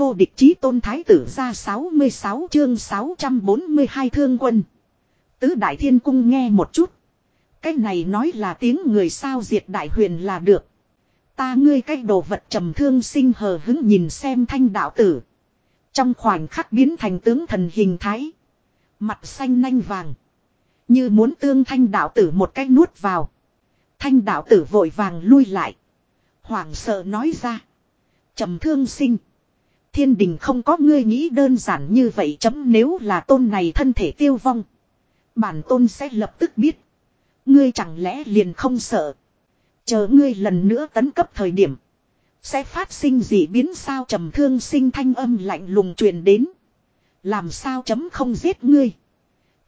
Vô địch chí tôn thái tử ra 66 chương 642 thương quân. Tứ đại thiên cung nghe một chút. Cái này nói là tiếng người sao diệt đại huyền là được. Ta ngươi cái đồ vật trầm thương sinh hờ hứng nhìn xem thanh đạo tử. Trong khoảnh khắc biến thành tướng thần hình thái. Mặt xanh nanh vàng. Như muốn tương thanh đạo tử một cách nuốt vào. Thanh đạo tử vội vàng lui lại. Hoảng sợ nói ra. trầm thương sinh. Thiên đình không có ngươi nghĩ đơn giản như vậy chấm nếu là tôn này thân thể tiêu vong. Bản tôn sẽ lập tức biết. Ngươi chẳng lẽ liền không sợ. Chờ ngươi lần nữa tấn cấp thời điểm. Sẽ phát sinh gì biến sao trầm thương sinh thanh âm lạnh lùng truyền đến. Làm sao chấm không giết ngươi.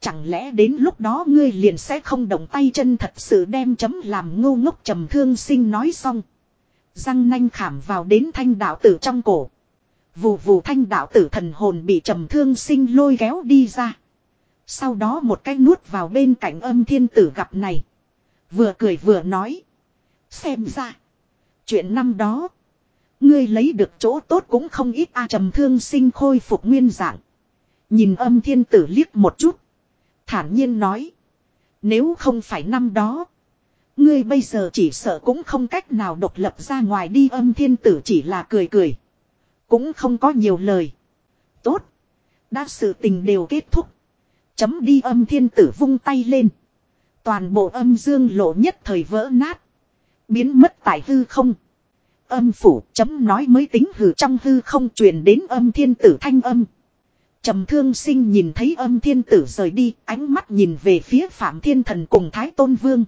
Chẳng lẽ đến lúc đó ngươi liền sẽ không động tay chân thật sự đem chấm làm ngu ngốc trầm thương sinh nói xong. Răng nanh khảm vào đến thanh đạo tử trong cổ. Vù vù thanh đạo tử thần hồn bị trầm thương sinh lôi kéo đi ra. Sau đó một cái nuốt vào bên cạnh âm thiên tử gặp này. Vừa cười vừa nói. Xem ra. Chuyện năm đó. Ngươi lấy được chỗ tốt cũng không ít a trầm thương sinh khôi phục nguyên dạng. Nhìn âm thiên tử liếc một chút. Thản nhiên nói. Nếu không phải năm đó. Ngươi bây giờ chỉ sợ cũng không cách nào độc lập ra ngoài đi âm thiên tử chỉ là cười cười. Cũng không có nhiều lời. Tốt. Đã sự tình đều kết thúc. Chấm đi âm thiên tử vung tay lên. Toàn bộ âm dương lộ nhất thời vỡ nát. Biến mất tại hư không. Âm phủ chấm nói mới tính hư trong hư không truyền đến âm thiên tử thanh âm. Trầm thương sinh nhìn thấy âm thiên tử rời đi, ánh mắt nhìn về phía Phạm Thiên Thần cùng Thái Tôn Vương.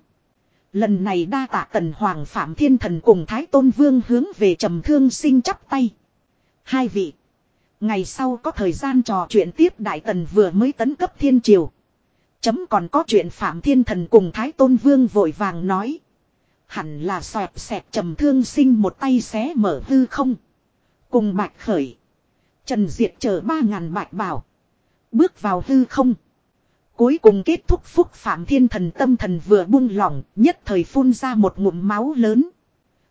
Lần này đa tạ tần hoàng Phạm Thiên Thần cùng Thái Tôn Vương hướng về trầm thương sinh chắp tay. Hai vị. Ngày sau có thời gian trò chuyện tiếp Đại Tần vừa mới tấn cấp thiên triều. Chấm còn có chuyện Phạm Thiên Thần cùng Thái Tôn Vương vội vàng nói. Hẳn là xoẹt xẹt trầm thương sinh một tay xé mở hư không. Cùng bạch khởi. Trần Diệt chờ ba ngàn bạch bảo. Bước vào hư không. Cuối cùng kết thúc phúc Phạm Thiên Thần tâm thần vừa buông lỏng, nhất thời phun ra một ngụm máu lớn.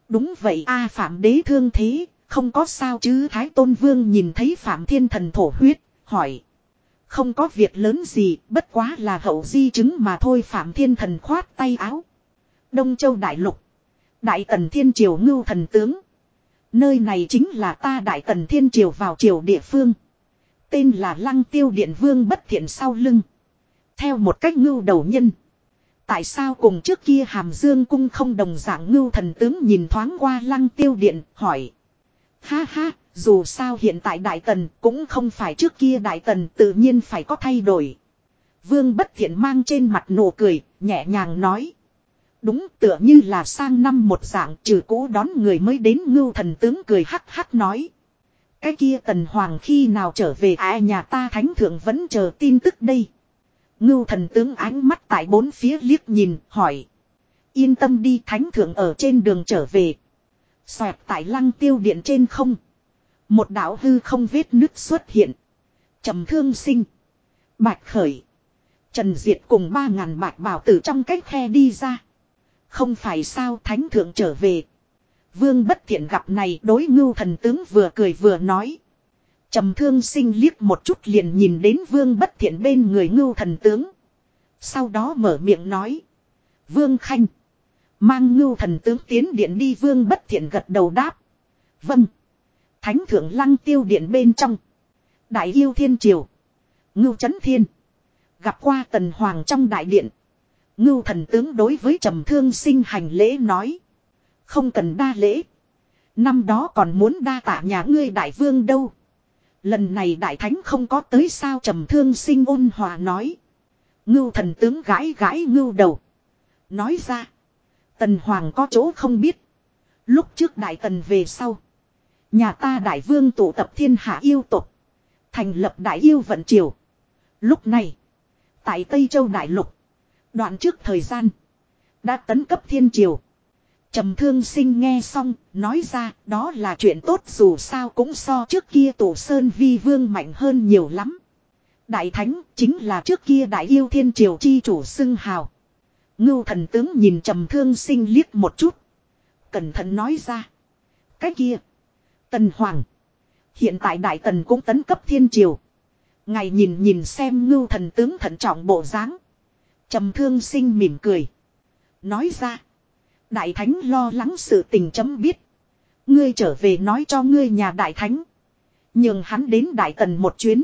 Đúng vậy a Phạm Đế thương thế, không có sao chứ Thái Tôn Vương nhìn thấy Phạm Thiên Thần thổ huyết, hỏi. Không có việc lớn gì, bất quá là hậu di chứng mà thôi Phạm Thiên Thần khoát tay áo. Đông Châu Đại Lục. Đại Tần Thiên Triều Ngưu Thần Tướng. Nơi này chính là ta Đại Tần Thiên Triều vào triều địa phương. Tên là Lăng Tiêu Điện Vương bất thiện sau lưng. Theo một cách ngưu đầu nhân. Tại sao cùng trước kia Hàm Dương Cung không đồng dạng ngưu thần tướng nhìn thoáng qua Lăng Tiêu Điện hỏi. Ha ha, dù sao hiện tại Đại Tần cũng không phải trước kia Đại Tần tự nhiên phải có thay đổi. Vương bất thiện mang trên mặt nụ cười, nhẹ nhàng nói. Đúng tựa như là sang năm một dạng trừ cũ đón người mới đến ngưu thần tướng cười hắc hắc nói. Cái kia tần hoàng khi nào trở về à nhà ta thánh thượng vẫn chờ tin tức đây. Ngưu thần tướng ánh mắt tại bốn phía liếc nhìn hỏi. Yên tâm đi thánh thượng ở trên đường trở về. Xoẹt tại lăng tiêu điện trên không. Một đạo hư không vết nứt xuất hiện. trầm thương sinh. Bạch khởi. Trần Diệt cùng ba ngàn bạch bảo tử trong cách khe đi ra. Không phải sao thánh thượng trở về. Vương bất thiện gặp này đối ngưu thần tướng vừa cười vừa nói. trầm thương sinh liếc một chút liền nhìn đến vương bất thiện bên người ngưu thần tướng. Sau đó mở miệng nói. Vương khanh. Mang ngưu thần tướng tiến điện đi vương bất thiện gật đầu đáp. Vâng. Thánh thượng lăng tiêu điện bên trong. Đại yêu thiên triều. Ngưu chấn thiên. Gặp qua tần hoàng trong đại điện. Ngưu thần tướng đối với trầm thương sinh hành lễ nói. Không cần đa lễ. Năm đó còn muốn đa tạ nhà ngươi đại vương đâu. Lần này đại thánh không có tới sao trầm thương sinh ôn hòa nói. Ngưu thần tướng gãi gãi ngưu đầu. Nói ra. Tần Hoàng có chỗ không biết. Lúc trước đại tần về sau. Nhà ta đại vương tụ tập thiên hạ yêu tục. Thành lập đại yêu vận triều. Lúc này. Tại Tây Châu Đại Lục. Đoạn trước thời gian. Đã tấn cấp thiên triều. trầm thương sinh nghe xong. Nói ra, đó là chuyện tốt, dù sao cũng so trước kia tổ sơn vi vương mạnh hơn nhiều lắm. Đại thánh chính là trước kia đại yêu thiên triều chi chủ xưng hào. Ngưu thần tướng nhìn trầm thương sinh liếc một chút. Cẩn thận nói ra. Cái kia. Tần Hoàng. Hiện tại Đại Tần cũng tấn cấp thiên triều. Ngài nhìn nhìn xem ngưu thần tướng thận trọng bộ dáng trầm thương sinh mỉm cười. Nói ra. Đại Thánh lo lắng sự tình chấm biết. Ngươi trở về nói cho ngươi nhà Đại Thánh. Nhưng hắn đến Đại Tần một chuyến.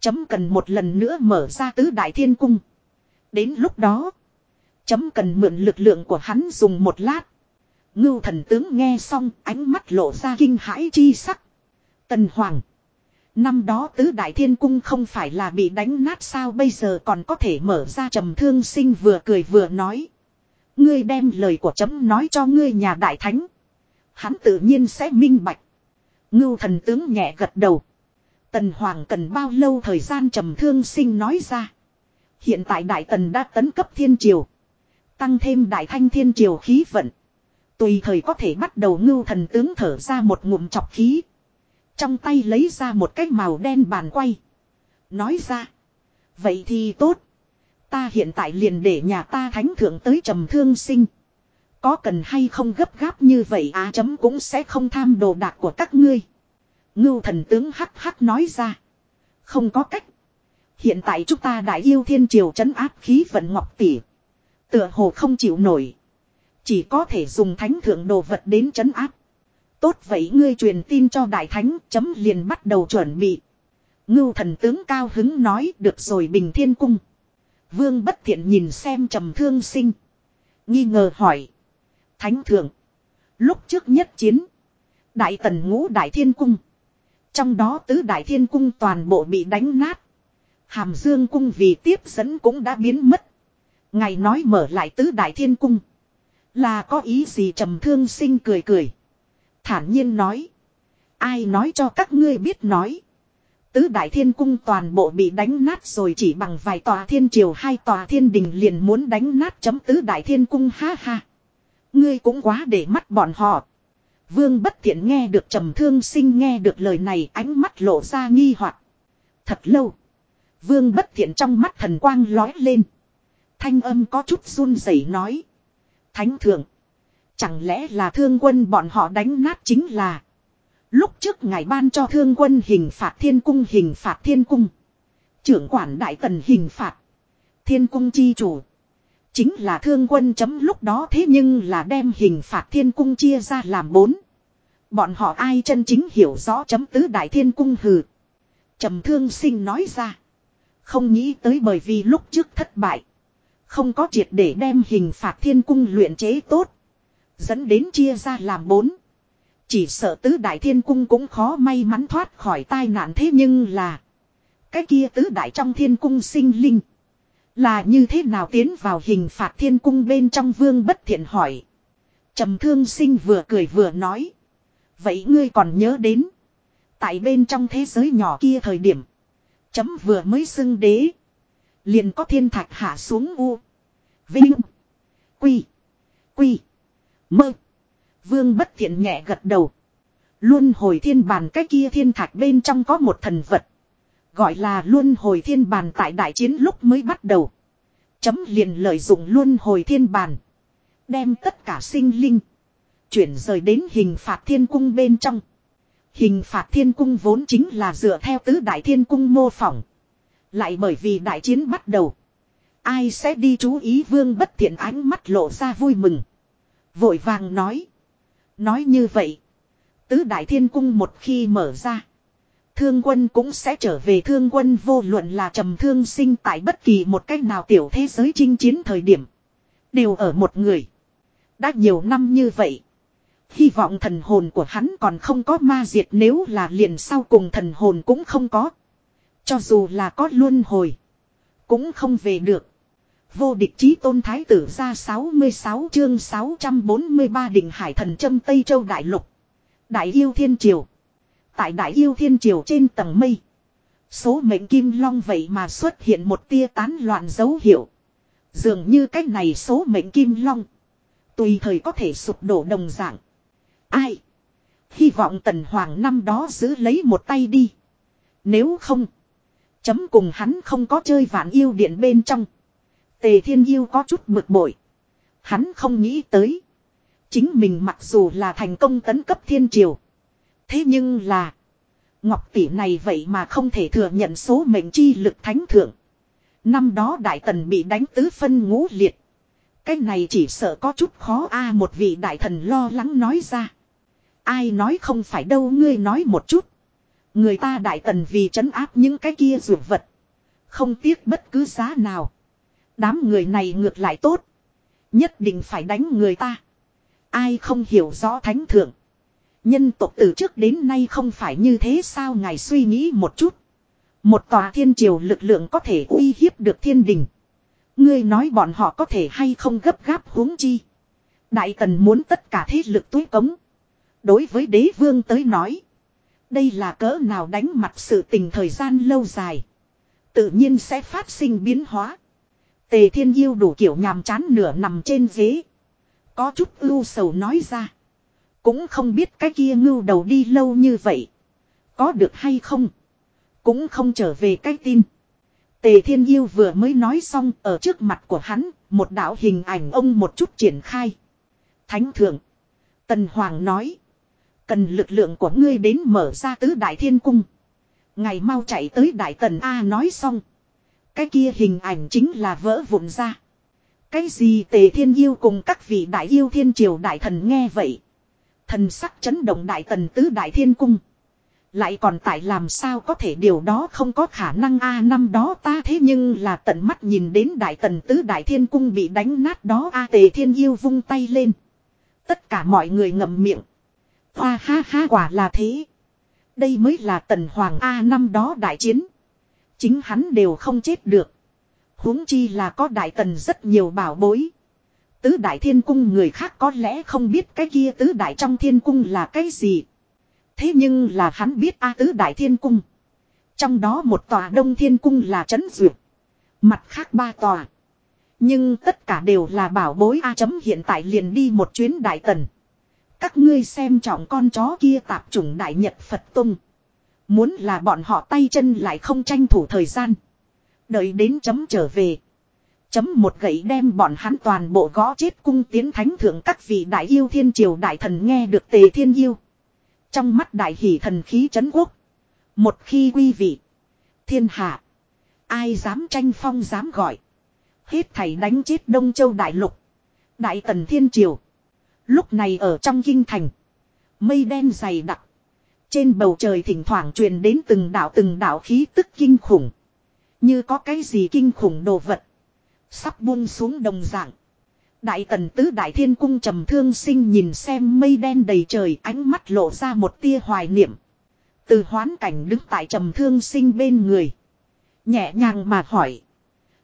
Chấm cần một lần nữa mở ra tứ Đại Thiên Cung. Đến lúc đó. Chấm cần mượn lực lượng của hắn dùng một lát. Ngưu thần tướng nghe xong, ánh mắt lộ ra kinh hãi chi sắc. Tần Hoàng. Năm đó tứ đại thiên cung không phải là bị đánh nát sao bây giờ còn có thể mở ra trầm thương sinh vừa cười vừa nói. Ngươi đem lời của chấm nói cho ngươi nhà đại thánh. Hắn tự nhiên sẽ minh bạch. Ngưu thần tướng nhẹ gật đầu. Tần Hoàng cần bao lâu thời gian trầm thương sinh nói ra. Hiện tại đại tần đã tấn cấp thiên triều. Tăng thêm đại thanh thiên triều khí vận. Tùy thời có thể bắt đầu ngưu thần tướng thở ra một ngụm chọc khí. Trong tay lấy ra một cái màu đen bàn quay. Nói ra. Vậy thì tốt. Ta hiện tại liền để nhà ta thánh thượng tới trầm thương sinh. Có cần hay không gấp gáp như vậy á chấm cũng sẽ không tham đồ đạc của các ngươi. Ngưu thần tướng hắc hắc nói ra. Không có cách. Hiện tại chúng ta đại yêu thiên triều trấn áp khí vận ngọc tỷ. Tựa hồ không chịu nổi. Chỉ có thể dùng thánh thượng đồ vật đến chấn áp. Tốt vậy ngươi truyền tin cho đại thánh, chấm liền bắt đầu chuẩn bị. Ngưu thần tướng cao hứng nói, được rồi bình thiên cung. Vương bất thiện nhìn xem trầm thương sinh. Nghi ngờ hỏi. Thánh thượng. Lúc trước nhất chiến. Đại tần ngũ đại thiên cung. Trong đó tứ đại thiên cung toàn bộ bị đánh nát. Hàm dương cung vì tiếp dẫn cũng đã biến mất. Ngài nói mở lại tứ đại thiên cung. Là có ý gì trầm thương sinh cười cười. Thản nhiên nói. Ai nói cho các ngươi biết nói. Tứ đại thiên cung toàn bộ bị đánh nát rồi chỉ bằng vài tòa thiên triều hai tòa thiên đình liền muốn đánh nát chấm tứ đại thiên cung, ha ha. Ngươi cũng quá để mắt bọn họ. Vương bất thiện nghe được trầm thương sinh nghe được lời này, ánh mắt lộ ra nghi hoặc Thật lâu. Vương bất thiện trong mắt thần quang lói lên. Thanh âm có chút run rẩy nói. Thánh thượng. Chẳng lẽ là thương quân bọn họ đánh nát chính là. Lúc trước ngài ban cho thương quân hình phạt thiên cung hình phạt thiên cung. Trưởng quản đại tần hình phạt. Thiên cung chi chủ. Chính là thương quân chấm lúc đó thế nhưng là đem hình phạt thiên cung chia ra làm bốn. Bọn họ ai chân chính hiểu rõ chấm tứ đại thiên cung hừ. trầm thương sinh nói ra. Không nghĩ tới bởi vì lúc trước thất bại. Không có triệt để đem hình phạt thiên cung luyện chế tốt. Dẫn đến chia ra làm bốn. Chỉ sợ tứ đại thiên cung cũng khó may mắn thoát khỏi tai nạn thế nhưng là. Cái kia tứ đại trong thiên cung sinh linh. Là như thế nào tiến vào hình phạt thiên cung bên trong vương bất thiện hỏi. trầm thương sinh vừa cười vừa nói. Vậy ngươi còn nhớ đến. Tại bên trong thế giới nhỏ kia thời điểm. Chấm vừa mới xưng đế. Liền có thiên thạch hạ xuống u. Vinh. Quy. Quy. Mơ. Vương bất thiện nhẹ gật đầu. Luân hồi thiên bàn cái kia thiên thạch bên trong có một thần vật. Gọi là luân hồi thiên bàn tại đại chiến lúc mới bắt đầu. Chấm liền lợi dụng luân hồi thiên bàn. Đem tất cả sinh linh. Chuyển rời đến hình phạt thiên cung bên trong. Hình phạt thiên cung vốn chính là dựa theo tứ đại thiên cung mô phỏng. Lại bởi vì đại chiến bắt đầu. Ai sẽ đi chú ý vương bất thiện ánh mắt lộ ra vui mừng. Vội vàng nói. Nói như vậy. Tứ đại thiên cung một khi mở ra. Thương quân cũng sẽ trở về thương quân vô luận là trầm thương sinh tại bất kỳ một cách nào tiểu thế giới chinh chiến thời điểm. Đều ở một người. Đã nhiều năm như vậy. Hy vọng thần hồn của hắn còn không có ma diệt nếu là liền sau cùng thần hồn cũng không có. Cho dù là có luân hồi. Cũng không về được. Vô địch chí tôn thái tử ra 66 chương 643 đỉnh hải thần châm Tây Châu Đại Lục. Đại yêu thiên triều. Tại đại yêu thiên triều trên tầng mây. Số mệnh kim long vậy mà xuất hiện một tia tán loạn dấu hiệu. Dường như cách này số mệnh kim long. Tùy thời có thể sụp đổ đồng dạng. Ai? Hy vọng tần hoàng năm đó giữ lấy một tay đi. Nếu không. Chấm cùng hắn không có chơi vạn yêu điện bên trong. Tề Thiên Yêu có chút bực bội. Hắn không nghĩ tới. Chính mình mặc dù là thành công tấn cấp thiên triều. Thế nhưng là. Ngọc tỷ này vậy mà không thể thừa nhận số mệnh chi lực thánh thượng. Năm đó đại tần bị đánh tứ phân ngũ liệt. Cái này chỉ sợ có chút khó a, một vị đại thần lo lắng nói ra. Ai nói không phải đâu, ngươi nói một chút. Người ta đại tần vì trấn áp những cái kia rượu vật. Không tiếc bất cứ giá nào. Đám người này ngược lại tốt. Nhất định phải đánh người ta. Ai không hiểu rõ thánh thượng. Nhân tộc từ trước đến nay không phải như thế sao ngài suy nghĩ một chút. Một tòa thiên triều lực lượng có thể uy hiếp được thiên đình. Ngươi nói bọn họ có thể hay không gấp gáp huống chi. Đại tần muốn tất cả thế lực túi cống. Đối với đế vương tới nói. Đây là cỡ nào đánh mặt sự tình thời gian lâu dài. Tự nhiên sẽ phát sinh biến hóa. Tề thiên yêu đủ kiểu nhàm chán nửa nằm trên ghế. Có chút ưu sầu nói ra. Cũng không biết cái kia ngưu đầu đi lâu như vậy. Có được hay không? Cũng không trở về cái tin. Tề Thiên Yêu vừa mới nói xong ở trước mặt của hắn, một đạo hình ảnh ông một chút triển khai. Thánh thượng. Tần Hoàng nói. Cần lực lượng của ngươi đến mở ra tứ đại thiên cung. Ngày mau chạy tới đại tần A nói xong. Cái kia hình ảnh chính là vỡ vụn ra. Cái gì tề thiên yêu cùng các vị đại yêu thiên triều đại thần nghe vậy. Thần sắc chấn động đại tần tứ đại thiên cung. Lại còn tại làm sao có thể điều đó không có khả năng a năm đó ta thế nhưng là tận mắt nhìn đến đại tần tứ đại thiên cung bị đánh nát đó a tề thiên yêu vung tay lên. Tất cả mọi người ngậm miệng. Hoa ha ha quả là thế. Đây mới là tần hoàng a năm đó đại chiến. Chính hắn đều không chết được. huống chi là có đại tần rất nhiều bảo bối. Tứ đại thiên cung người khác có lẽ không biết cái kia tứ đại trong thiên cung là cái gì. Thế nhưng là hắn biết A tứ đại thiên cung. Trong đó một tòa đông thiên cung là trấn duyệt. Mặt khác ba tòa. Nhưng tất cả đều là bảo bối A chấm hiện tại liền đi một chuyến đại tần. Các ngươi xem trọng con chó kia tạp chủng đại nhật Phật Tông. Muốn là bọn họ tay chân lại không tranh thủ thời gian. Đợi đến chấm trở về. Chấm một gậy đem bọn hắn toàn bộ gõ chết cung tiến thánh thượng các vị đại yêu thiên triều đại thần nghe được tề thiên yêu. Trong mắt đại hỷ thần khí chấn quốc. Một khi quy vị. Thiên hạ. Ai dám tranh phong dám gọi. Hết thảy đánh chết Đông Châu Đại Lục. Đại tần thiên triều. Lúc này ở trong kinh thành. Mây đen dày đặc. Trên bầu trời thỉnh thoảng truyền đến từng đạo từng đạo khí tức kinh khủng. Như có cái gì kinh khủng đồ vật. Sắp buông xuống đồng dạng. Đại tần tứ đại thiên cung trầm thương sinh nhìn xem mây đen đầy trời, ánh mắt lộ ra một tia hoài niệm. Từ hoán cảnh đứng tại trầm thương sinh bên người. Nhẹ nhàng mà hỏi.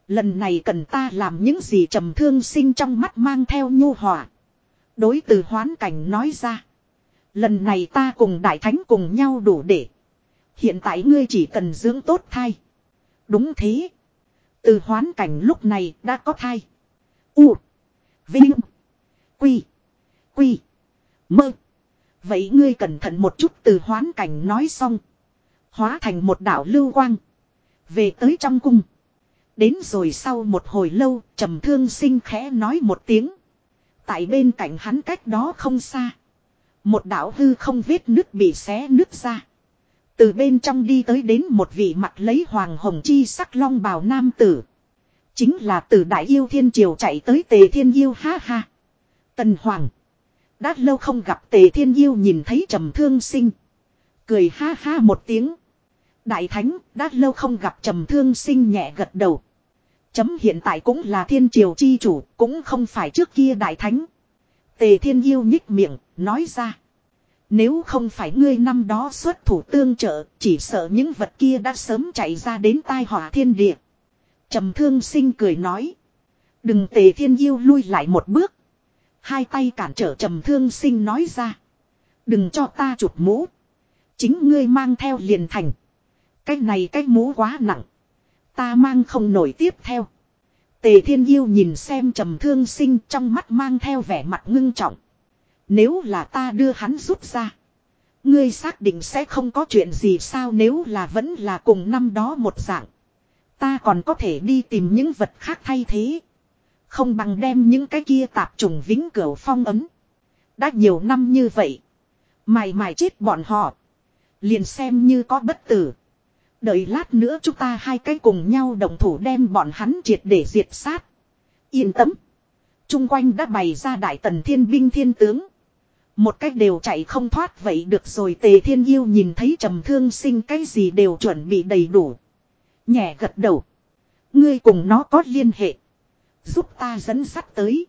Lần này cần ta làm những gì trầm thương sinh trong mắt mang theo nhu hòa. Đối từ hoán cảnh nói ra. Lần này ta cùng đại thánh cùng nhau đủ để. Hiện tại ngươi chỉ cần dưỡng tốt thai. Đúng thế. Từ hoán cảnh lúc này đã có thai. U. Vinh. Quy. Quy. Mơ. Vậy ngươi cẩn thận một chút từ hoán cảnh nói xong. Hóa thành một đạo lưu quang. Về tới trong cung. Đến rồi sau một hồi lâu, trầm thương sinh khẽ nói một tiếng. Tại bên cạnh hắn cách đó không xa. Một đạo hư không vết nước bị xé nước ra. Từ bên trong đi tới đến một vị mặt lấy hoàng hồng chi sắc long bào nam tử. Chính là từ đại yêu thiên triều chạy tới tề thiên yêu, ha ha. Tần hoàng. Đã lâu không gặp tề thiên yêu nhìn thấy trầm thương sinh. Cười ha ha một tiếng. Đại thánh, đã lâu không gặp trầm thương sinh nhẹ gật đầu. Chấm hiện tại cũng là thiên triều chi chủ cũng không phải trước kia đại thánh. Tề thiên yêu nhích miệng nói ra. Nếu không phải ngươi năm đó xuất thủ tương trợ, chỉ sợ những vật kia đã sớm chạy ra đến tai họa thiên địa. Trầm thương sinh cười nói. Đừng tề thiên yêu lui lại một bước. Hai tay cản trở trầm thương sinh nói ra. Đừng cho ta chụp mũ. Chính ngươi mang theo liền thành. Cái này cái mũ quá nặng. Ta mang không nổi tiếp theo. Tề thiên yêu nhìn xem trầm thương sinh trong mắt mang theo vẻ mặt ngưng trọng. Nếu là ta đưa hắn rút ra. Ngươi xác định sẽ không có chuyện gì sao nếu là vẫn là cùng năm đó một dạng. Ta còn có thể đi tìm những vật khác thay thế. Không bằng đem những cái kia tạp trùng vĩnh cửu phong ấm. Đã nhiều năm như vậy. Mày mày chết bọn họ. Liền xem như có bất tử. Đợi lát nữa chúng ta hai cái cùng nhau đồng thủ đem bọn hắn triệt để diệt sát. Yên tâm. Trung quanh đã bày ra đại tần thiên binh thiên tướng. Một cách đều chạy không thoát vậy được rồi tề thiên yêu nhìn thấy trầm thương sinh cái gì đều chuẩn bị đầy đủ. Nhẹ gật đầu. Ngươi cùng nó có liên hệ. Giúp ta dẫn sắt tới.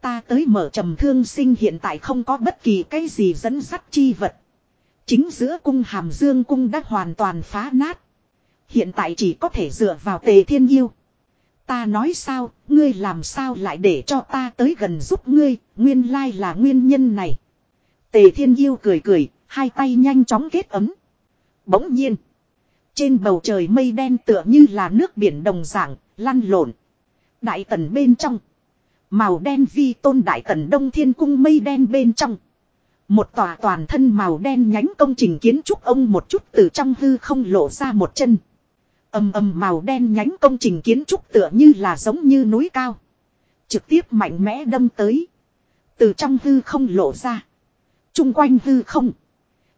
Ta tới mở trầm thương sinh hiện tại không có bất kỳ cái gì dẫn sắt chi vật. Chính giữa cung hàm dương cung đã hoàn toàn phá nát. Hiện tại chỉ có thể dựa vào tề thiên yêu. Ta nói sao, ngươi làm sao lại để cho ta tới gần giúp ngươi, nguyên lai là nguyên nhân này. Tề thiên yêu cười cười, hai tay nhanh chóng kết ấm. Bỗng nhiên. Trên bầu trời mây đen tựa như là nước biển đồng dạng, lăn lộn. Đại tần bên trong. Màu đen vi tôn đại tần đông thiên cung mây đen bên trong. Một tòa toàn thân màu đen nhánh công trình kiến trúc ông một chút từ trong hư không lộ ra một chân. âm âm màu đen nhánh công trình kiến trúc tựa như là giống như núi cao. Trực tiếp mạnh mẽ đâm tới. Từ trong hư không lộ ra. Trung quanh hư không.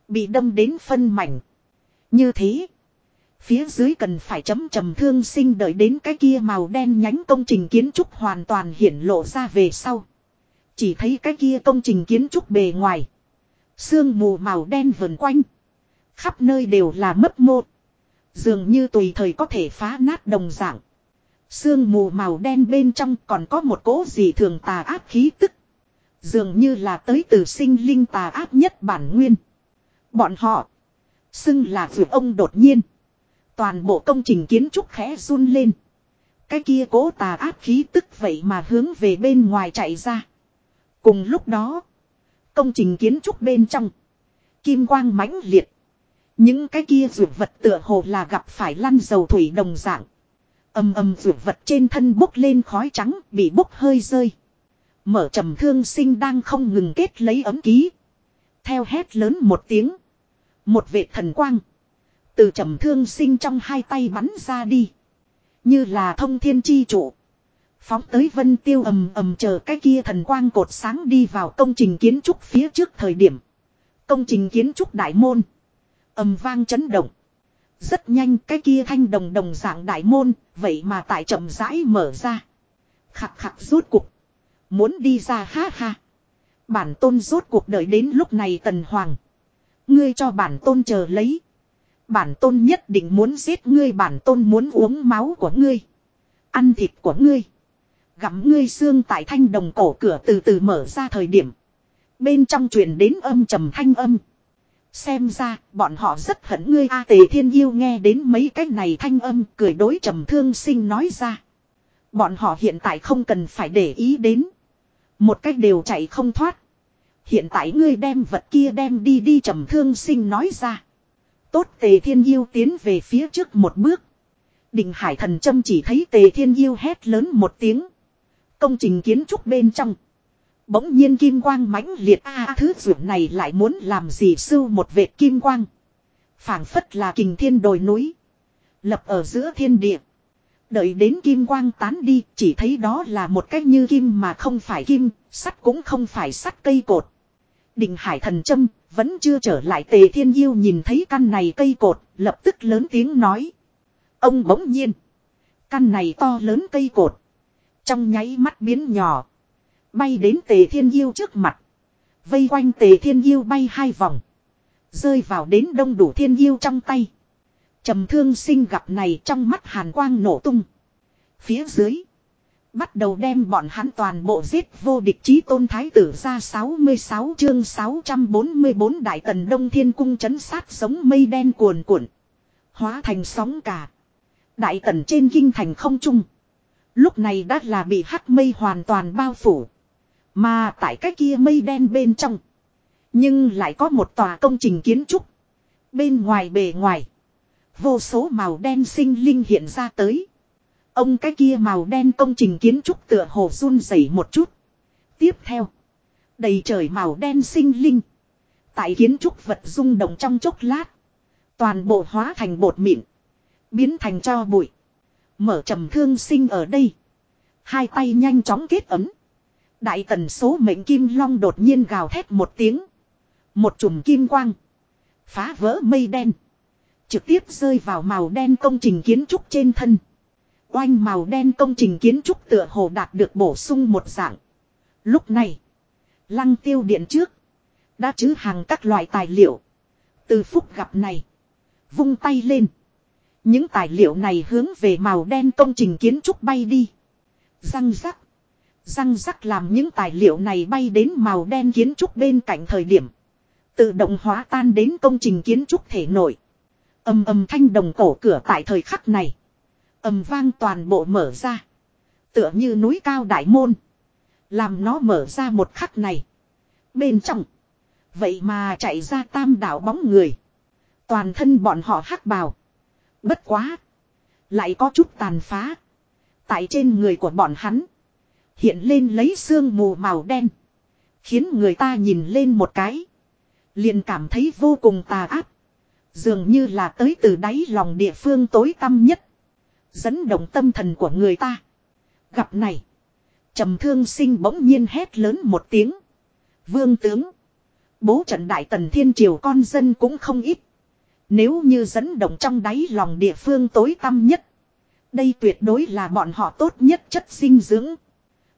Bị đâm đến phân mảnh. Như thế. Phía dưới cần phải chấm trầm thương sinh đợi đến cái kia màu đen nhánh công trình kiến trúc hoàn toàn hiển lộ ra về sau. Chỉ thấy cái kia công trình kiến trúc bề ngoài. Sương mù màu đen vần quanh. Khắp nơi đều là mấp mô. Dường như tùy thời có thể phá nát đồng dạng. Sương mù màu đen bên trong còn có một cỗ gì thường tà ác khí tức. Dường như là tới từ sinh linh tà ác nhất bản nguyên. Bọn họ. Xưng là vượt ông đột nhiên. Toàn bộ công trình kiến trúc khẽ run lên. Cái kia cố tà ác khí tức vậy mà hướng về bên ngoài chạy ra. Cùng lúc đó. Công trình kiến trúc bên trong. Kim quang mãnh liệt. Những cái kia dược vật tựa hồ là gặp phải lăn dầu thủy đồng dạng. ầm ầm dược vật trên thân bốc lên khói trắng, bị bốc hơi rơi. Mở trầm thương sinh đang không ngừng kết lấy ấm ký. Theo hét lớn một tiếng. Một vệ thần quang. Từ trầm thương sinh trong hai tay bắn ra đi. Như là thông thiên chi trụ. Phóng tới vân tiêu ầm ầm chờ cái kia thần quang cột sáng đi vào công trình kiến trúc phía trước thời điểm. Công trình kiến trúc đại môn. ầm vang chấn động. Rất nhanh cái kia thanh đồng đồng dạng đại môn, vậy mà tại chậm rãi mở ra. Khặt khặt rút cuộc Muốn đi ra ha ha. Bản tôn rốt cuộc đợi đến lúc này tần hoàng. Ngươi cho bản tôn chờ lấy. Bản tôn nhất định muốn giết ngươi bản tôn muốn uống máu của ngươi. Ăn thịt của ngươi. Gặm ngươi xương tại thanh đồng cổ cửa từ từ mở ra thời điểm. Bên trong truyền đến âm trầm thanh âm. Xem ra, bọn họ rất hận ngươi A tề thiên yêu nghe đến mấy cái này thanh âm cười đối trầm thương sinh nói ra. Bọn họ hiện tại không cần phải để ý đến. Một cách đều chạy không thoát. Hiện tại ngươi đem vật kia đem đi đi trầm thương sinh nói ra. Tốt tề thiên yêu tiến về phía trước một bước. Đình hải thần châm chỉ thấy tề thiên yêu hét lớn một tiếng. Công trình kiến trúc bên trong. Bỗng nhiên kim quang mãnh liệt a à, thứ dưỡng này lại muốn làm gì sưu một vệt kim quang. phảng phất là kình thiên đồi núi. Lập ở giữa thiên địa. Đợi đến kim quang tán đi chỉ thấy đó là một cách như kim mà không phải kim, sắt cũng không phải sắt cây cột. Đình hải thần châm vẫn chưa trở lại tề thiên yêu nhìn thấy căn này cây cột, lập tức lớn tiếng nói. Ông bỗng nhiên. Căn này to lớn cây cột. Trong nháy mắt biến nhỏ. Bay đến tề thiên yêu trước mặt. Vây quanh tề thiên yêu bay hai vòng. Rơi vào đến đông đủ thiên yêu trong tay. trầm thương sinh gặp này trong mắt hàn quang nổ tung. Phía dưới. Bắt đầu đem bọn hắn toàn bộ giết vô địch chí tôn thái tử ra 66 chương 644 đại tần đông thiên cung chấn sát sống mây đen cuồn cuộn. Hóa thành sóng cả. Đại tần trên kinh thành không trung. Lúc này đã là bị hắc mây hoàn toàn bao phủ. Mà tại cái kia mây đen bên trong. Nhưng lại có một tòa công trình kiến trúc. Bên ngoài bề ngoài. Vô số màu đen sinh linh hiện ra tới. Ông cái kia màu đen công trình kiến trúc tựa hồ run rẩy một chút. Tiếp theo. Đầy trời màu đen sinh linh. Tại kiến trúc vật rung động trong chốc lát. Toàn bộ hóa thành bột mịn. Biến thành cho bụi. Mở trầm thương sinh ở đây. Hai tay nhanh chóng kết ấm. Đại tần số mệnh kim long đột nhiên gào thét một tiếng. Một chùm kim quang. Phá vỡ mây đen. Trực tiếp rơi vào màu đen công trình kiến trúc trên thân. Oanh màu đen công trình kiến trúc tựa hồ đạt được bổ sung một dạng. Lúc này. Lăng tiêu điện trước. Đã chứ hàng các loại tài liệu. Từ phút gặp này. Vung tay lên. Những tài liệu này hướng về màu đen công trình kiến trúc bay đi. Răng rắc. Răng rắc làm những tài liệu này bay đến màu đen kiến trúc bên cạnh thời điểm. Tự động hóa tan đến công trình kiến trúc thể nổi. Âm âm thanh đồng cổ cửa tại thời khắc này. Âm vang toàn bộ mở ra. Tựa như núi cao đại môn. Làm nó mở ra một khắc này. Bên trong. Vậy mà chạy ra tam đảo bóng người. Toàn thân bọn họ hắc bào. Bất quá. Lại có chút tàn phá. Tại trên người của bọn hắn. Hiện lên lấy xương mù màu đen. Khiến người ta nhìn lên một cái. Liền cảm thấy vô cùng tà áp. Dường như là tới từ đáy lòng địa phương tối tăm nhất. Dẫn động tâm thần của người ta. Gặp này. trầm thương sinh bỗng nhiên hét lớn một tiếng. Vương tướng. Bố trận đại tần thiên triều con dân cũng không ít. Nếu như dẫn động trong đáy lòng địa phương tối tăm nhất. Đây tuyệt đối là bọn họ tốt nhất chất sinh dưỡng.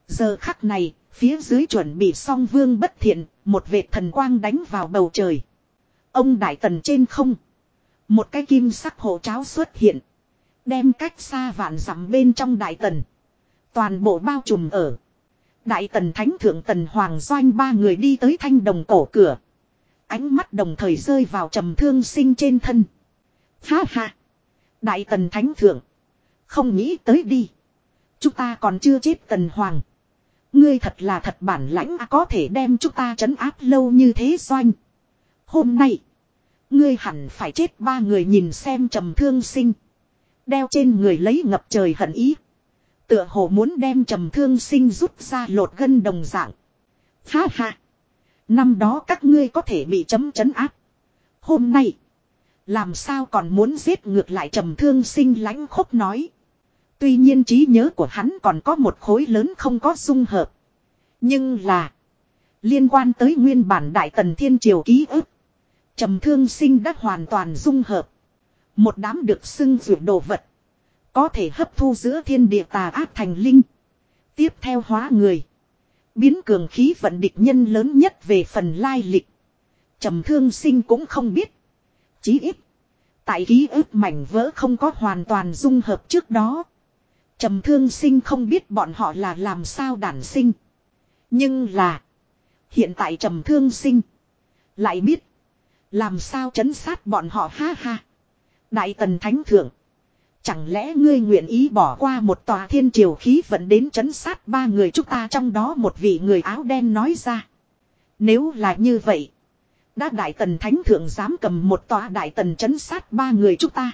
Giờ khắc này, phía dưới chuẩn bị xong vương bất thiện, một vệt thần quang đánh vào bầu trời. Ông đại tần trên không. Một cái kim sắc hộ cháo xuất hiện. Đem cách xa vạn dặm bên trong đại tần. Toàn bộ bao trùm ở. Đại tần thánh thượng tần hoàng doanh ba người đi tới thanh đồng cổ cửa. Ánh mắt đồng thời rơi vào trầm thương sinh trên thân. Ha ha. Đại tần thánh thượng. Không nghĩ tới đi. Chúng ta còn chưa chết tần hoàng. Ngươi thật là thật bản lãnh à, có thể đem chúng ta trấn áp lâu như thế doanh. Hôm nay. Ngươi hẳn phải chết ba người nhìn xem trầm thương sinh. Đeo trên người lấy ngập trời hận ý. Tựa hồ muốn đem trầm thương sinh rút ra lột gân đồng dạng. Ha ha. Năm đó các ngươi có thể bị chấm chấn áp. Hôm nay. Làm sao còn muốn giết ngược lại trầm thương sinh lãnh khốc nói. Tuy nhiên trí nhớ của hắn còn có một khối lớn không có dung hợp. Nhưng là. Liên quan tới nguyên bản Đại Tần Thiên Triều ký ức. Trầm thương sinh đã hoàn toàn dung hợp. Một đám được xưng dụ đồ vật. Có thể hấp thu giữa thiên địa tà ác thành linh. Tiếp theo hóa người. Biến cường khí vận địch nhân lớn nhất về phần lai lịch. trầm thương sinh cũng không biết. Chí ít. Tại ký ức mảnh vỡ không có hoàn toàn dung hợp trước đó. trầm thương sinh không biết bọn họ là làm sao đản sinh. Nhưng là. Hiện tại trầm thương sinh. Lại biết. Làm sao chấn sát bọn họ, ha ha. Đại tần thánh thượng. Chẳng lẽ ngươi nguyện ý bỏ qua một tòa thiên triều khí vận đến chấn sát ba người chúng ta trong đó một vị người áo đen nói ra. Nếu là như vậy. Đã đại tần thánh thượng dám cầm một tòa đại tần chấn sát ba người chúng ta.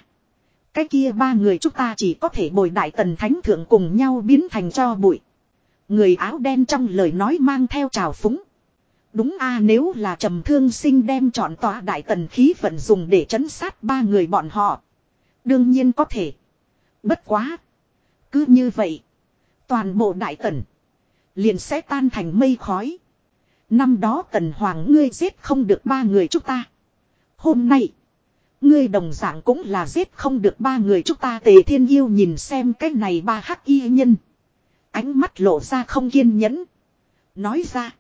Cái kia ba người chúng ta chỉ có thể bồi đại tần thánh thượng cùng nhau biến thành cho bụi. Người áo đen trong lời nói mang theo trào phúng. Đúng a, nếu là trầm thương sinh đem chọn tòa đại tần khí vận dùng để chấn sát ba người bọn họ. Đương nhiên có thể. Bất quá. Cứ như vậy. Toàn bộ đại tần. Liền sẽ tan thành mây khói. Năm đó tần hoàng ngươi giết không được ba người chúng ta. Hôm nay. Ngươi đồng dạng cũng là giết không được ba người chúng ta tề thiên yêu nhìn xem cái này ba hắc y nhân. Ánh mắt lộ ra không kiên nhẫn. Nói ra.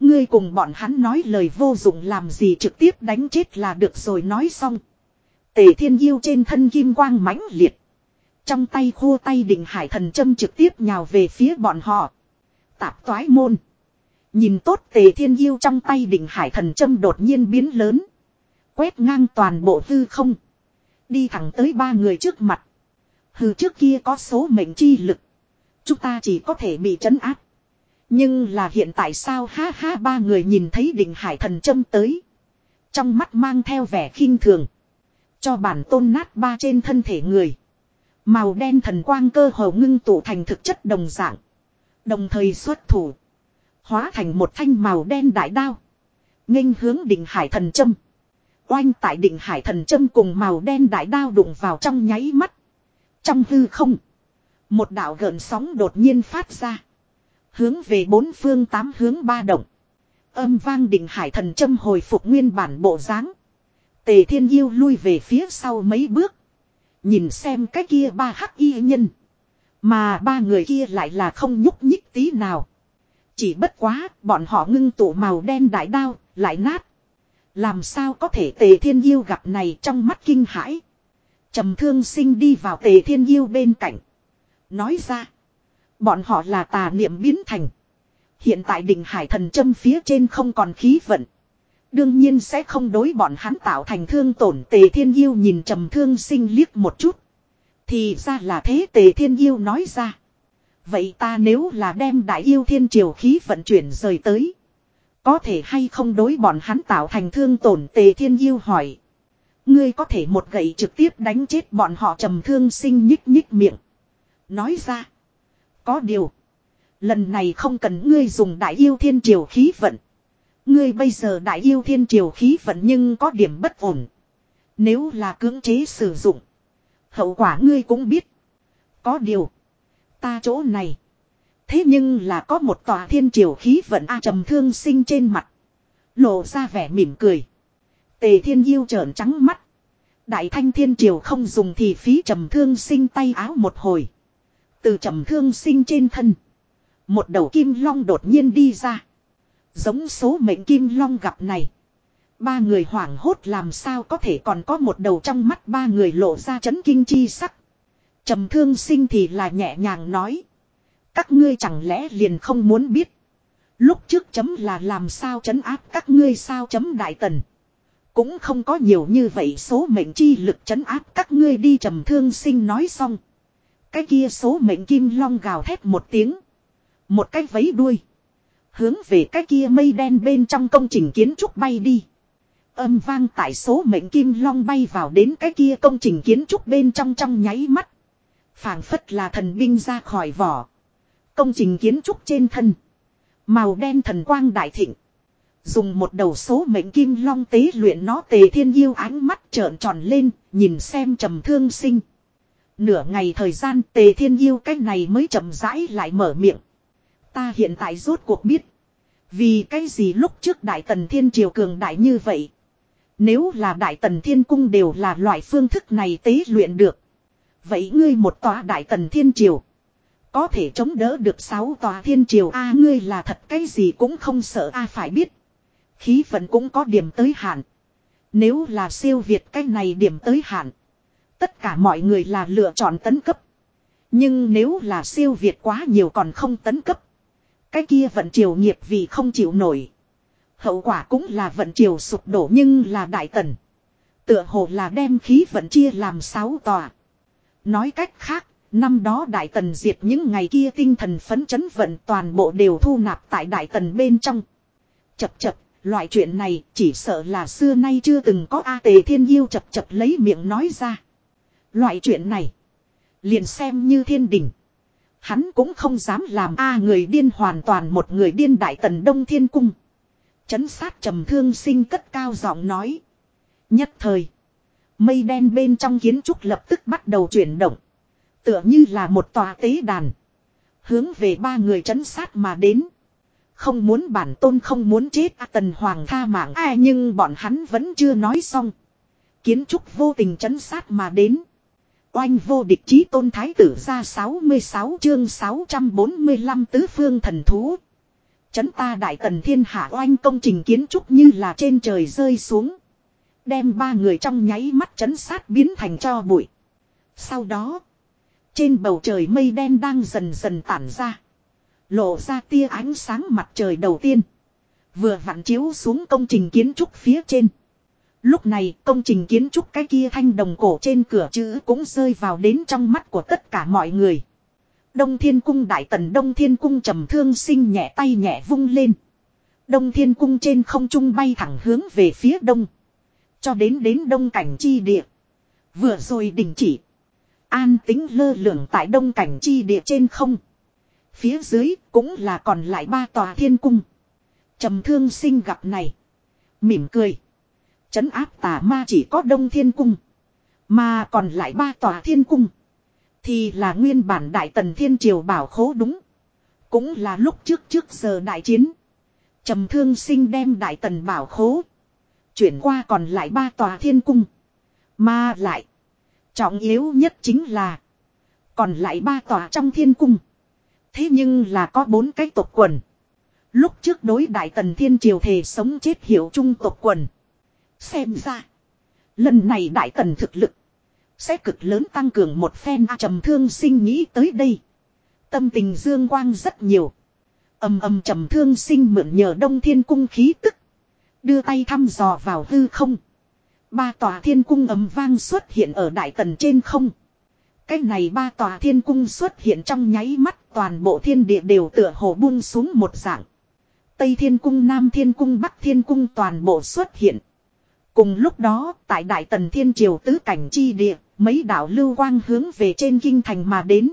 Ngươi cùng bọn hắn nói lời vô dụng làm gì trực tiếp đánh chết là được rồi nói xong. Tề thiên yêu trên thân kim quang mãnh liệt. Trong tay khô tay định hải thần châm trực tiếp nhào về phía bọn họ. Tạp toái môn. Nhìn tốt tề thiên yêu trong tay định hải thần châm đột nhiên biến lớn. Quét ngang toàn bộ hư không. Đi thẳng tới ba người trước mặt. Hư trước kia có số mệnh chi lực. Chúng ta chỉ có thể bị trấn áp. Nhưng là hiện tại sao ha ha ba người nhìn thấy định hải thần châm tới. Trong mắt mang theo vẻ khinh thường. Cho bản tôn nát ba trên thân thể người. Màu đen thần quang cơ hồ ngưng tụ thành thực chất đồng dạng. Đồng thời xuất thủ. Hóa thành một thanh màu đen đại đao. nghênh hướng định hải thần châm. Oanh tại định hải thần châm cùng màu đen đại đao đụng vào trong nháy mắt. Trong hư không. Một đạo gợn sóng đột nhiên phát ra. Hướng về bốn phương tám hướng ba động. Âm vang định hải thần châm hồi phục nguyên bản bộ dáng Tề thiên yêu lui về phía sau mấy bước. Nhìn xem cái kia ba hắc y nhân. Mà ba người kia lại là không nhúc nhích tí nào. Chỉ bất quá, bọn họ ngưng tụ màu đen đại đao, lại nát. Làm sao có thể tề thiên yêu gặp này trong mắt kinh hãi. trầm thương sinh đi vào tề thiên yêu bên cạnh. Nói ra. Bọn họ là tà niệm biến thành. Hiện tại đỉnh hải thần châm phía trên không còn khí vận. Đương nhiên sẽ không đối bọn hắn tạo thành thương tổn tề thiên yêu nhìn trầm thương sinh liếc một chút. Thì ra là thế, tề thiên yêu nói ra. Vậy ta nếu là đem đại yêu thiên triều khí vận chuyển rời tới. Có thể hay không đối bọn hắn tạo thành thương tổn tề thiên yêu hỏi. Ngươi có thể một gậy trực tiếp đánh chết bọn họ, trầm thương sinh nhích nhích miệng. Nói ra. Có điều. Lần này không cần ngươi dùng đại yêu thiên triều khí vận. Ngươi bây giờ đại yêu thiên triều khí vận nhưng có điểm bất ổn. Nếu là cưỡng chế sử dụng. Hậu quả ngươi cũng biết. Có điều. Ta chỗ này. Thế nhưng là có một tòa thiên triều khí vận A trầm thương sinh trên mặt. Lộ ra vẻ mỉm cười. Tề thiên yêu trợn trắng mắt. Đại thanh thiên triều không dùng thì phí trầm thương sinh tay áo một hồi. Từ trầm thương sinh trên thân. Một đầu kim long đột nhiên đi ra. Giống số mệnh kim long gặp này. Ba người hoảng hốt làm sao có thể còn có một đầu trong mắt ba người lộ ra chấn kinh chi sắc. trầm thương sinh thì là nhẹ nhàng nói. Các ngươi chẳng lẽ liền không muốn biết. Lúc trước chấm là làm sao chấn áp các ngươi sao chấm đại tần. Cũng không có nhiều như vậy số mệnh chi lực chấn áp các ngươi đi trầm thương sinh nói xong. Cái kia số mệnh kim long gào thét một tiếng. Một cái vấy đuôi. Hướng về cái kia mây đen bên trong công trình kiến trúc bay đi. Âm vang tại số mệnh kim long bay vào đến cái kia công trình kiến trúc bên trong trong nháy mắt. phảng phất là thần binh ra khỏi vỏ. Công trình kiến trúc trên thân. Màu đen thần quang đại thịnh. Dùng một đầu số mệnh kim long tế luyện nó tề thiên yêu ánh mắt trợn tròn lên, nhìn xem trầm thương sinh. Nửa ngày thời gian tề thiên yêu cái này mới chậm rãi lại mở miệng. Ta hiện tại rốt cuộc biết. Vì cái gì lúc trước Đại Tần Thiên Triều cường đại như vậy. Nếu là Đại Tần Thiên Cung đều là loại phương thức này tế luyện được. Vậy ngươi một tòa Đại Tần Thiên Triều. Có thể chống đỡ được sáu tòa Thiên Triều a, ngươi là thật cái gì cũng không sợ a, phải biết. Khí vận cũng có điểm tới hạn. Nếu là siêu việt cái này điểm tới hạn. Tất cả mọi người là lựa chọn tấn cấp. Nhưng nếu là siêu việt quá nhiều còn không tấn cấp. Cái kia vận triều nghiệp vì không chịu nổi. Hậu quả cũng là vận triều sụp đổ nhưng là đại tần. Tựa hồ là đem khí vận chia làm sáu tòa. Nói cách khác, năm đó đại tần diệt những ngày kia tinh thần phấn chấn vận toàn bộ đều thu nạp tại đại tần bên trong. Chập chập, loại chuyện này chỉ sợ là xưa nay chưa từng có A tề thiên yêu chập chập lấy miệng nói ra. Loại chuyện này, liền xem như thiên đình. Hắn cũng không dám làm a người điên hoàn toàn một người điên đại tần đông thiên cung. Chấn sát trầm thương sinh cất cao giọng nói. Nhất thời. Mây đen bên trong kiến trúc lập tức bắt đầu chuyển động. Tựa như là một tòa tế đàn. Hướng về ba người chấn sát mà đến. Không muốn bản tôn không muốn chết à, tần hoàng tha mạng ai nhưng bọn hắn vẫn chưa nói xong. Kiến trúc vô tình chấn sát mà đến. Oanh vô địch chí tôn thái tử ra 66 chương 645 tứ phương thần thú. Chấn ta đại tần thiên hạ oanh công trình kiến trúc như là trên trời rơi xuống. Đem ba người trong nháy mắt chấn sát biến thành cho bụi. Sau đó, trên bầu trời mây đen đang dần dần tản ra. Lộ ra tia ánh sáng mặt trời đầu tiên. Vừa vặn chiếu xuống công trình kiến trúc phía trên. Lúc này, công trình kiến trúc cái kia thanh đồng cổ trên cửa chữ cũng rơi vào đến trong mắt của tất cả mọi người. Đông Thiên Cung Đại Tần Đông Thiên Cung trầm thương sinh nhẹ tay nhẹ vung lên. Đông Thiên Cung trên không trung bay thẳng hướng về phía đông. Cho đến đến đông cảnh chi địa. Vừa rồi đình chỉ. An tính lơ lửng tại đông cảnh chi địa trên không. Phía dưới cũng là còn lại ba tòa thiên cung. Trầm thương sinh gặp này. Mỉm cười. Chấn áp tà ma chỉ có đông thiên cung. Mà còn lại ba tòa thiên cung. Thì là nguyên bản đại tần thiên triều bảo khố đúng. Cũng là lúc trước trước giờ đại chiến. trầm thương sinh đem đại tần bảo khố. chuyển qua còn lại ba tòa thiên cung. Mà lại. Trọng yếu nhất chính là. Còn lại ba tòa trong thiên cung. Thế nhưng là có bốn cái tộc quần. Lúc trước đối đại tần thiên triều thề sống chết hiểu trung tộc quần. Xem ra. Lần này đại tần thực lực. Sẽ cực lớn tăng cường một phen trầm thương sinh nghĩ tới đây. Tâm tình dương quang rất nhiều. ầm ầm trầm thương sinh mượn nhờ đông thiên cung khí tức. Đưa tay thăm dò vào hư không. Ba tòa thiên cung ầm vang xuất hiện ở đại tần trên không. Cái này ba tòa thiên cung xuất hiện trong nháy mắt, toàn bộ thiên địa đều tựa hồ buông xuống một dạng. Tây thiên cung, Nam thiên cung, Bắc thiên cung toàn bộ xuất hiện. Cùng lúc đó, tại đại tần thiên triều tứ cảnh chi địa, mấy đạo lưu quang hướng về trên kinh thành mà đến.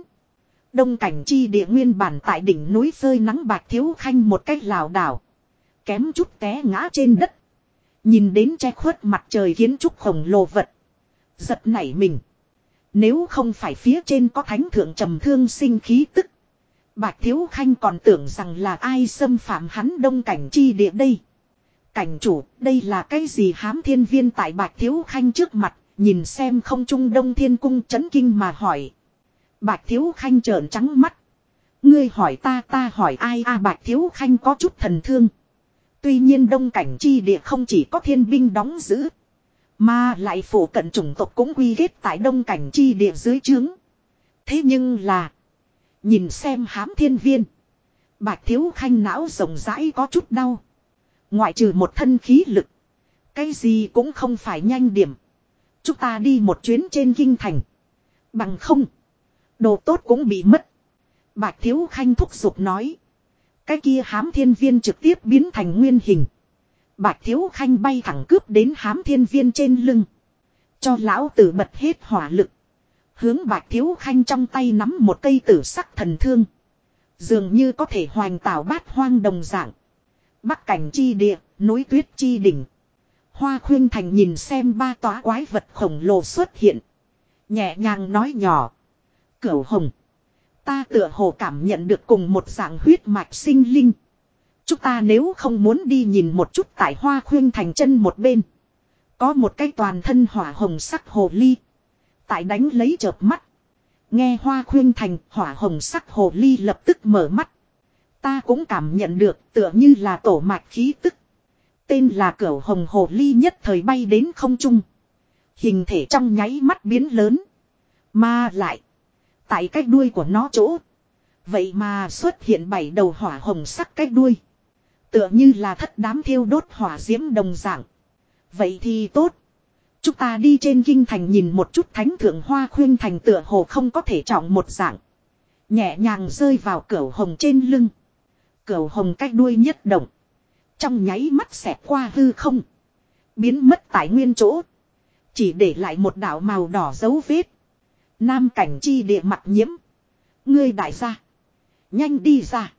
Đông cảnh chi địa nguyên bản tại đỉnh núi rơi nắng bạc thiếu khanh một cách lảo đảo. Kém chút té ngã trên đất. Nhìn đến che khuất mặt trời kiến trúc khổng lồ vật. Giật nảy mình. Nếu không phải phía trên có thánh thượng trầm thương sinh khí tức. Bạch Thiếu Khanh còn tưởng rằng là ai xâm phạm hắn đông cảnh chi địa đây. Cảnh chủ, đây là cái gì hám thiên viên tại Bạch Thiếu Khanh trước mặt, nhìn xem không trung đông thiên cung chấn kinh mà hỏi. Bạch Thiếu Khanh trợn trắng mắt. Ngươi hỏi ta ta hỏi ai a à, Bạch Thiếu Khanh có chút thần thương. Tuy nhiên đông cảnh chi địa không chỉ có thiên binh đóng giữ. Mà lại phủ cận chủng tộc cũng quy kết tại đông cảnh chi địa dưới trướng. Thế nhưng là. Nhìn xem hám thiên viên. Bạch thiếu khanh não rộng rãi có chút đau. Ngoại trừ một thân khí lực. Cái gì cũng không phải nhanh điểm. Chúng ta đi một chuyến trên kinh thành. Bằng không. Đồ tốt cũng bị mất. Bạch thiếu khanh thúc giục nói. Cái kia hám thiên viên trực tiếp biến thành nguyên hình. Bạch thiếu khanh bay thẳng cướp đến hám thiên viên trên lưng. Cho lão tử bật hết hỏa lực. Hướng bạch thiếu khanh trong tay nắm một cây tử sắc thần thương. Dường như có thể hoành tạo bát hoang đồng dạng. Bắc cảnh chi địa, núi tuyết chi đỉnh. Hoa khuyên thành nhìn xem ba tóa quái vật khổng lồ xuất hiện. Nhẹ nhàng nói nhỏ. Cửu hồng. Ta tựa hồ cảm nhận được cùng một dạng huyết mạch sinh linh. Chúng ta nếu không muốn đi nhìn một chút tại hoa khuyên thành chân một bên. Có một cái toàn thân hỏa hồng sắc hồ ly. Tại đánh lấy chợp mắt. Nghe hoa khuyên thành hỏa hồng sắc hồ ly lập tức mở mắt. Ta cũng cảm nhận được tựa như là tổ mạch khí tức. Tên là cửu hồng hồ ly nhất thời bay đến không trung. Hình thể trong nháy mắt biến lớn. Mà lại. Tại cái đuôi của nó chỗ. Vậy mà xuất hiện bảy đầu hỏa hồng sắc cái đuôi. Tựa như là thất đám thiêu đốt hỏa diễm đồng dạng. Vậy thì tốt. Chúng ta đi trên kinh thành nhìn một chút thánh thượng hoa khuyên thành tựa hồ không có thể trọng một dạng. Nhẹ nhàng rơi vào cửa hồng trên lưng. Cửu hồng cách đuôi nhất động. Trong nháy mắt xẹt qua hư không. Biến mất tại nguyên chỗ. Chỉ để lại một đảo màu đỏ dấu vết. Nam cảnh chi địa mặt nhiễm. Ngươi đại gia. Nhanh đi ra.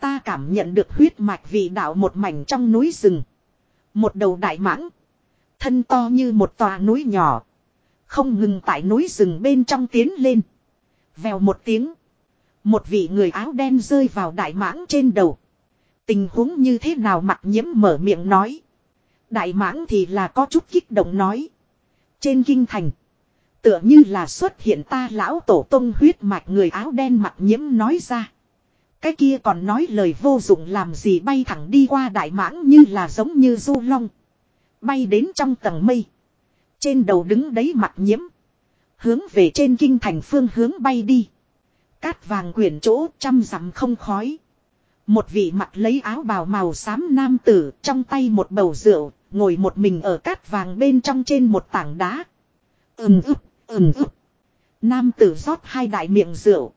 Ta cảm nhận được huyết mạch vị đạo một mảnh trong núi rừng. Một đầu đại mãng. Thân to như một tòa núi nhỏ. Không ngừng tại núi rừng bên trong tiến lên. Vèo một tiếng. Một vị người áo đen rơi vào đại mãng trên đầu. Tình huống như thế nào mặt nhiễm mở miệng nói. Đại mãng thì là có chút kích động nói. Trên kinh thành. Tựa như là xuất hiện ta lão tổ tông huyết mạch người áo đen mặt nhiễm nói ra. Cái kia còn nói lời vô dụng làm gì bay thẳng đi qua đại mãng như là giống như du long. Bay đến trong tầng mây. Trên đầu đứng đấy mặt nhiễm. Hướng về trên kinh thành phương hướng bay đi. Cát vàng quyển chỗ trăm dặm không khói. Một vị mặt lấy áo bào màu xám nam tử trong tay một bầu rượu, ngồi một mình ở cát vàng bên trong trên một tảng đá. Ừm ức, ừm ức. Nam tử rót hai đại miệng rượu.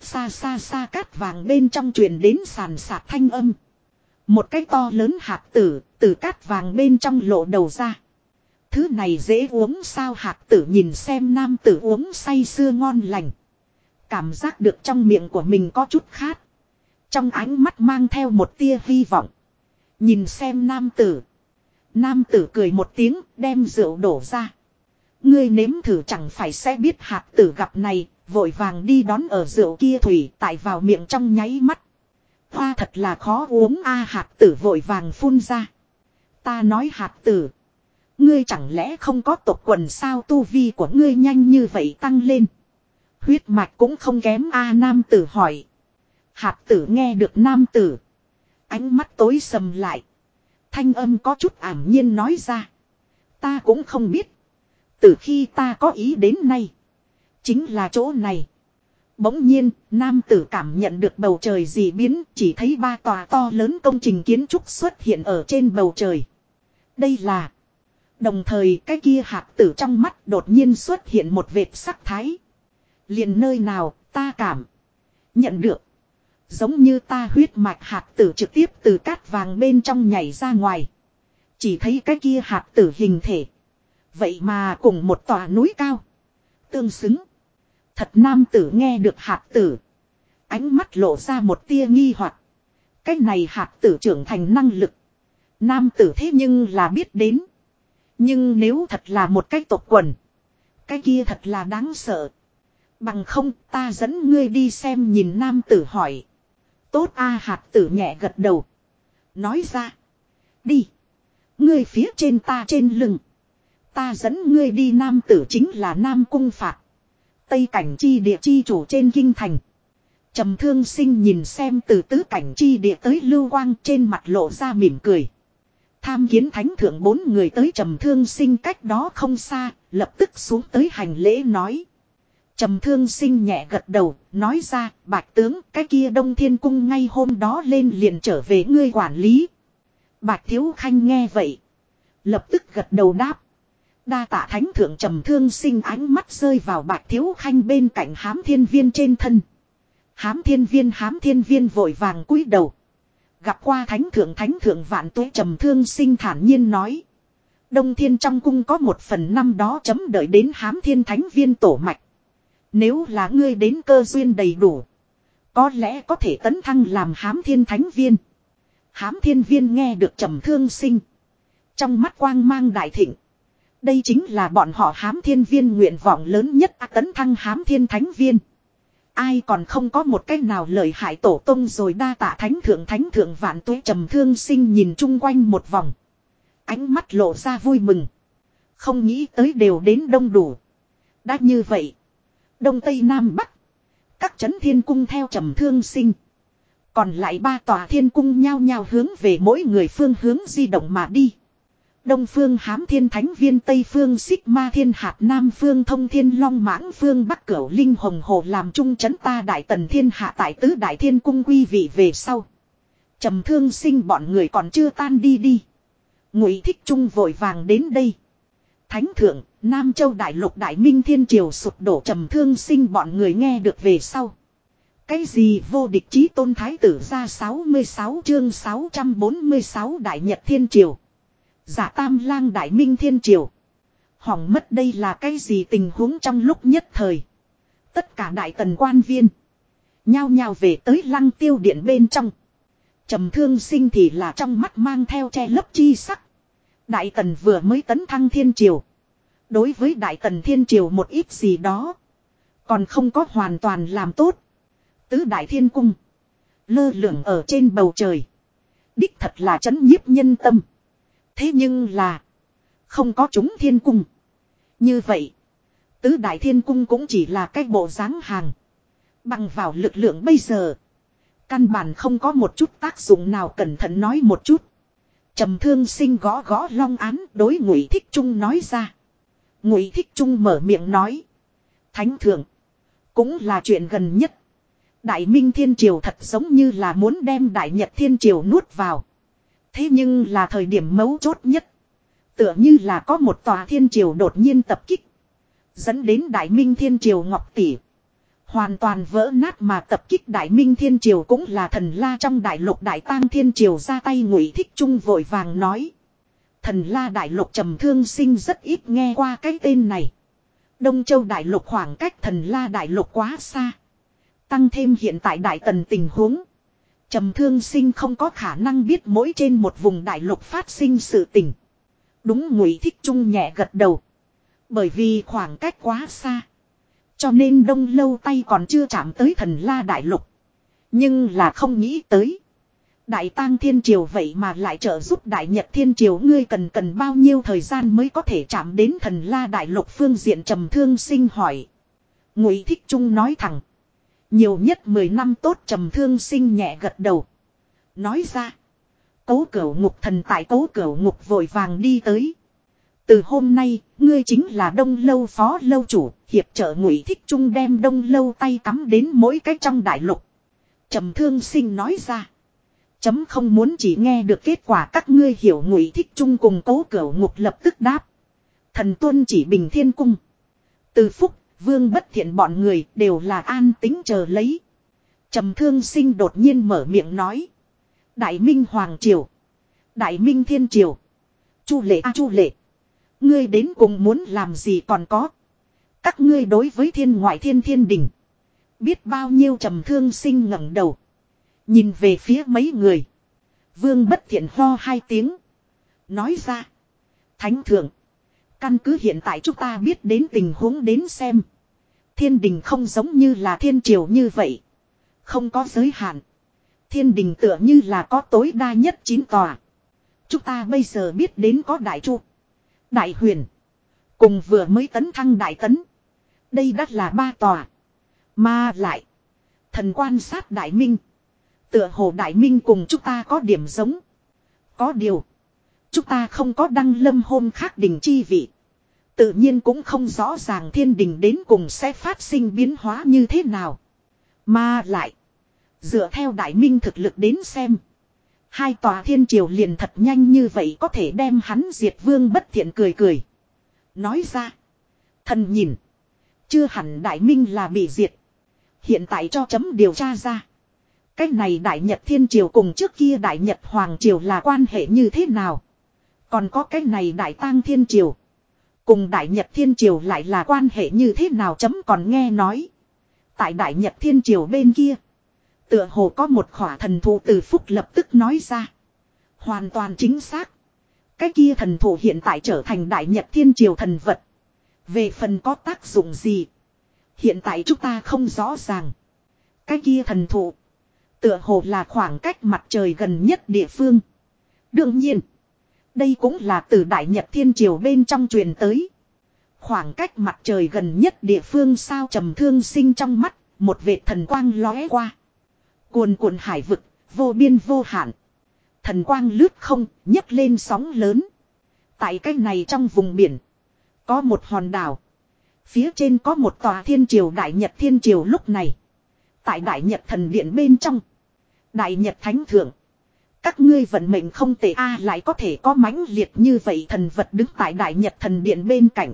Xa xa xa cát vàng bên trong truyền đến sàn sạt thanh âm. Một cái to lớn hạt tử, từ cát vàng bên trong lộ đầu ra. Thứ này dễ uống sao hạt tử nhìn xem nam tử uống say sưa ngon lành. Cảm giác được trong miệng của mình có chút khát. Trong ánh mắt mang theo một tia hy vọng. Nhìn xem nam tử. Nam tử cười một tiếng đem rượu đổ ra. Ngươi nếm thử chẳng phải sẽ biết hạt tử gặp này, vội vàng đi đón ở rượu kia thủy tại vào miệng trong nháy mắt. Hoa thật là khó uống a hạt tử vội vàng phun ra. Ta nói hạt tử. Ngươi chẳng lẽ không có tộc quần sao tu vi của ngươi nhanh như vậy tăng lên. Huyết mạch cũng không kém a nam tử hỏi. Hạt tử nghe được nam tử. Ánh mắt tối sầm lại. Thanh âm có chút ảm nhiên nói ra. Ta cũng không biết. Từ khi ta có ý đến nay. Chính là chỗ này. Bỗng nhiên, nam tử cảm nhận được bầu trời dị biến, chỉ thấy ba tòa to lớn công trình kiến trúc xuất hiện ở trên bầu trời. Đây là... Đồng thời cái kia hạt tử trong mắt đột nhiên xuất hiện một vệt sắc thái liền nơi nào ta cảm. Nhận được. Giống như ta huyết mạch hạt tử trực tiếp từ cát vàng bên trong nhảy ra ngoài. Chỉ thấy cái kia hạt tử hình thể. Vậy mà cùng một tòa núi cao. Tương xứng. Thật nam tử nghe được hạt tử. Ánh mắt lộ ra một tia nghi hoặc. Cái này hạt tử trưởng thành năng lực. Nam tử thế nhưng là biết đến. Nhưng nếu thật là một cái tộc quần. Cái kia thật là đáng sợ. Bằng không ta dẫn ngươi đi xem nhìn nam tử hỏi. Tốt a hạt tử nhẹ gật đầu. Nói ra. Đi. Ngươi phía trên ta trên lưng. Ta dẫn ngươi đi nam tử chính là nam cung phạt. Tây cảnh chi địa chi chủ trên kinh thành. trầm thương sinh nhìn xem từ tứ cảnh chi địa tới lưu quang trên mặt lộ ra mỉm cười. Tham kiến thánh thượng bốn người tới trầm thương sinh cách đó không xa, lập tức xuống tới hành lễ nói. Trầm thương sinh nhẹ gật đầu, nói ra, bạch tướng, cái kia đông thiên cung ngay hôm đó lên liền trở về ngươi quản lý. Bạch thiếu khanh nghe vậy. Lập tức gật đầu đáp. Đa tạ thánh thượng trầm thương sinh ánh mắt rơi vào bạch thiếu khanh bên cạnh hám thiên viên trên thân. Hám thiên viên hám thiên viên vội vàng cúi đầu. Gặp qua thánh thượng thánh thượng vạn tuế trầm thương sinh thản nhiên nói. Đông thiên trong cung có một phần năm đó chấm đợi đến hám thiên thánh viên tổ mạch. Nếu là ngươi đến cơ duyên đầy đủ. Có lẽ có thể tấn thăng làm hám thiên thánh viên. Hám thiên viên nghe được trầm thương sinh. Trong mắt quang mang đại thịnh. Đây chính là bọn họ hám thiên viên nguyện vọng lớn nhất à, tấn thăng hám thiên thánh viên. Ai còn không có một cách nào lợi hại tổ tông rồi đa tạ thánh thượng thánh thượng vạn tuế trầm thương sinh nhìn chung quanh một vòng. Ánh mắt lộ ra vui mừng. Không nghĩ tới đều đến đông đủ. Đã như vậy. Đông Tây Nam Bắc. Các chấn thiên cung theo trầm thương sinh. Còn lại ba tòa thiên cung nhao nhao hướng về mỗi người phương hướng di động mà đi. Đông phương hám thiên thánh viên Tây phương xích ma thiên hạt Nam phương thông thiên long mãng phương Bắc cửu linh hồng hồ làm trung chấn ta đại tần thiên hạ tại tứ đại thiên cung quy vị về sau. trầm thương sinh bọn người còn chưa tan đi đi. Ngụy thích trung vội vàng đến đây. Thánh thượng, Nam Châu Đại Lục Đại Minh Thiên Triều sụp đổ trầm thương sinh bọn người nghe được về sau. Cái gì vô địch chí tôn thái tử ra 66 chương 646 Đại Nhật Thiên Triều. Giả tam lang Đại Minh Thiên Triều. Hỏng mất đây là cái gì tình huống trong lúc nhất thời. Tất cả đại tần quan viên. Nhao nhao về tới lăng tiêu điện bên trong. trầm thương sinh thì là trong mắt mang theo che lấp chi sắc. Đại tần vừa mới tấn thăng thiên triều. Đối với đại tần thiên triều một ít gì đó. Còn không có hoàn toàn làm tốt. Tứ đại thiên cung. Lơ lửng ở trên bầu trời. Đích thật là chấn nhiếp nhân tâm. Thế nhưng là. Không có chúng thiên cung. Như vậy. Tứ đại thiên cung cũng chỉ là cái bộ dáng hàng. Bằng vào lực lượng bây giờ. Căn bản không có một chút tác dụng nào cẩn thận nói một chút. trầm thương sinh gõ gõ long án, đối ngụy thích trung nói ra. Ngụy thích trung mở miệng nói. Thánh thượng. Cũng là chuyện gần nhất. Đại Minh Thiên Triều thật giống như là muốn đem Đại Nhật Thiên Triều nuốt vào. Thế nhưng là thời điểm mấu chốt nhất. Tựa như là có một tòa Thiên Triều đột nhiên tập kích. Dẫn đến Đại Minh Thiên Triều Ngọc Tỷ. Hoàn toàn vỡ nát mà tập kích Đại Minh Thiên Triều cũng là thần la trong đại lục Đại tang Thiên Triều ra tay ngụy thích trung vội vàng nói. Thần la đại lục trầm thương sinh rất ít nghe qua cái tên này. Đông Châu đại lục khoảng cách thần la đại lục quá xa. Tăng thêm hiện tại đại tần tình huống. Trầm thương sinh không có khả năng biết mỗi trên một vùng đại lục phát sinh sự tình. Đúng ngụy thích trung nhẹ gật đầu. Bởi vì khoảng cách quá xa. Cho nên đông lâu tay còn chưa chạm tới thần la đại lục. Nhưng là không nghĩ tới. Đại tang thiên triều vậy mà lại trợ giúp đại nhật thiên triều ngươi cần cần bao nhiêu thời gian mới có thể chạm đến thần la đại lục phương diện trầm thương sinh hỏi. Ngụy thích trung nói thẳng. Nhiều nhất 10 năm tốt trầm thương sinh nhẹ gật đầu. Nói ra. Cố cửu ngục thần tại cố cửu ngục vội vàng đi tới. Từ hôm nay, ngươi chính là đông lâu phó lâu chủ, hiệp trợ ngụy thích trung đem đông lâu tay cắm đến mỗi cái trong đại lục. trầm thương sinh nói ra. Chấm không muốn chỉ nghe được kết quả các ngươi hiểu ngụy thích trung cùng cố cửu ngục lập tức đáp. Thần tuân chỉ bình thiên cung. Từ phúc, vương bất thiện bọn người đều là an tính chờ lấy. trầm thương sinh đột nhiên mở miệng nói. Đại Minh Hoàng Triều. Đại Minh Thiên Triều. Chu lệ a chu lệ. Ngươi đến cùng muốn làm gì còn có. Các ngươi đối với thiên ngoại thiên thiên đình. Biết bao nhiêu trầm thương sinh ngẩng đầu. Nhìn về phía mấy người. Vương bất thiện ho hai tiếng. Nói ra. Thánh thượng. Căn cứ hiện tại chúng ta biết đến tình huống đến xem. Thiên đình không giống như là thiên triều như vậy. Không có giới hạn. Thiên đình tựa như là có tối đa nhất chín tòa. Chúng ta bây giờ biết đến có đại chu. Đại huyền. Cùng vừa mới tấn thăng đại tấn. Đây đắt là ba tòa. Mà lại. Thần quan sát đại minh. Tựa hồ đại minh cùng chúng ta có điểm giống. Có điều. Chúng ta không có đăng lâm hôm khác đình chi vị. Tự nhiên cũng không rõ ràng thiên đình đến cùng sẽ phát sinh biến hóa như thế nào. Mà lại. Dựa theo đại minh thực lực đến xem. Hai tòa thiên triều liền thật nhanh như vậy có thể đem hắn diệt vương bất thiện cười cười. Nói ra. Thần nhìn. Chưa hẳn đại minh là bị diệt. Hiện tại cho chấm điều tra ra. Cái này đại nhật thiên triều cùng trước kia đại nhật hoàng triều là quan hệ như thế nào. Còn có cái này đại tang thiên triều. Cùng đại nhật thiên triều lại là quan hệ như thế nào chấm còn nghe nói. Tại đại nhật thiên triều bên kia. Tựa hồ có một khỏa thần thụ từ phúc lập tức nói ra. Hoàn toàn chính xác. Cái kia thần thụ hiện tại trở thành đại nhật thiên triều thần vật. Về phần có tác dụng gì. Hiện tại chúng ta không rõ ràng. Cái kia thần thụ. Tựa hồ là khoảng cách mặt trời gần nhất địa phương. Đương nhiên. Đây cũng là từ Đại Nhật Thiên Triều bên trong truyền tới. Khoảng cách mặt trời gần nhất địa phương sao trầm thương sinh trong mắt, một vệt thần quang lóe qua. Cuồn cuộn hải vực, vô biên vô hạn. Thần quang lướt không, nhấc lên sóng lớn. Tại cái này trong vùng biển, có một hòn đảo. Phía trên có một tòa thiên triều Đại Nhật Thiên Triều lúc này. Tại Đại Nhật Thần Điện bên trong. Đại Nhật Thánh Thượng. Các ngươi vận mệnh không tệ a lại có thể có mãnh liệt như vậy thần vật đứng tại Đại Nhật Thần Điện bên cạnh.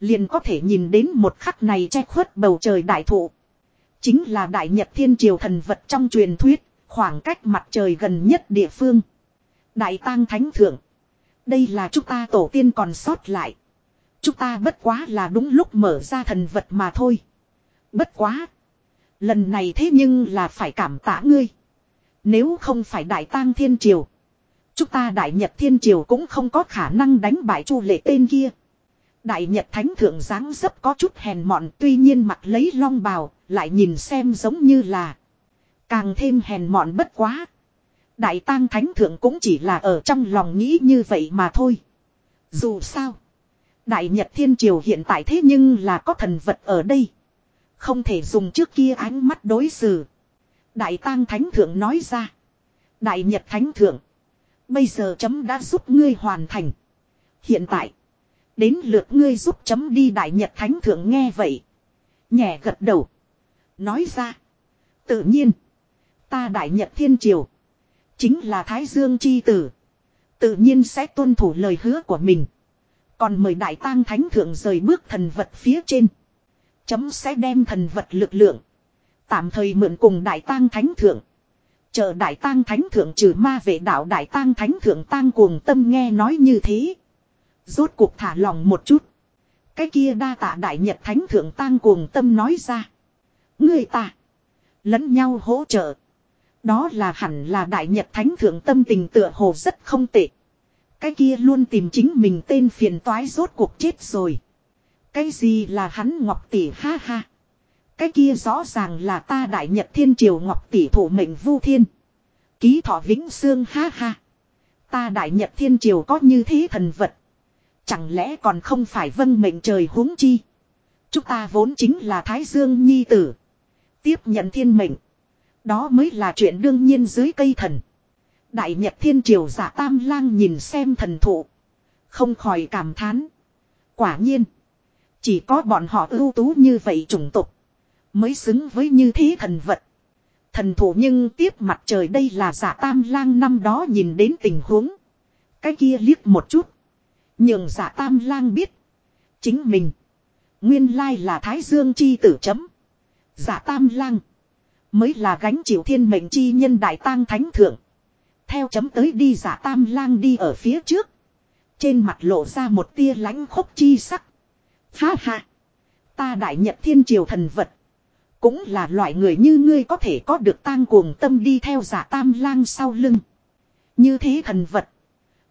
Liền có thể nhìn đến một khắc này che khuất bầu trời đại thụ. Chính là Đại Nhật Thiên Triều thần vật trong truyền thuyết, khoảng cách mặt trời gần nhất địa phương. Đại tang Thánh Thượng. Đây là chúng ta tổ tiên còn sót lại. Chúng ta bất quá là đúng lúc mở ra thần vật mà thôi. Bất quá. Lần này thế nhưng là phải cảm tạ ngươi. Nếu không phải đại tang thiên triều. Chúng ta đại nhật thiên triều cũng không có khả năng đánh bại chu lệ tên kia. Đại nhật thánh thượng dáng dấp có chút hèn mọn tuy nhiên mặt lấy long bào, lại nhìn xem giống như là. Càng thêm hèn mọn bất quá. Đại tang thánh thượng cũng chỉ là ở trong lòng nghĩ như vậy mà thôi. Dù sao. Đại Nhật Thiên Triều hiện tại thế nhưng là có thần vật ở đây. Không thể dùng trước kia ánh mắt đối xử. Đại tang thánh thượng nói ra. Đại nhật thánh thượng. Bây giờ chấm đã giúp ngươi hoàn thành. Hiện tại. Đến lượt ngươi giúp chấm đi đại nhật thánh thượng nghe vậy. Nhẹ gật đầu. Nói ra. Tự nhiên. Ta đại nhật thiên triều. Chính là Thái Dương chi tử. Tự nhiên sẽ tuân thủ lời hứa của mình. Còn mời đại tang thánh thượng rời bước thần vật phía trên. Chấm sẽ đem thần vật lực lượng. Tạm thời mượn cùng đại tang thánh thượng. Chờ đại tang thánh thượng trừ ma vệ đạo đại tang thánh thượng tang cuồng tâm nghe nói như thế. Rốt cuộc thả lòng một chút. Cái kia đa tạ đại nhật thánh thượng tang cuồng tâm nói ra. Người ta. Lẫn nhau hỗ trợ. Đó là hẳn là đại nhật thánh thượng tâm tình tựa hồ rất không tệ. Cái kia luôn tìm chính mình tên phiền toái rốt cuộc chết rồi. Cái gì là hắn ngọc tỷ ha ha. Cái kia rõ ràng là ta đại nhật thiên triều ngọc tỷ thủ mệnh vu thiên. Ký thọ vĩnh xương, ha ha. Ta đại nhật thiên triều có như thế thần vật. Chẳng lẽ còn không phải vâng mệnh trời huống chi. Chúng ta vốn chính là Thái Dương Nhi Tử. Tiếp nhận thiên mệnh. Đó mới là chuyện đương nhiên dưới cây thần. Đại Nhật Thiên Triều giả tam lang nhìn xem thần thụ. Không khỏi cảm thán. Quả nhiên. Chỉ có bọn họ ưu tú như vậy chủng tục. Mới xứng với như thế thần vật. Thần thủ nhưng tiếp mặt trời đây là giả tam lang năm đó nhìn đến tình huống. Cái kia liếc một chút. nhưng giả tam lang biết. Chính mình. Nguyên lai là Thái Dương chi tử chấm. Giả tam lang. Mới là gánh chịu thiên mệnh chi nhân đại tang thánh thượng. Theo chấm tới đi giả tam lang đi ở phía trước. Trên mặt lộ ra một tia lãnh khốc chi sắc. Ha ha. Ta đại nhật thiên triều thần vật. Cũng là loại người như ngươi có thể có được tang cuồng tâm đi theo giả tam lang sau lưng. Như thế thần vật.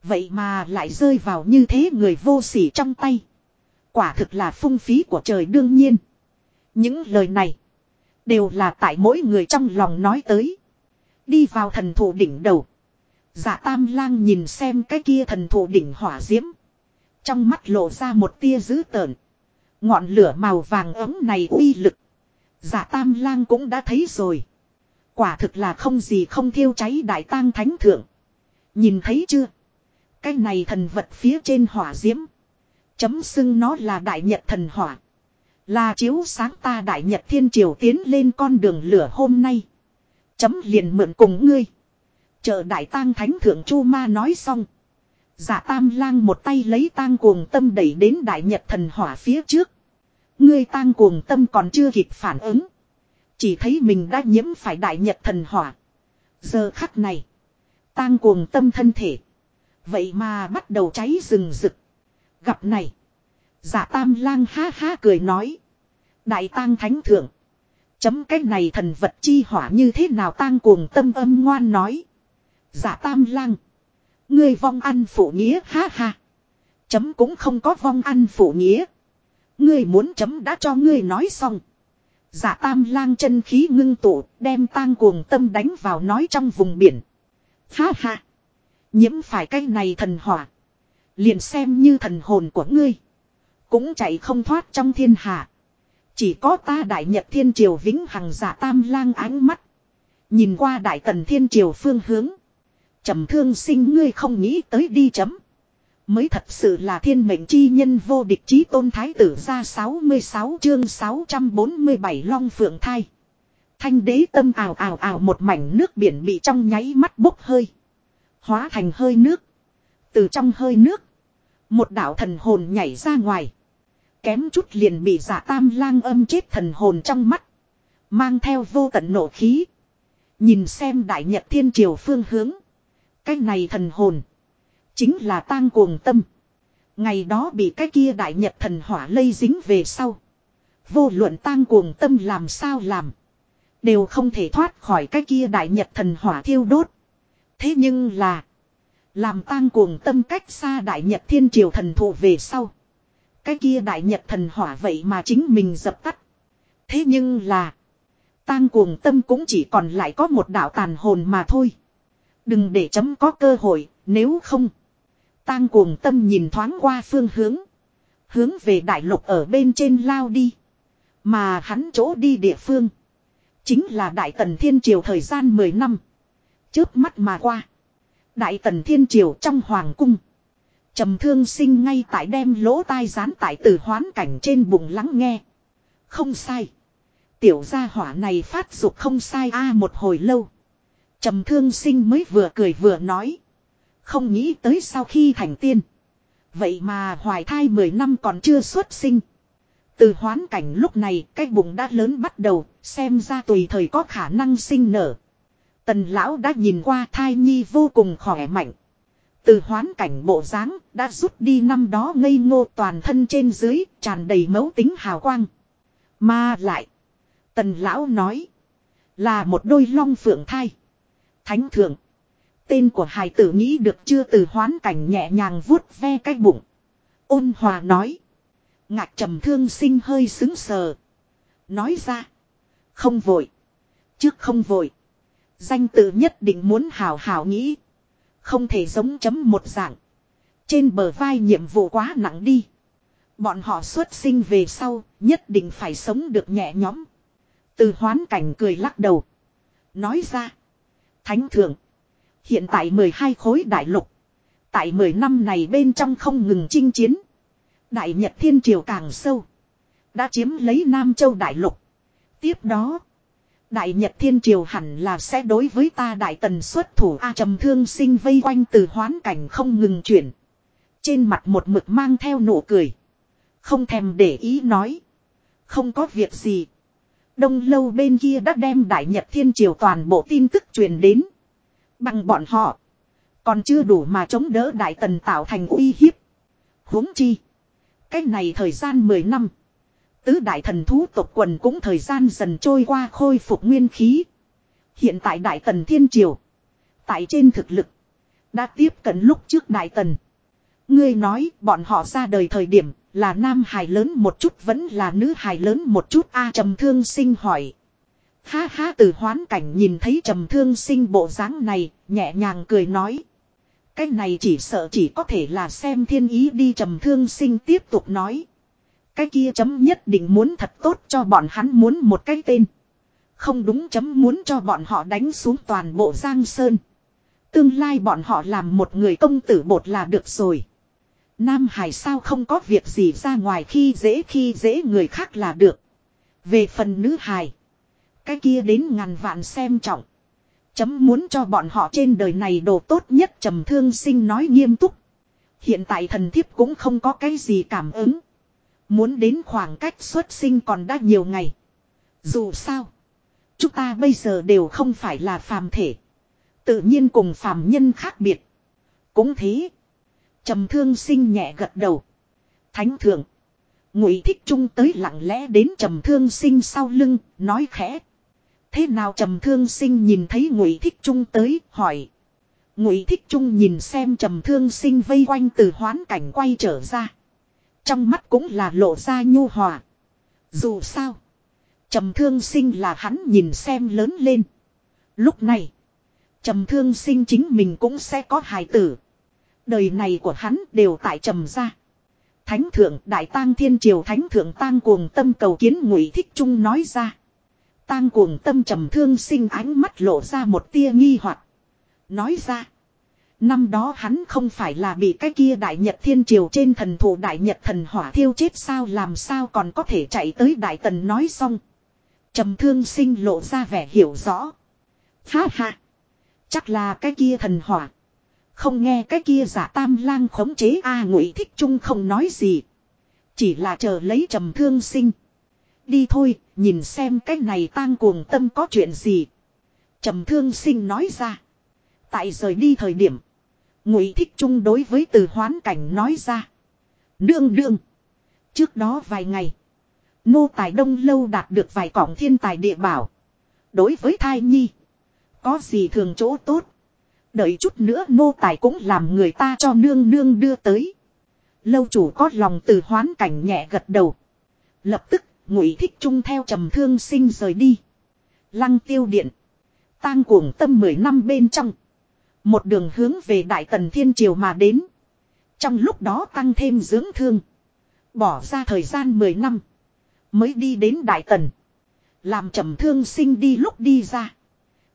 Vậy mà lại rơi vào như thế người vô sỉ trong tay. Quả thực là phung phí của trời đương nhiên. Những lời này. Đều là tại mỗi người trong lòng nói tới. Đi vào thần thủ đỉnh đầu. Giả tam lang nhìn xem cái kia thần thủ đỉnh hỏa diễm. Trong mắt lộ ra một tia dữ tợn. Ngọn lửa màu vàng ấm này uy lực. Giả tam lang cũng đã thấy rồi. Quả thực là không gì không thiêu cháy đại tang thánh thượng. Nhìn thấy chưa? Cái này thần vật phía trên hỏa diễm. Chấm xưng nó là đại nhật thần hỏa. Là chiếu sáng ta đại nhật thiên triều tiến lên con đường lửa hôm nay. Chấm liền mượn cùng ngươi. Chờ đại tang thánh thượng chu ma nói xong. Giả tam lang một tay lấy tang cuồng tâm đẩy đến đại nhật thần hỏa phía trước. Ngươi tang cuồng tâm còn chưa kịp phản ứng. Chỉ thấy mình đã nhiễm phải đại nhật thần hỏa. Giờ khắc này. Tang cuồng tâm thân thể. Vậy mà bắt đầu cháy rừng rực. Gặp này. Giả tam lang ha ha cười nói. Đại tang thánh thượng. Chấm cách này thần vật chi hỏa như thế nào tang cuồng tâm âm ngoan nói. Giả tam lang. Ngươi vong ăn phụ nghĩa ha ha. Chấm cũng không có vong ăn phụ nghĩa. Ngươi muốn chấm đã cho ngươi nói xong. Giả tam lang chân khí ngưng tụ, đem tang cuồng tâm đánh vào nói trong vùng biển. Ha ha. Nhiễm phải cái này thần hỏa. Liền xem như thần hồn của ngươi. Cũng chạy không thoát trong thiên hạ. Chỉ có ta đại nhật thiên triều vĩnh hằng giả tam lang ánh mắt. Nhìn qua đại tần thiên triều phương hướng. trầm thương sinh ngươi không nghĩ tới đi chấm. Mới thật sự là thiên mệnh chi nhân vô địch chí tôn thái tử ra 66 chương 647 long phượng thai. Thanh đế tâm ảo ảo ảo một mảnh nước biển bị trong nháy mắt bốc hơi. Hóa thành hơi nước. Từ trong hơi nước. Một đạo thần hồn nhảy ra ngoài. Kém chút liền bị giả tam lang âm chết thần hồn trong mắt. Mang theo vô tận nổ khí. Nhìn xem đại nhật thiên triều phương hướng. Cái này thần hồn. Chính là tang cuồng tâm. Ngày đó bị cái kia đại nhật thần hỏa lây dính về sau. Vô luận tang cuồng tâm làm sao làm. Đều không thể thoát khỏi cái kia đại nhật thần hỏa thiêu đốt. Thế nhưng là. Làm tang cuồng tâm cách xa đại nhật thiên triều thần thụ về sau. Cái kia đại nhật thần hỏa vậy mà chính mình dập tắt. Thế nhưng là. Tang cuồng tâm cũng chỉ còn lại có một đạo tàn hồn mà thôi. Đừng để chấm có cơ hội, nếu không. Tang cuồng tâm nhìn thoáng qua phương hướng. Hướng về đại lục ở bên trên lao đi. Mà hắn chỗ đi địa phương. Chính là đại tần thiên triều thời gian 10 năm. Chớp mắt mà qua. Đại tần thiên triều trong hoàng cung. trầm thương sinh ngay tại đem lỗ tai dán tại từ hoán cảnh trên bụng lắng nghe. Không sai. Tiểu gia hỏa này phát dục không sai a à, một hồi lâu. trầm thương sinh mới vừa cười vừa nói. Không nghĩ tới sau khi thành tiên. Vậy mà hoài thai 10 năm còn chưa xuất sinh. Từ hoán cảnh lúc này, cái bụng đã lớn bắt đầu, xem ra tùy thời có khả năng sinh nở. Tần lão đã nhìn qua thai nhi vô cùng khỏe mạnh. Từ hoán cảnh bộ dáng đã rút đi năm đó ngây ngô toàn thân trên dưới, tràn đầy mấu tính hào quang. Mà lại. Tần lão nói. Là một đôi long phượng thai. Thánh thượng. Tên của hài tử nghĩ được chưa từ hoán cảnh nhẹ nhàng vuốt ve cái bụng. Ôn hòa nói. Ngạc trầm thương sinh hơi xứng sờ. Nói ra. Không vội. Trước không vội. Danh tự nhất định muốn hào hào nghĩ. Không thể giống chấm một dạng. Trên bờ vai nhiệm vụ quá nặng đi. Bọn họ xuất sinh về sau, nhất định phải sống được nhẹ nhõm. Từ hoán cảnh cười lắc đầu. Nói ra. Thánh thượng. Hiện tại 12 khối đại lục. Tại 10 năm này bên trong không ngừng chinh chiến. Đại Nhật Thiên Triều càng sâu. Đã chiếm lấy Nam Châu Đại Lục. Tiếp đó. Đại Nhật Thiên Triều hẳn là sẽ đối với ta Đại Tần xuất thủ A trầm thương sinh vây quanh từ hoán cảnh không ngừng chuyển. Trên mặt một mực mang theo nụ cười. Không thèm để ý nói. Không có việc gì. Đông lâu bên kia đã đem Đại Nhật Thiên Triều toàn bộ tin tức truyền đến. Bằng bọn họ. Còn chưa đủ mà chống đỡ Đại Tần tạo thành uy hiếp. huống chi. Cách này thời gian 10 năm. Tứ đại thần thú tộc quần cũng thời gian dần trôi qua khôi phục nguyên khí. Hiện tại Đại Tần Thiên Triều. Tại trên thực lực. Đã tiếp cận lúc trước Đại Tần. Ngươi nói bọn họ ra đời thời điểm là nam hài lớn một chút vẫn là nữ hài lớn một chút a trầm thương sinh hỏi. Ha ha từ hoán cảnh nhìn thấy trầm thương sinh bộ dáng này, nhẹ nhàng cười nói. Cái này chỉ sợ chỉ có thể là xem thiên ý đi trầm thương sinh tiếp tục nói. Cái kia chấm nhất định muốn thật tốt cho bọn hắn muốn một cái tên. Không đúng chấm muốn cho bọn họ đánh xuống toàn bộ Giang Sơn. Tương lai bọn họ làm một người công tử bột là được rồi. Nam Hải sao không có việc gì ra ngoài khi dễ khi dễ người khác là được. Về phần nữ Hải. Cái kia đến ngàn vạn xem trọng. Chấm muốn cho bọn họ trên đời này đồ tốt nhất trầm thương sinh nói nghiêm túc. Hiện tại thần thiếp cũng không có cái gì cảm ứng. Muốn đến khoảng cách xuất sinh còn đã nhiều ngày. Dù sao. Chúng ta bây giờ đều không phải là phàm thể. Tự nhiên cùng phàm nhân khác biệt. Cũng thế. trầm thương sinh nhẹ gật đầu. Thánh thượng. Ngụy thích trung tới lặng lẽ đến trầm thương sinh sau lưng, nói khẽ. Thế nào trầm thương sinh nhìn thấy ngụy thích trung tới, hỏi. Ngụy thích trung nhìn xem trầm thương sinh vây quanh từ hoán cảnh quay trở ra. Trong mắt cũng là lộ ra nhu hòa. Dù sao. Trầm thương sinh là hắn nhìn xem lớn lên. Lúc này. Trầm thương sinh chính mình cũng sẽ có hài tử. Đời này của hắn đều tại trầm gia. Thánh thượng đại tang thiên triều thánh thượng tang cuồng tâm cầu kiến ngụy thích trung nói ra. Tang cuồng tâm trầm thương sinh ánh mắt lộ ra một tia nghi hoặc Nói ra. Năm đó hắn không phải là bị cái kia đại nhật thiên triều trên thần thủ đại nhật thần hỏa thiêu chết sao, làm sao còn có thể chạy tới đại tần nói xong. trầm thương sinh lộ ra vẻ hiểu rõ. Ha ha. Chắc là cái kia thần hỏa. Không nghe cái kia giả tam lang khống chế A ngụy thích trung không nói gì. Chỉ là chờ lấy trầm thương sinh. Đi thôi, nhìn xem cái này tang cuồng tâm có chuyện gì. Trầm thương sinh nói ra. Tại rời đi thời điểm. Ngụy thích trung đối với từ hoán cảnh nói ra. Đương đương. Trước đó vài ngày. Nô tài đông lâu đạt được vài cọng thiên tài địa bảo. Đối với thai nhi. Có gì thường chỗ tốt. Đợi chút nữa nô tài cũng làm người ta cho nương nương đưa tới. Lâu chủ có lòng từ hoán cảnh nhẹ gật đầu. Lập tức ngụy thích trung theo trầm thương sinh rời đi. Lăng tiêu điện. tang cuồng tâm mười năm bên trong. Một đường hướng về Đại Tần Thiên Triều mà đến. Trong lúc đó tăng thêm dưỡng thương. Bỏ ra thời gian 10 năm. Mới đi đến Đại Tần. Làm trầm thương sinh đi lúc đi ra.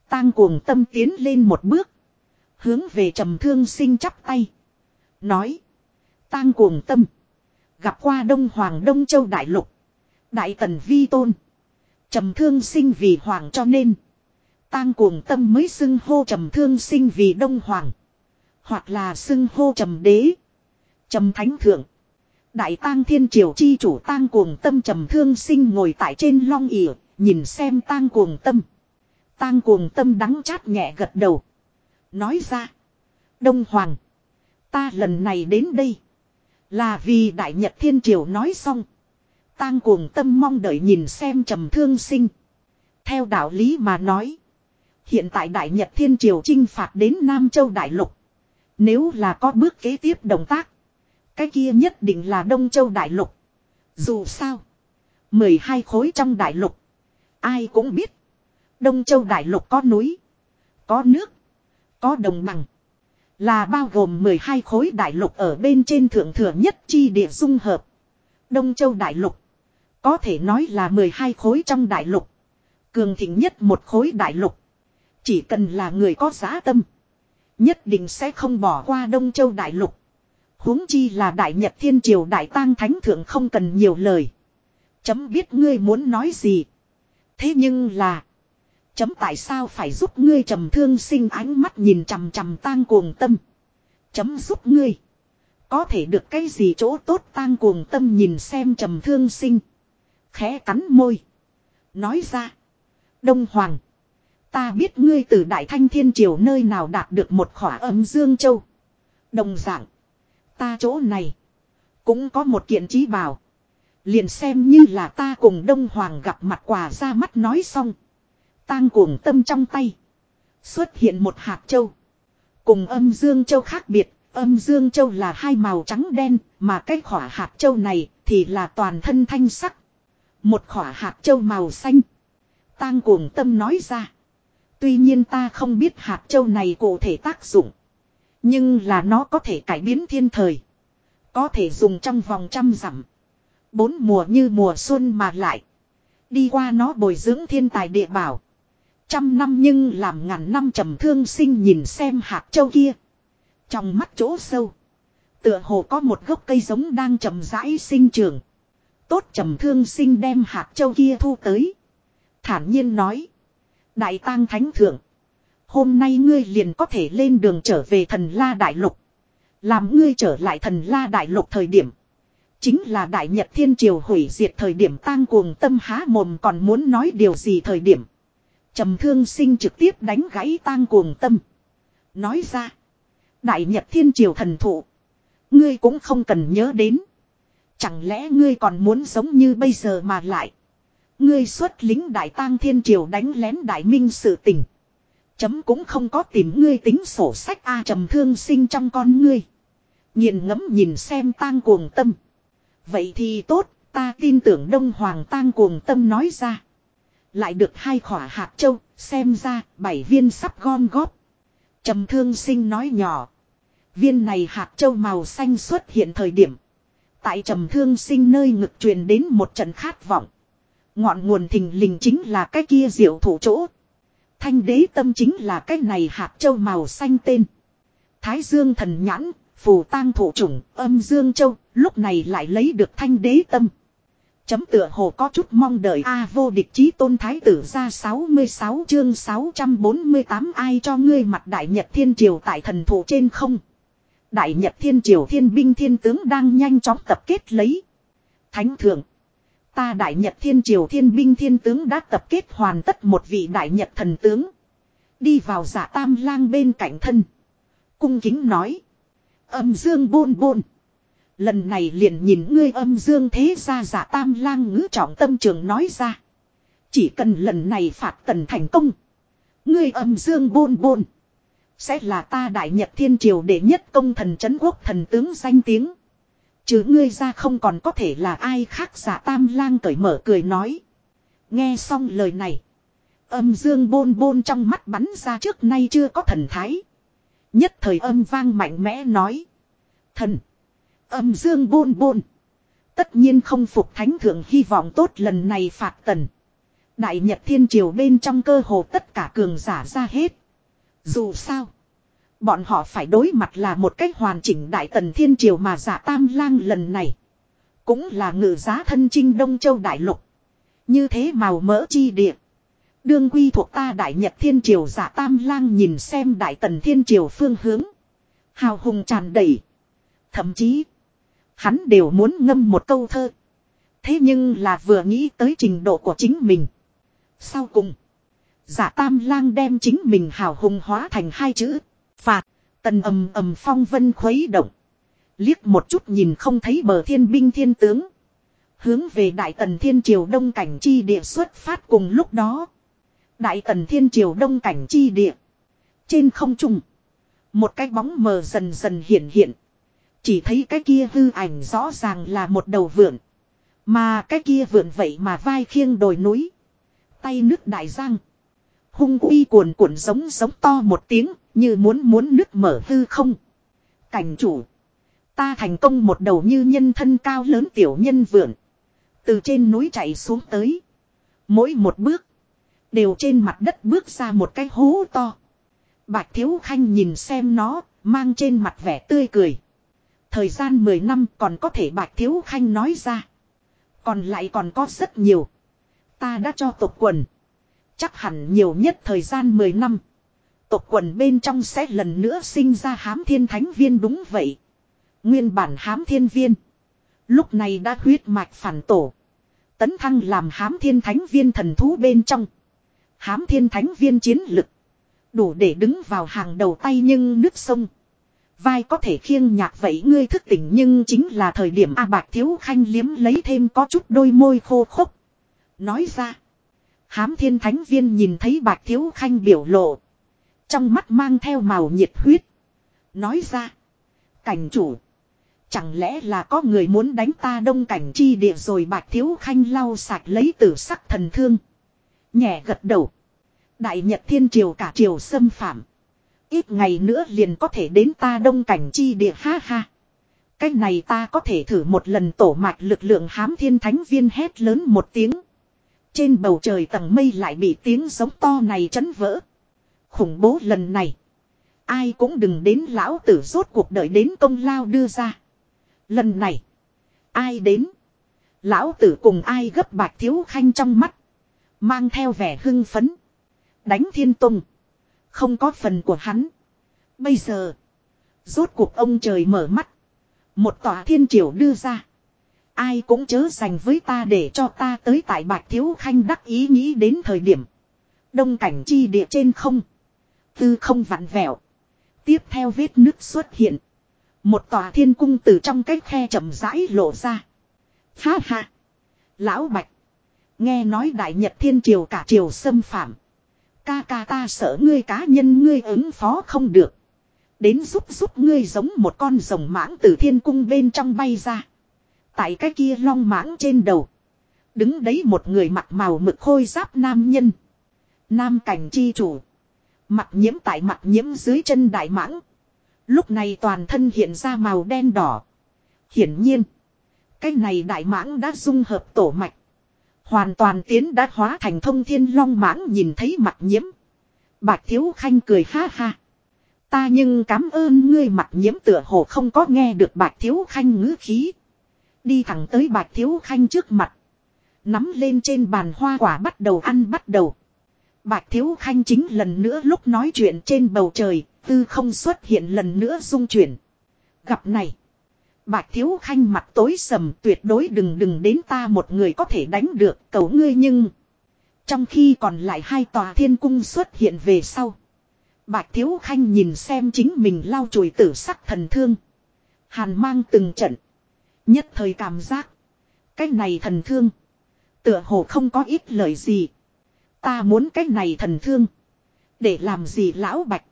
Tang cuồng tâm tiến lên một bước. Hướng về trầm thương sinh chắp tay. Nói. Tang cuồng tâm. Gặp qua Đông Hoàng Đông Châu Đại Lục. Đại Tần Vi Tôn. Trầm thương sinh vì Hoàng cho nên. Tang cuồng tâm mới xưng hô trầm thương sinh vì Đông Hoàng. Hoặc là xưng hô trầm đế. Trầm thánh thượng. Đại tang thiên triều chi chủ tang cuồng tâm trầm thương sinh ngồi tại trên long ỉa, nhìn xem tang cuồng tâm. Tang cuồng tâm đắng chát nhẹ gật đầu. Nói ra. Đông Hoàng. Ta lần này đến đây. Là vì Đại Nhật Thiên Triều nói xong. Tang cuồng tâm mong đợi nhìn xem trầm thương sinh. Theo đạo lý mà nói. Hiện tại Đại Nhật Thiên Triều chinh phạt đến Nam Châu Đại Lục. Nếu là có bước kế tiếp động tác. Cái kia nhất định là Đông Châu Đại Lục. Dù sao. 12 khối trong Đại Lục. Ai cũng biết. Đông Châu Đại Lục có núi. Có nước. Có đồng bằng. Là bao gồm 12 khối đại lục ở bên trên thượng thừa nhất chi địa dung hợp. Đông Châu đại lục. Có thể nói là 12 khối trong đại lục. Cường thịnh nhất một khối đại lục. Chỉ cần là người có giá tâm. Nhất định sẽ không bỏ qua Đông Châu đại lục. huống chi là đại nhật thiên triều đại tang thánh thượng không cần nhiều lời. Chấm biết ngươi muốn nói gì. Thế nhưng là. Chấm tại sao phải giúp ngươi trầm thương sinh ánh mắt nhìn chằm chằm tang cuồng tâm. Chấm giúp ngươi. Có thể được cái gì chỗ tốt tang cuồng tâm nhìn xem trầm thương sinh. Khẽ cắn môi. Nói ra. Đông Hoàng. Ta biết ngươi từ Đại Thanh Thiên Triều nơi nào đạt được một khỏa âm Dương Châu. Đồng dạng. Ta chỗ này. Cũng có một kiện trí bảo. Liền xem như là ta cùng Đông Hoàng gặp mặt quà ra mắt nói xong. Tang cuồng tâm trong tay. Xuất hiện một hạt châu. Cùng âm Dương Châu khác biệt. Âm Dương Châu là hai màu trắng đen. Mà cái khỏa hạt châu này thì là toàn thân thanh sắc. Một khỏa hạt châu màu xanh. Tang cuồng tâm nói ra. Tuy nhiên ta không biết hạt châu này cụ thể tác dụng. Nhưng là nó có thể cải biến thiên thời. Có thể dùng trong vòng trăm dặm. Bốn mùa như mùa xuân mà lại. Đi qua nó bồi dưỡng thiên tài địa bảo. Trăm năm nhưng làm ngàn năm trầm thương sinh nhìn xem hạt châu kia. Trong mắt chỗ sâu. Tựa hồ có một gốc cây giống đang chậm rãi sinh trường. Tốt trầm thương sinh đem hạt châu kia thu tới. Thản nhiên nói. Đại tang thánh thượng. Hôm nay ngươi liền có thể lên đường trở về thần la đại lục. Làm ngươi trở lại thần la đại lục thời điểm. Chính là đại nhật thiên triều hủy diệt thời điểm, tang cuồng tâm há mồm còn muốn nói điều gì thời điểm. trầm thương sinh trực tiếp đánh gãy tang cuồng tâm. Nói ra. Đại nhật thiên triều thần thụ. Ngươi cũng không cần nhớ đến. Chẳng lẽ ngươi còn muốn giống như bây giờ mà lại. Ngươi xuất lính đại tang thiên triều đánh lén đại minh sự tình. Chấm cũng không có tìm ngươi tính sổ sách A trầm thương sinh trong con ngươi. Nhìn ngẫm nhìn xem tang cuồng tâm. Vậy thì tốt, ta tin tưởng Đông Hoàng tang cuồng tâm nói ra. Lại được hai khỏa hạt châu, xem ra bảy viên sắp gom góp. Trầm thương sinh nói nhỏ. Viên này hạt châu màu xanh xuất hiện thời điểm. Tại trầm thương sinh nơi ngực truyền đến một trận khát vọng. Ngọn nguồn thình lình chính là cái kia diệu thủ chỗ. Thanh đế tâm chính là cái này hạt châu màu xanh tên. Thái dương thần nhãn, phù tang thủ chủng, âm dương châu, lúc này lại lấy được thanh đế tâm. Chấm tựa hồ có chút mong đợi A vô địch chí tôn thái tử ra 66 chương 648 ai cho ngươi mặt đại nhật thiên triều tại thần thủ trên không. Đại nhật thiên triều thiên binh thiên tướng đang nhanh chóng tập kết lấy. Thánh thượng. Ta đại nhật thiên triều thiên binh thiên tướng đã tập kết hoàn tất một vị đại nhật thần tướng. Đi vào giả tam lang bên cạnh thân. Cung kính nói. Âm dương bôn bôn. Lần này liền nhìn ngươi âm dương thế ra giả tam lang ngữ trọng tâm trường nói ra. Chỉ cần lần này phạt tần thành công. Ngươi âm dương bôn bôn. Sẽ là ta đại nhật thiên triều đệ nhất công thần chấn quốc thần tướng danh tiếng. Chứ ngươi ra không còn có thể là ai khác giả tam lang cởi mở cười nói. Nghe xong lời này. Âm dương bôn bôn trong mắt bắn ra trước nay chưa có thần thái. Nhất thời âm vang mạnh mẽ nói. Thần. Âm dương bôn bôn. Tất nhiên không phục thánh thượng hy vọng tốt lần này phạt tần. Đại Nhật Thiên Triều bên trong cơ hồ tất cả cường giả ra hết. Dù sao. Bọn họ phải đối mặt là một cách hoàn chỉnh Đại Tần Thiên Triều mà giả tam lang lần này. Cũng là ngự giá thân chinh Đông Châu Đại Lục. Như thế màu mỡ chi địa. Đương quy thuộc ta Đại Nhật Thiên Triều giả tam lang nhìn xem Đại Tần Thiên Triều phương hướng. Hào hùng tràn đầy. Thậm chí. Hắn đều muốn ngâm một câu thơ. Thế nhưng là vừa nghĩ tới trình độ của chính mình. Sau cùng. Giả tam lang đem chính mình hào hùng hóa thành hai chữ. Phạt. Tần ầm ầm phong vân khuấy động. Liếc một chút nhìn không thấy bờ thiên binh thiên tướng. Hướng về Đại Tần Thiên Triều Đông Cảnh Chi Địa xuất phát cùng lúc đó. Đại Tần Thiên Triều Đông Cảnh Chi Địa. Trên không trung. Một cái bóng mờ dần dần hiện hiện. Chỉ thấy cái kia hư ảnh rõ ràng là một đầu vượn. Mà cái kia vượn vậy mà vai khiêng đồi núi. Tay nước đại giang. Hung uy cuồn cuộn giống giống to một tiếng, như muốn muốn nứt mở hư không. Cảnh chủ. Ta thành công một đầu như nhân thân cao lớn tiểu nhân vượn. Từ trên núi chạy xuống tới. Mỗi một bước. Đều trên mặt đất bước ra một cái hố to. Bạch Thiếu Khanh nhìn xem nó, mang trên mặt vẻ tươi cười. Thời gian 10 năm còn có thể Bạch Thiếu Khanh nói ra. Còn lại còn có rất nhiều. Ta đã cho tộc quần. Chắc hẳn nhiều nhất thời gian 10 năm. Tộc quần bên trong sẽ lần nữa sinh ra hám thiên thánh viên đúng vậy. Nguyên bản hám thiên viên. Lúc này đã huyết mạch phản tổ. Tấn thăng làm hám thiên thánh viên thần thú bên trong. Hám thiên thánh viên chiến lực. Đủ để đứng vào hàng đầu tay nhưng nước sông. Vai có thể khiêng nhạc vậy ngươi thức tỉnh nhưng chính là thời điểm A Bạc Thiếu Khanh liếm lấy thêm có chút đôi môi khô khốc. Nói ra. Hám thiên thánh viên nhìn thấy Bạch Thiếu Khanh biểu lộ. Trong mắt mang theo màu nhiệt huyết. Nói ra. Cảnh chủ. Chẳng lẽ là có người muốn đánh ta đông cảnh chi địa rồi Bạch Thiếu Khanh lau sạch lấy tử sắc thần thương. Nhẹ gật đầu. Đại Nhật Thiên Triều cả triều xâm phạm. Ít ngày nữa liền có thể đến ta đông cảnh chi địa, ha ha. Cách này ta có thể thử một lần tổ mạch lực lượng hám thiên thánh viên hét lớn một tiếng. Trên bầu trời tầng mây lại bị tiếng giống to này chấn vỡ. Khủng bố lần này. Ai cũng đừng đến lão tử rốt cuộc đợi đến công lao đưa ra. Lần này. Ai đến. Lão tử cùng ai gấp bạc thiếu khanh trong mắt. Mang theo vẻ hưng phấn. Đánh thiên tùng. Không có phần của hắn. Bây giờ. Rốt cuộc ông trời mở mắt. Một tòa thiên triều đưa ra. Ai cũng chớ dành với ta để cho ta tới tại bạc thiếu khanh đắc ý nghĩ đến thời điểm. Đông cảnh chi địa trên không. Tư không vặn vẹo. Tiếp theo vết nước xuất hiện. Một tòa thiên cung từ trong cái khe chậm rãi lộ ra. Ha ha. Lão Bạch. Nghe nói đại nhật thiên triều cả triều xâm phạm. Ca ca ta sợ ngươi cá nhân ngươi ứng phó không được. Đến giúp giúp ngươi giống một con rồng mãng từ thiên cung bên trong bay ra. Tại cái kia long mãng trên đầu. Đứng đấy một người mặt màu mực khôi giáp nam nhân. Nam cảnh chi chủ. Mặt nhiễm tại mặt nhiễm dưới chân đại mãng. Lúc này toàn thân hiện ra màu đen đỏ. Hiển nhiên. Cái này đại mãng đã dung hợp tổ mạch. Hoàn toàn tiến đã hóa thành thông thiên long mãng nhìn thấy mặt nhiễm. Bạch Thiếu Khanh cười ha ha. Ta nhưng cảm ơn ngươi mặt nhiễm tựa hồ không có nghe được Bạch Thiếu Khanh ngữ khí. Đi thẳng tới Bạch Thiếu Khanh trước mặt. Nắm lên trên bàn hoa quả bắt đầu ăn bắt đầu. Bạch Thiếu Khanh chính lần nữa lúc nói chuyện trên bầu trời, tư không xuất hiện lần nữa dung chuyển. Gặp này. Bạch Thiếu Khanh mặt tối sầm tuyệt đối đừng đừng đến ta một người có thể đánh được cầu ngươi nhưng. Trong khi còn lại hai tòa thiên cung xuất hiện về sau. Bạch Thiếu Khanh nhìn xem chính mình lau chùi tử sắc thần thương. Hàn mang từng trận. Nhất thời cảm giác. Cái này thần thương. Tựa hồ không có ít lời gì. Ta muốn cái này thần thương. Để làm gì lão bạch.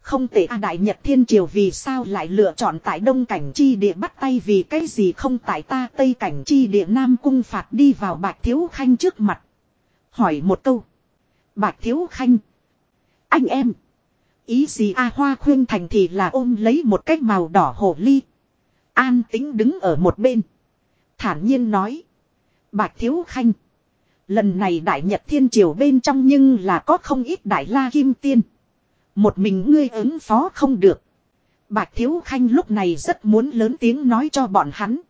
Không tệ A Đại Nhật Thiên Triều vì sao lại lựa chọn tại Đông Cảnh Chi Địa bắt tay vì cái gì không tại ta Tây Cảnh Chi Địa Nam Cung phạt đi vào Bạch Thiếu Khanh trước mặt. Hỏi một câu. Bạch Thiếu Khanh. Anh em. Ý gì A Hoa Khuyên Thành thì là ôm lấy một cái màu đỏ hổ ly. An tính đứng ở một bên. Thản nhiên nói. Bạch Thiếu Khanh. Lần này Đại Nhật Thiên Triều bên trong nhưng là có không ít Đại La Kim Tiên. Một mình ngươi ứng phó không được. Bạch Thiếu Khanh lúc này rất muốn lớn tiếng nói cho bọn hắn.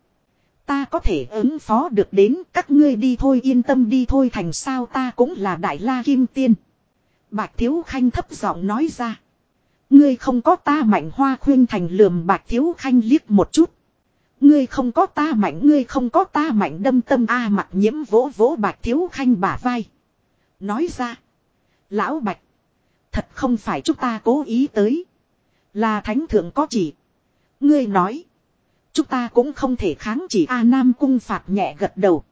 Ta có thể ứng phó được đến các ngươi đi thôi, yên tâm đi thôi, thành sao ta cũng là Đại La Kim Tiên. Bạch Thiếu Khanh thấp giọng nói ra. Ngươi không có ta mạnh hoa khuyên thành lườm Bạch Thiếu Khanh liếc một chút. Ngươi không có ta mạnh, ngươi không có ta mạnh, đâm tâm A mặt nhiễm vỗ vỗ Bạch Thiếu Khanh bả vai. Nói ra. Lão Bạch. Thật không phải chúng ta cố ý tới. Là thánh thượng có chỉ. Ngươi nói. Chúng ta cũng không thể kháng chỉ A Nam cung phạt nhẹ gật đầu.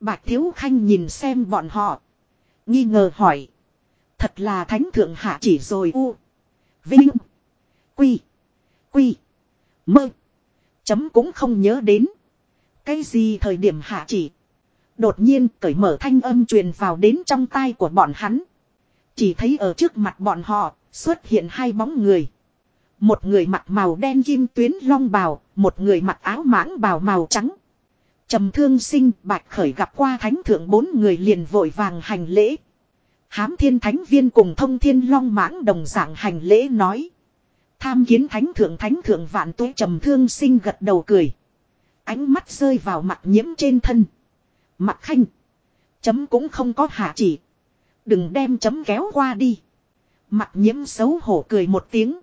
Bạch Thiếu Khanh nhìn xem bọn họ. Nghi ngờ hỏi. Thật là thánh thượng hạ chỉ rồi u. Vinh. Quy. Quy. Mơ. Chấm cũng không nhớ đến. Cái gì thời điểm hạ chỉ. Đột nhiên cởi mở thanh âm truyền vào đến trong tai của bọn hắn. Chỉ thấy ở trước mặt bọn họ xuất hiện hai bóng người. Một người mặc màu đen kim tuyến long bào, một người mặc áo mãng bào màu trắng. Trầm thương sinh bạch khởi gặp qua thánh thượng bốn người liền vội vàng hành lễ. Hám thiên thánh viên cùng thông thiên long mãng đồng dạng hành lễ nói. Tham kiến thánh thượng thánh thượng vạn tuế trầm thương sinh gật đầu cười. Ánh mắt rơi vào mặt nhiễm trên thân. Mặt khanh. Chấm cũng không có hạ chỉ. Đừng đem chấm kéo qua đi. Mặt nhiễm xấu hổ cười một tiếng.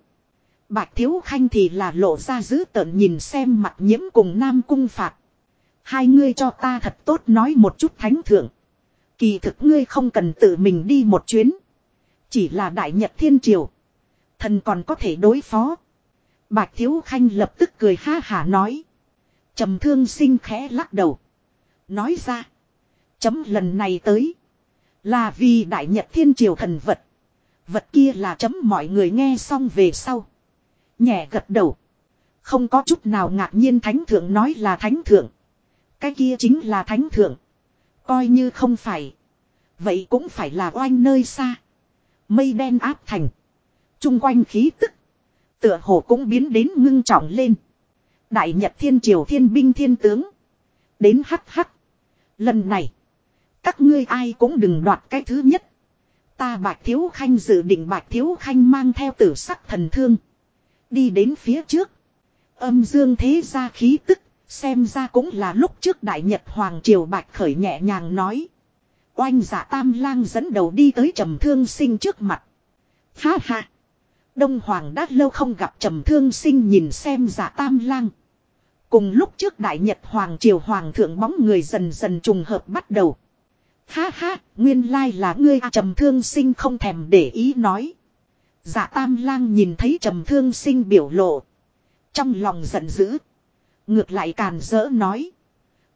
Bạch Thiếu Khanh thì là lộ ra dữ tợn nhìn xem mặt nhiễm cùng Nam Cung Phạt. Hai ngươi cho ta thật tốt nói một chút thánh thượng. Kỳ thực ngươi không cần tự mình đi một chuyến. Chỉ là Đại Nhật Thiên Triều. Thần còn có thể đối phó. Bạch Thiếu Khanh lập tức cười ha hả nói. trầm thương sinh khẽ lắc đầu. Nói ra. Chấm lần này tới. Là vì Đại Nhật Thiên Triều thần vật. Vật kia là chấm mọi người nghe xong về sau. Nhẹ gật đầu. Không có chút nào ngạc nhiên thánh thượng nói là thánh thượng. Cái kia chính là thánh thượng. Coi như không phải. Vậy cũng phải là oanh nơi xa. Mây đen áp thành. Trung quanh khí tức. Tựa hồ cũng biến đến ngưng trọng lên. Đại Nhật Thiên Triều Thiên binh thiên tướng. Đến hắc hắc. Lần này. Các ngươi ai cũng đừng đoạt cái thứ nhất. Ta Bạch Thiếu Khanh dự định Bạch Thiếu Khanh mang theo tử sắc thần thương. Đi đến phía trước. Âm dương thế ra khí tức. Xem ra cũng là lúc trước Đại Nhật Hoàng Triều Bạch khởi nhẹ nhàng nói. Oanh giả tam lang dẫn đầu đi tới trầm thương sinh trước mặt. Ha ha. Đông Hoàng đã lâu không gặp trầm thương sinh nhìn xem giả tam lang. Cùng lúc trước Đại Nhật Hoàng Triều Hoàng thượng bóng người dần dần trùng hợp bắt đầu. Ha ha, nguyên lai là ngươi à, trầm thương sinh không thèm để ý nói. Dạ tam lang nhìn thấy trầm thương sinh biểu lộ. Trong lòng giận dữ. Ngược lại càn rỡ nói.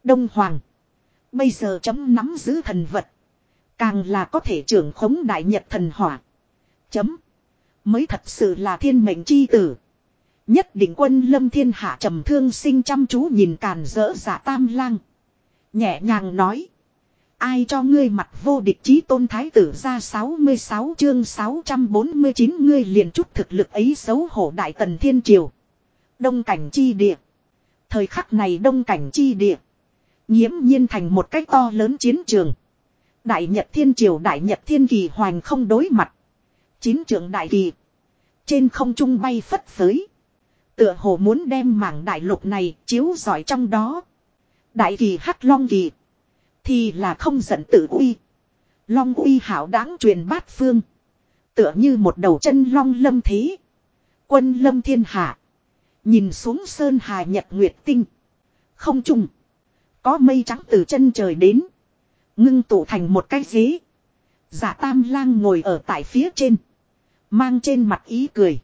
Đông Hoàng. Bây giờ chấm nắm giữ thần vật. Càng là có thể trưởng khống đại nhật thần hỏa. Chấm. Mới thật sự là thiên mệnh chi tử. Nhất định quân lâm thiên hạ trầm thương sinh chăm chú nhìn càn rỡ giả dạ tam lang. Nhẹ nhàng nói. Ai cho ngươi mặt vô địch chí tôn thái tử ra 66 chương 649 ngươi liền chút thực lực ấy xấu hổ đại tần thiên triều. Đông cảnh chi địa. Thời khắc này đông cảnh chi địa. Nhiễm nhiên thành một cách to lớn chiến trường. Đại Nhật Thiên Triều, Đại Nhật Thiên Kỳ hoành không đối mặt. Chín trưởng Đại Kỳ. Trên không trung bay phất phới. Tựa hồ muốn đem mảng đại lục này chiếu giỏi trong đó. Đại Kỳ Hắc Long Kỳ. Thì là không giận tự uy. Long uy hảo đáng truyền bát phương. Tựa như một đầu chân long lâm thế. Quân lâm thiên hạ. Nhìn xuống sơn hà nhật nguyệt tinh. Không trung Có mây trắng từ chân trời đến. Ngưng tụ thành một cái ghế. Giả tam lang ngồi ở tại phía trên. Mang trên mặt ý cười.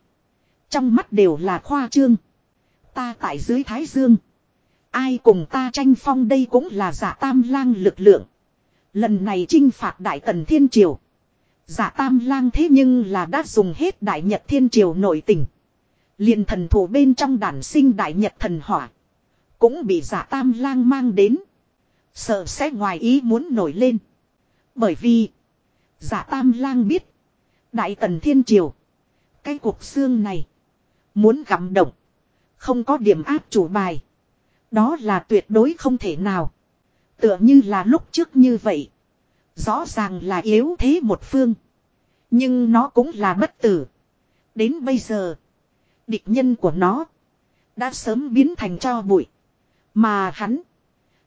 Trong mắt đều là khoa trương. Ta tại dưới thái dương. Ai cùng ta tranh phong đây cũng là giả tam lang lực lượng. Lần này trinh phạt đại tần thiên triều. Giả tam lang thế nhưng là đã dùng hết đại nhật thiên triều nội tình. liền thần thủ bên trong đàn sinh đại nhật thần hỏa. Cũng bị giả tam lang mang đến. Sợ sẽ ngoài ý muốn nổi lên. Bởi vì. Giả tam lang biết. Đại tần thiên triều. Cái cuộc xương này. Muốn gặm động. Không có điểm áp chủ bài. Đó là tuyệt đối không thể nào. Tựa như là lúc trước như vậy. Rõ ràng là yếu thế một phương. Nhưng nó cũng là bất tử. Đến bây giờ. Địch nhân của nó. Đã sớm biến thành cho bụi. Mà hắn.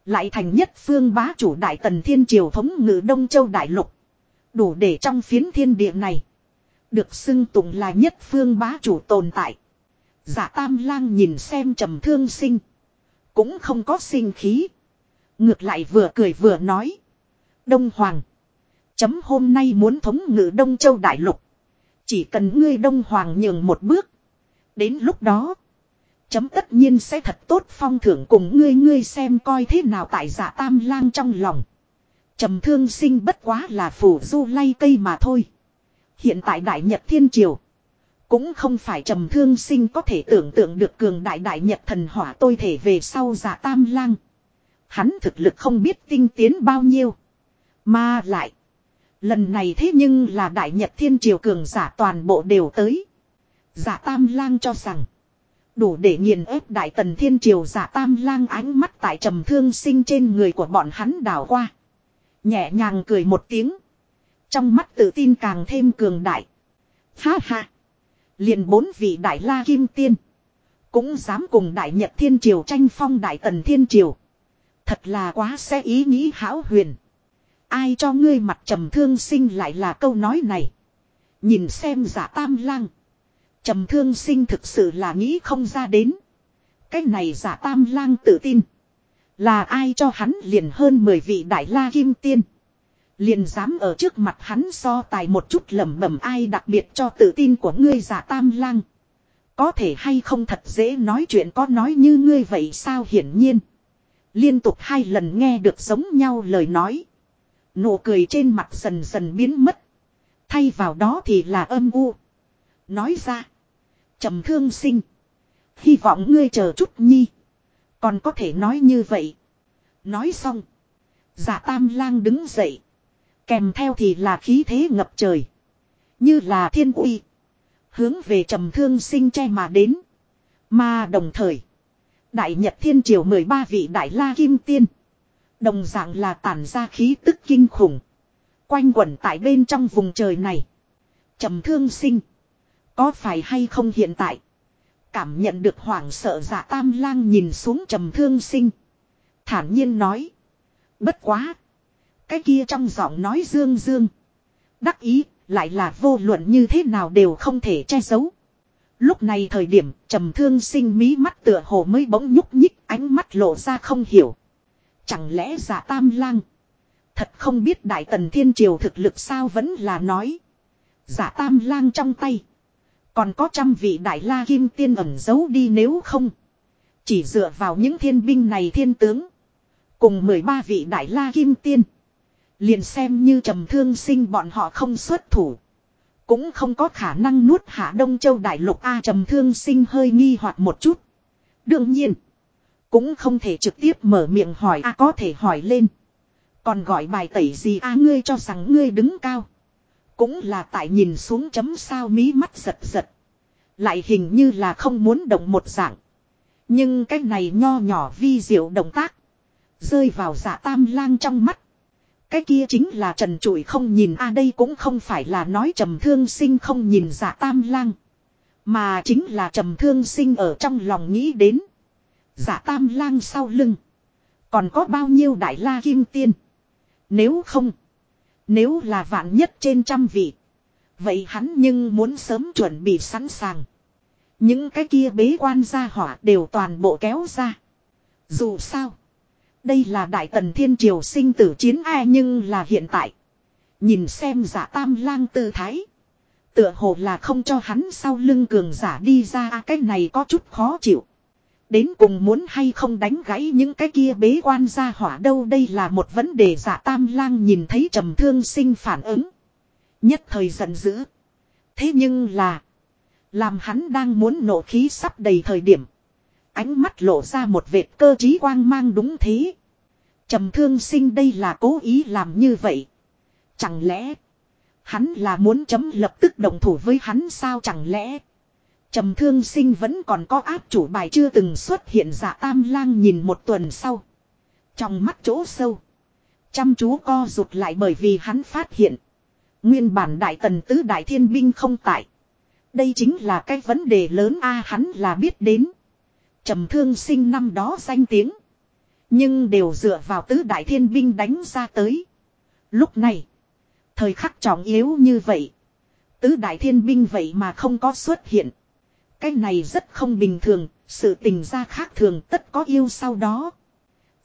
Lại thành nhất phương bá chủ đại tần thiên triều thống ngự Đông Châu Đại Lục. Đủ để trong phiến thiên địa này. Được xưng tụng là nhất phương bá chủ tồn tại. Giả tam lang nhìn xem trầm thương sinh. Cũng không có sinh khí. Ngược lại vừa cười vừa nói. Đông Hoàng. Chấm hôm nay muốn thống ngự Đông Châu Đại Lục. Chỉ cần ngươi Đông Hoàng nhường một bước. Đến lúc đó. Chấm tất nhiên sẽ thật tốt phong thưởng cùng ngươi ngươi xem coi thế nào tại giả tam lang trong lòng. Trầm thương sinh bất quá là phủ du lay cây mà thôi. Hiện tại Đại Nhật Thiên Triều. Cũng không phải trầm thương sinh có thể tưởng tượng được cường đại đại nhật thần hỏa tôi thể về sau giả tam lang. Hắn thực lực không biết tinh tiến bao nhiêu. Mà lại. Lần này thế nhưng là đại nhật thiên triều cường giả toàn bộ đều tới. Giả tam lang cho rằng. Đủ để nghiền ép đại tần thiên triều giả tam lang ánh mắt tại trầm thương sinh trên người của bọn hắn đảo qua. Nhẹ nhàng cười một tiếng. Trong mắt tự tin càng thêm cường đại. Ha ha. Liền bốn vị đại la kim tiên. Cũng dám cùng đại nhật thiên triều tranh phong đại tần thiên triều. Thật là quá xe ý nghĩ hão huyền. Ai cho ngươi mặt trầm thương sinh lại là câu nói này. Nhìn xem giả tam lang. Trầm thương sinh thực sự là nghĩ không ra đến. Cái này giả tam lang tự tin. Là ai cho hắn liền hơn 10 vị đại la kim tiên. Liền dám ở trước mặt hắn so tài một chút lẩm bẩm ai đặc biệt cho tự tin của ngươi giả tam lang. Có thể hay không thật dễ nói chuyện có nói như ngươi vậy sao hiển nhiên. Liên tục hai lần nghe được giống nhau lời nói. Nụ cười trên mặt dần dần biến mất. Thay vào đó thì là âm u. Nói ra. trầm thương sinh. Hy vọng ngươi chờ chút nhi. Còn có thể nói như vậy. Nói xong. Giả tam lang đứng dậy. Kèm theo thì là khí thế ngập trời. Như là thiên uy. Hướng về trầm thương sinh che mà đến. Mà đồng thời. Đại Nhật Thiên Triều 13 vị Đại La Kim Tiên. Đồng dạng là tản ra khí tức kinh khủng. Quanh quẩn tại bên trong vùng trời này. trầm thương sinh. Có phải hay không hiện tại. Cảm nhận được hoảng sợ giả tam lang nhìn xuống trầm thương sinh. Thản nhiên nói. Bất quá. Cái kia trong giọng nói dương dương. Đắc ý, lại là vô luận như thế nào đều không thể che giấu. Lúc này thời điểm, trầm thương sinh mí mắt tựa hồ mới bỗng nhúc nhích, ánh mắt lộ ra không hiểu. Chẳng lẽ giả tam lang. Thật không biết đại tần thiên triều thực lực sao vẫn là nói. Giả tam lang trong tay. Còn có trăm vị đại la kim tiên ẩn giấu đi nếu không. Chỉ dựa vào những thiên binh này thiên tướng. Cùng 13 vị đại la kim tiên. Liền xem như trầm thương sinh bọn họ không xuất thủ. Cũng không có khả năng nuốt hạ Đông Châu Đại Lục A trầm thương sinh hơi nghi hoặc một chút. Đương nhiên. Cũng không thể trực tiếp mở miệng hỏi A có thể hỏi lên. Còn gọi bài tẩy gì A ngươi cho rằng ngươi đứng cao. Cũng là tại nhìn xuống chấm sao mí mắt giật giật. Lại hình như là không muốn động một dạng. Nhưng cái này nho nhỏ vi diệu động tác. Rơi vào dạ tam lang trong mắt. Cái kia chính là trần trụi không nhìn, a, đây cũng không phải là nói trầm thương sinh không nhìn giả tam lang. Mà chính là trầm thương sinh ở trong lòng nghĩ đến. Giả tam lang sau lưng. Còn có bao nhiêu đại la kim tiên. Nếu không. Nếu là vạn nhất trên trăm vị. Vậy hắn nhưng muốn sớm chuẩn bị sẵn sàng. Những cái kia bế quan ra hỏa đều toàn bộ kéo ra. Dù sao. Đây là đại tần thiên triều sinh tử chiến ai nhưng là hiện tại. Nhìn xem giả tam lang tư thái. Tựa hồ là không cho hắn sau lưng cường giả đi ra à, cái này có chút khó chịu. Đến cùng muốn hay không đánh gãy những cái kia bế quan ra hỏa đâu, đây là một vấn đề giả tam lang nhìn thấy trầm thương sinh phản ứng. Nhất thời giận dữ. Thế nhưng là. Làm hắn đang muốn nổ khí sắp đầy thời điểm. Ánh mắt lộ ra một vệt cơ trí quang mang đúng thế. Trầm thương sinh đây là cố ý làm như vậy. Chẳng lẽ. Hắn là muốn chấm lập tức đồng thủ với hắn sao chẳng lẽ. Trầm thương sinh vẫn còn có áp chủ bài chưa từng xuất hiện giả tam lang nhìn một tuần sau. Trong mắt chỗ sâu. Chăm chú co rụt lại bởi vì hắn phát hiện. Nguyên bản đại tần tứ đại thiên binh không tại. Đây chính là cái vấn đề lớn a, hắn là biết đến. Trầm thương sinh năm đó danh tiếng. Nhưng đều dựa vào tứ đại thiên binh đánh ra tới. Lúc này. Thời khắc trọng yếu như vậy. Tứ đại thiên binh vậy mà không có xuất hiện. Cái này rất không bình thường. Sự tình ra khác thường tất có yêu sau đó.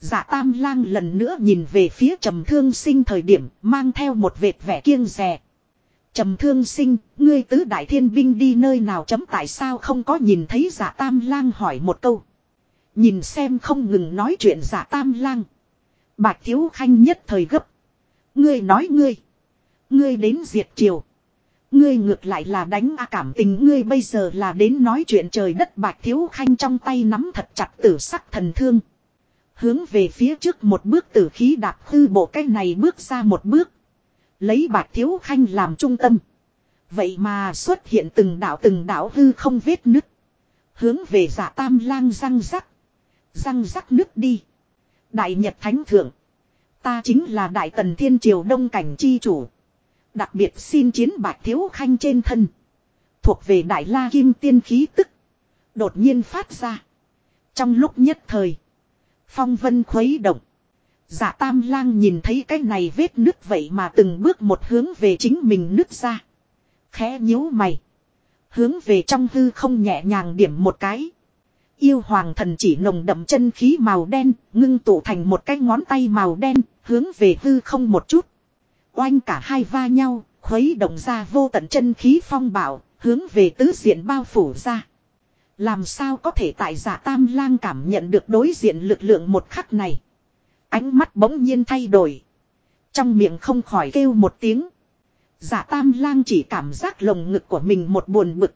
Dạ tam lang lần nữa nhìn về phía trầm thương sinh thời điểm, mang theo một vệt vẻ kiêng rè. Trầm thương sinh, ngươi tứ đại thiên binh đi nơi nào chấm tại sao không có nhìn thấy giả tam lang hỏi một câu. Nhìn xem không ngừng nói chuyện giả tam lang. Bạch thiếu khanh nhất thời gấp. Ngươi nói ngươi. Ngươi đến diệt triều. Ngươi ngược lại là đánh a cảm tình ngươi bây giờ là đến nói chuyện trời đất bạch thiếu khanh trong tay nắm thật chặt tử sắc thần thương. Hướng về phía trước một bước tử khí đạp hư bộ cái này bước ra một bước. Lấy bạch thiếu khanh làm trung tâm. Vậy mà xuất hiện từng đảo từng đảo hư không vết nứt. Hướng về giả tam lang răng rắc. Răng rắc nứt đi. Đại Nhật Thánh Thượng. Ta chính là Đại Tần Thiên Triều Đông Cảnh Chi Chủ. Đặc biệt xin chiến bạch thiếu khanh trên thân. Thuộc về Đại La Kim Tiên khí tức. Đột nhiên phát ra. Trong lúc nhất thời. Phong vân khuấy động. Giả tam lang nhìn thấy cái này vết nứt vậy mà từng bước một hướng về chính mình nứt ra. Khẽ nhíu mày. Hướng về trong hư không nhẹ nhàng điểm một cái. Yêu hoàng thần chỉ nồng đậm chân khí màu đen, ngưng tụ thành một cái ngón tay màu đen, hướng về hư không một chút. Oanh cả hai va nhau, khuấy động ra vô tận chân khí phong bảo, hướng về tứ diện bao phủ ra. Làm sao có thể tại giả tam lang cảm nhận được đối diện lực lượng một khắc này. Ánh mắt bỗng nhiên thay đổi. Trong miệng không khỏi kêu một tiếng. Giả tam lang chỉ cảm giác lồng ngực của mình một buồn bực.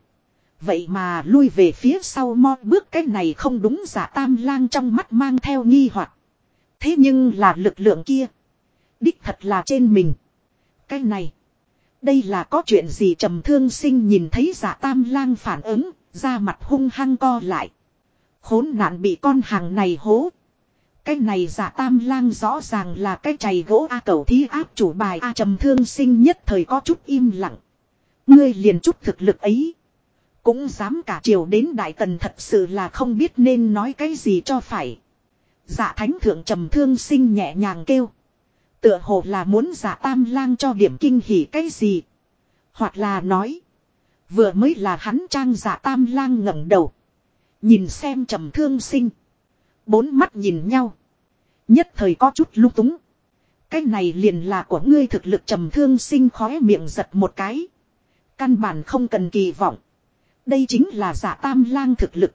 Vậy mà lui về phía sau mo bước cái này không đúng giả tam lang trong mắt mang theo nghi hoặc Thế nhưng là lực lượng kia. Đích thật là trên mình. Cái này. Đây là có chuyện gì trầm thương sinh nhìn thấy giả tam lang phản ứng, ra mặt hung hăng co lại. Khốn nạn bị con hàng này hố. Cái này giả tam lang rõ ràng là cái chày gỗ A cầu thí áp chủ bài A trầm thương sinh nhất thời có chút im lặng. Ngươi liền chút thực lực ấy. Cũng dám cả triều đến đại tần thật sự là không biết nên nói cái gì cho phải. Dạ thánh thượng trầm thương sinh nhẹ nhàng kêu. Tựa hồ là muốn giả tam lang cho điểm kinh hỉ cái gì. Hoặc là nói. Vừa mới là hắn trang giả tam lang ngẩng đầu. Nhìn xem trầm thương sinh. Bốn mắt nhìn nhau. Nhất thời có chút lung túng. Cái này liền là của ngươi thực lực trầm thương sinh khóe miệng giật một cái. Căn bản không cần kỳ vọng. Đây chính là giả tam lang thực lực.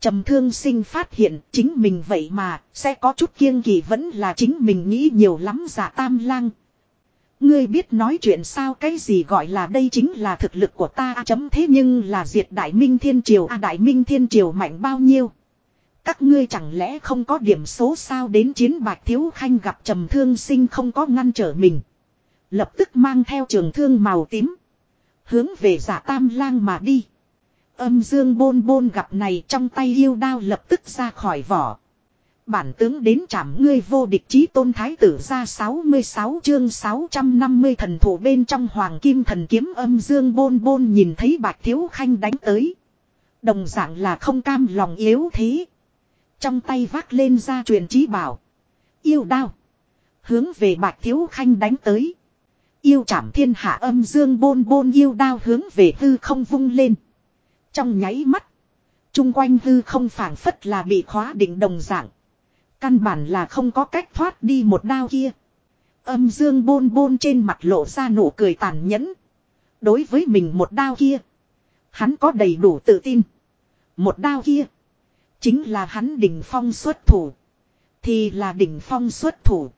Trầm thương sinh phát hiện chính mình vậy mà sẽ có chút kiêng kỳ vẫn là chính mình nghĩ nhiều lắm giả tam lang. Ngươi biết nói chuyện sao cái gì gọi là đây chính là thực lực của ta chấm thế nhưng là diệt đại minh thiên triều à đại minh thiên triều mạnh bao nhiêu. Các ngươi chẳng lẽ không có điểm số sao đến chiến bạch thiếu khanh gặp trầm thương sinh không có ngăn trở mình. Lập tức mang theo trường thương màu tím. Hướng về giả tam lang mà đi. Âm dương bôn bôn gặp này trong tay yêu đao lập tức ra khỏi vỏ. Bản tướng đến chạm ngươi vô địch chí tôn thái tử ra 66 chương 650 thần thủ bên trong hoàng kim thần kiếm âm dương bôn bôn nhìn thấy bạch thiếu khanh đánh tới. Đồng dạng là không cam lòng yếu thế. Trong tay vác lên ra truyền chí bảo. Yêu đao. Hướng về bạch thiếu khanh đánh tới. Yêu chảm thiên hạ âm dương bôn bôn yêu đao hướng về hư không vung lên. Trong nháy mắt. Trung quanh hư không phản phất là bị khóa định đồng dạng. Căn bản là không có cách thoát đi một đao kia. Âm dương bôn bôn trên mặt lộ ra nụ cười tàn nhẫn. Đối với mình một đao kia. Hắn có đầy đủ tự tin. Một đao kia. Chính là hắn đỉnh phong xuất thủ. Thì là đỉnh phong xuất thủ.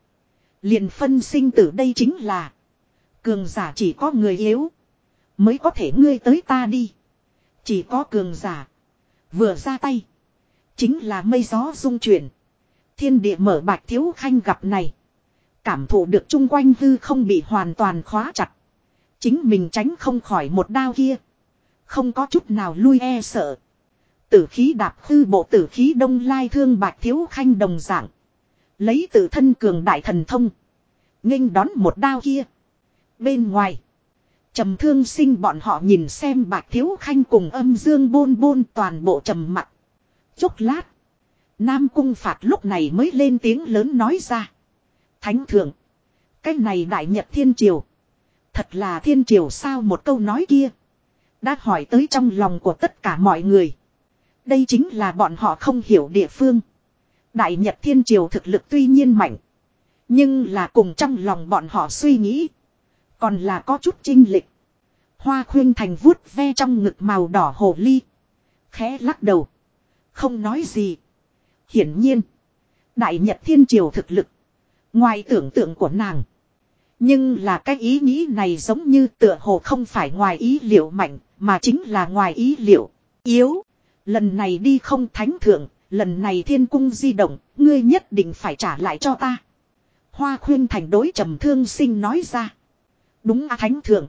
Liền phân sinh tử đây chính là. Cường giả chỉ có người yếu. Mới có thể ngươi tới ta đi. Chỉ có cường giả. Vừa ra tay. Chính là mây gió dung chuyển. Thiên địa mở bạch thiếu khanh gặp này. Cảm thụ được chung quanh hư không bị hoàn toàn khóa chặt. Chính mình tránh không khỏi một đao kia. Không có chút nào lui e sợ. Tử khí đạp hư bộ tử khí đông lai thương bạch thiếu khanh đồng dạng. Lấy tự thân cường đại thần thông. nghênh đón một đao kia. Bên ngoài trầm thương sinh bọn họ nhìn xem bạch thiếu khanh cùng âm dương bôn bôn toàn bộ trầm mặt. Chốc lát. Nam cung phạt lúc này mới lên tiếng lớn nói ra. Thánh thượng. Cái này đại nhật thiên triều. Thật là thiên triều sao một câu nói kia. Đã hỏi tới trong lòng của tất cả mọi người. Đây chính là bọn họ không hiểu địa phương. Đại nhật thiên triều thực lực tuy nhiên mạnh. Nhưng là cùng trong lòng bọn họ suy nghĩ. Còn là có chút trinh lịch. Hoa khuyên thành vuốt ve trong ngực màu đỏ hồ ly. Khẽ lắc đầu. Không nói gì. Hiển nhiên. Đại Nhật Thiên Triều thực lực. Ngoài tưởng tượng của nàng. Nhưng là cái ý nghĩ này giống như tựa hồ không phải ngoài ý liệu mạnh. Mà chính là ngoài ý liệu. Yếu. Lần này đi không thánh thượng. Lần này thiên cung di động. Ngươi nhất định phải trả lại cho ta. Hoa khuyên thành đối trầm thương sinh nói ra. Đúng à thánh thượng.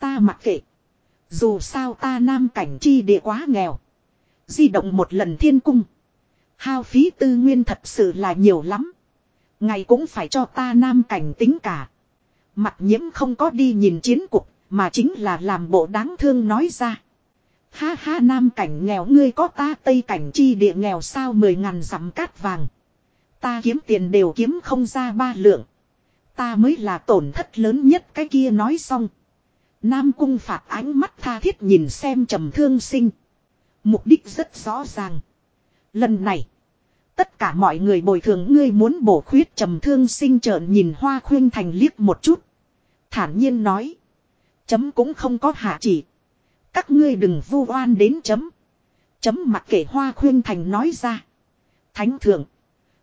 Ta mặc kệ. Dù sao ta nam cảnh chi địa quá nghèo. Di động một lần thiên cung. Hao phí tư nguyên thật sự là nhiều lắm. Ngày cũng phải cho ta nam cảnh tính cả. Mặt nhiễm không có đi nhìn chiến cục, mà chính là làm bộ đáng thương nói ra. Ha ha, nam cảnh nghèo, ngươi có ta tây cảnh chi địa nghèo sao mười ngàn dặm cát vàng. Ta kiếm tiền đều kiếm không ra ba lượng. Ta mới là tổn thất lớn nhất, cái kia nói xong. Nam cung phạt ánh mắt tha thiết nhìn xem trầm thương sinh. Mục đích rất rõ ràng. Lần này. Tất cả mọi người bồi thường, ngươi muốn bổ khuyết trầm thương sinh trợn nhìn hoa khuyên thành liếc một chút. Thản nhiên nói. Chấm cũng không có hạ chỉ. Các ngươi đừng vu oan đến chấm. Chấm mặt kể hoa khuyên thành nói ra. Thánh thượng.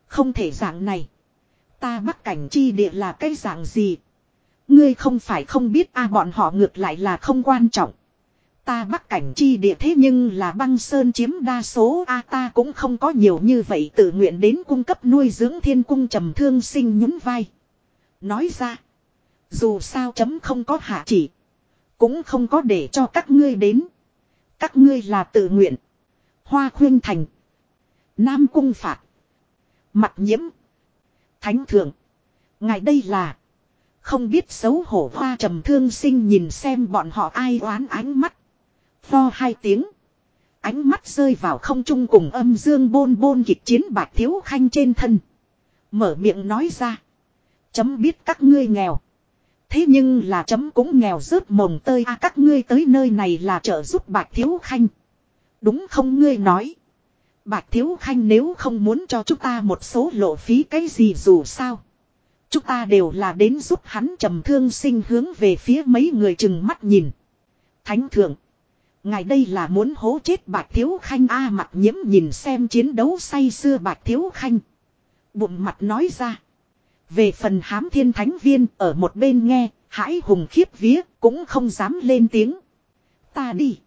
Không thể dạng này. Ta bắc cảnh chi địa là cái dạng gì. Ngươi không phải không biết, a, bọn họ ngược lại là không quan trọng. Ta bắc cảnh chi địa thế nhưng là băng sơn chiếm đa số, a, ta cũng không có nhiều như vậy tự nguyện đến cung cấp nuôi dưỡng thiên cung trầm thương sinh nhún vai. Nói ra. Dù sao chấm không có hạ chỉ. Cũng không có để cho các ngươi đến. Các ngươi là tự nguyện. Hoa khuyên thành. Nam cung phạt. Mặt nhiễm. Thánh thượng. Ngài đây là. Không biết xấu hổ hoa trầm thương sinh nhìn xem bọn họ ai oán ánh mắt. Pho hai tiếng. Ánh mắt rơi vào không trung cùng âm dương bôn bôn kịch chiến bạc thiếu khanh trên thân. Mở miệng nói ra. Chấm biết các ngươi nghèo. Thế nhưng là chấm cũng nghèo rớt mồng tơi a các ngươi tới nơi này là trợ giúp bạch thiếu khanh. Đúng không ngươi nói. Bạch thiếu khanh nếu không muốn cho chúng ta một số lộ phí cái gì dù sao. Chúng ta đều là đến giúp hắn trầm thương sinh hướng về phía mấy người chừng mắt nhìn. Thánh thượng. Ngài đây là muốn hố chết bạch thiếu khanh a, mặt nhiễm nhìn xem chiến đấu say xưa bạch thiếu khanh. Bụng mặt nói ra. Về phần hám thiên thánh viên ở một bên nghe, hãi hùng khiếp vía, cũng không dám lên tiếng. Ta đi.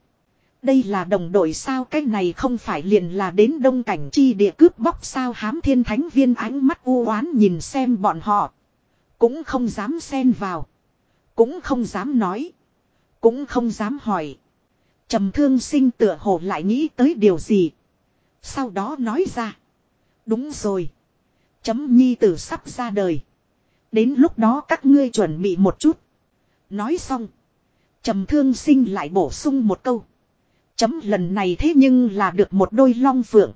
Đây là đồng đội sao cái này không phải liền là đến đông cảnh chi địa cướp bóc sao hám thiên thánh viên ánh mắt u oán nhìn xem bọn họ. Cũng không dám xen vào. Cũng không dám nói. Cũng không dám hỏi. trầm thương sinh tựa hồ lại nghĩ tới điều gì. Sau đó nói ra. Đúng rồi. Chấm nhi tử sắp ra đời. Đến lúc đó các ngươi chuẩn bị một chút. Nói xong. trầm thương sinh lại bổ sung một câu. Chấm lần này thế nhưng là được một đôi long phượng.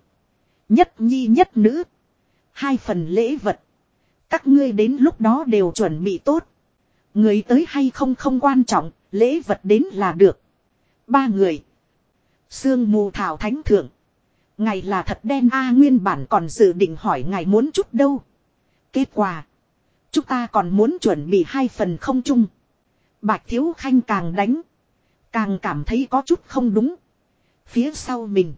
Nhất nhi nhất nữ. Hai phần lễ vật. Các ngươi đến lúc đó đều chuẩn bị tốt. Người tới hay không không quan trọng, lễ vật đến là được. Ba người. Sương mù thảo thánh thượng. Ngày là thật đen a, nguyên bản còn dự định hỏi ngài muốn chút đâu. Kết quả. Chúng ta còn muốn chuẩn bị hai phần không chung. Bạch Thiếu Khanh càng đánh. Càng cảm thấy có chút không đúng. Phía sau mình.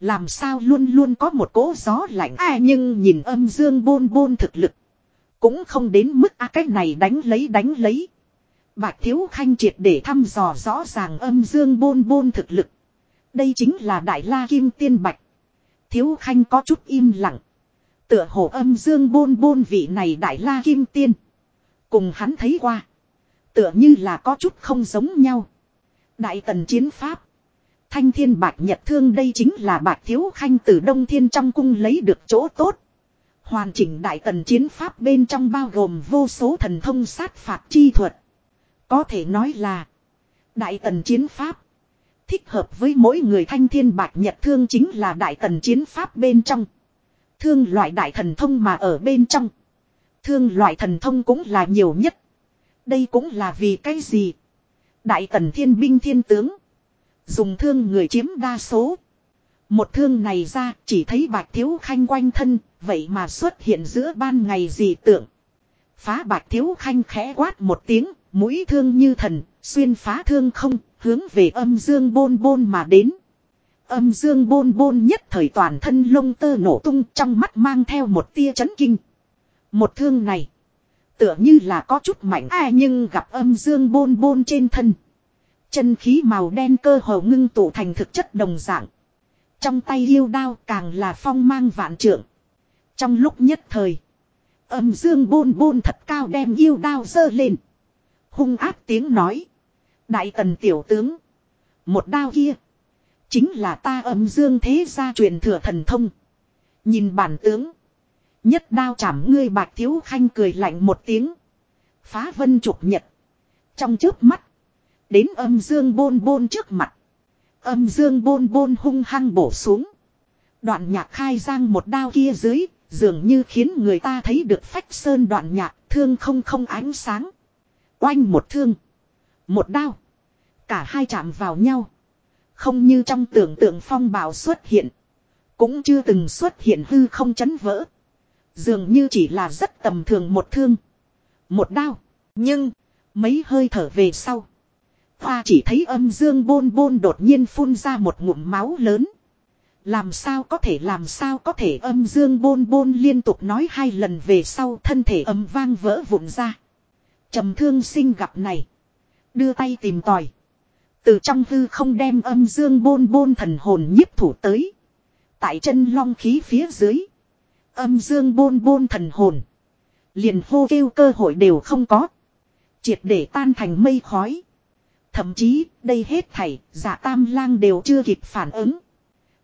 Làm sao luôn luôn có một cỗ gió lạnh a nhưng nhìn âm dương bôn bôn thực lực. Cũng không đến mức a cách này đánh lấy đánh lấy. Bạch Thiếu Khanh triệt để thăm dò rõ ràng âm dương bôn bôn thực lực. Đây chính là Đại La Kim Tiên Bạch. Thiếu Khanh có chút im lặng. Tựa hồ âm dương bôn bôn vị này Đại La Kim Tiên. Cùng hắn thấy qua. Tựa như là có chút không giống nhau. Đại tần chiến pháp. Thanh thiên bạch nhật thương đây chính là bạch thiếu khanh từ đông thiên trong cung lấy được chỗ tốt. Hoàn chỉnh đại tần chiến pháp bên trong bao gồm vô số thần thông sát phạt chi thuật. Có thể nói là đại tần chiến pháp. Thích hợp với mỗi người thanh thiên bạch nhật thương chính là đại tần chiến pháp bên trong. Thương loại đại thần thông mà ở bên trong. Thương loại thần thông cũng là nhiều nhất. Đây cũng là vì cái gì? Đại tần thiên binh thiên tướng. Dùng thương người chiếm đa số. Một thương này ra chỉ thấy bạch thiếu khanh quanh thân, vậy mà xuất hiện giữa ban ngày gì tượng. Phá bạch thiếu khanh khẽ quát một tiếng, mũi thương như thần, xuyên phá thương không, hướng về âm dương bôn bôn mà đến. Âm dương bôn bôn nhất thời toàn thân lông tơ nổ tung trong mắt mang theo một tia chấn kinh. Một thương này, tựa như là có chút mạnh ai nhưng gặp âm dương bôn bôn trên thân. Chân khí màu đen cơ hồ ngưng tụ thành thực chất đồng dạng. Trong tay yêu đao càng là phong mang vạn trượng. Trong lúc nhất thời. Âm dương bôn bôn thật cao đem yêu đao dơ lên. Hung áp tiếng nói. Đại tần tiểu tướng. Một đao kia. Chính là ta âm dương thế gia truyền thừa thần thông. Nhìn bản tướng. Nhất đao chảm ngươi bạc thiếu khanh cười lạnh một tiếng. Phá vân trục nhật. Trong trước mắt. Đến âm dương bôn bôn trước mặt. Âm dương bôn bôn hung hăng bổ xuống. Đoạn nhạc khai giang một đao kia dưới. Dường như khiến người ta thấy được phách sơn đoạn nhạc, thương không không ánh sáng. Oanh một thương. Một đao. Cả hai chạm vào nhau. Không như trong tưởng tượng phong bào xuất hiện. Cũng chưa từng xuất hiện hư không chấn vỡ. Dường như chỉ là rất tầm thường một thương. Một đao. Nhưng. Mấy hơi thở về sau. Hoa chỉ thấy âm dương bôn bôn đột nhiên phun ra một ngụm máu lớn. Làm sao có thể, làm sao có thể âm dương bôn bôn liên tục nói hai lần về sau thân thể âm vang vỡ vụn ra. trầm thương sinh gặp này. Đưa tay tìm tòi. Từ trong hư không đem âm dương bôn bôn thần hồn nhiếp thủ tới. Tại chân long khí phía dưới. Âm dương bôn bôn thần hồn. Liền hô kêu cơ hội đều không có. Triệt để tan thành mây khói. Thậm chí, đây hết thảy, giả tam lang đều chưa kịp phản ứng.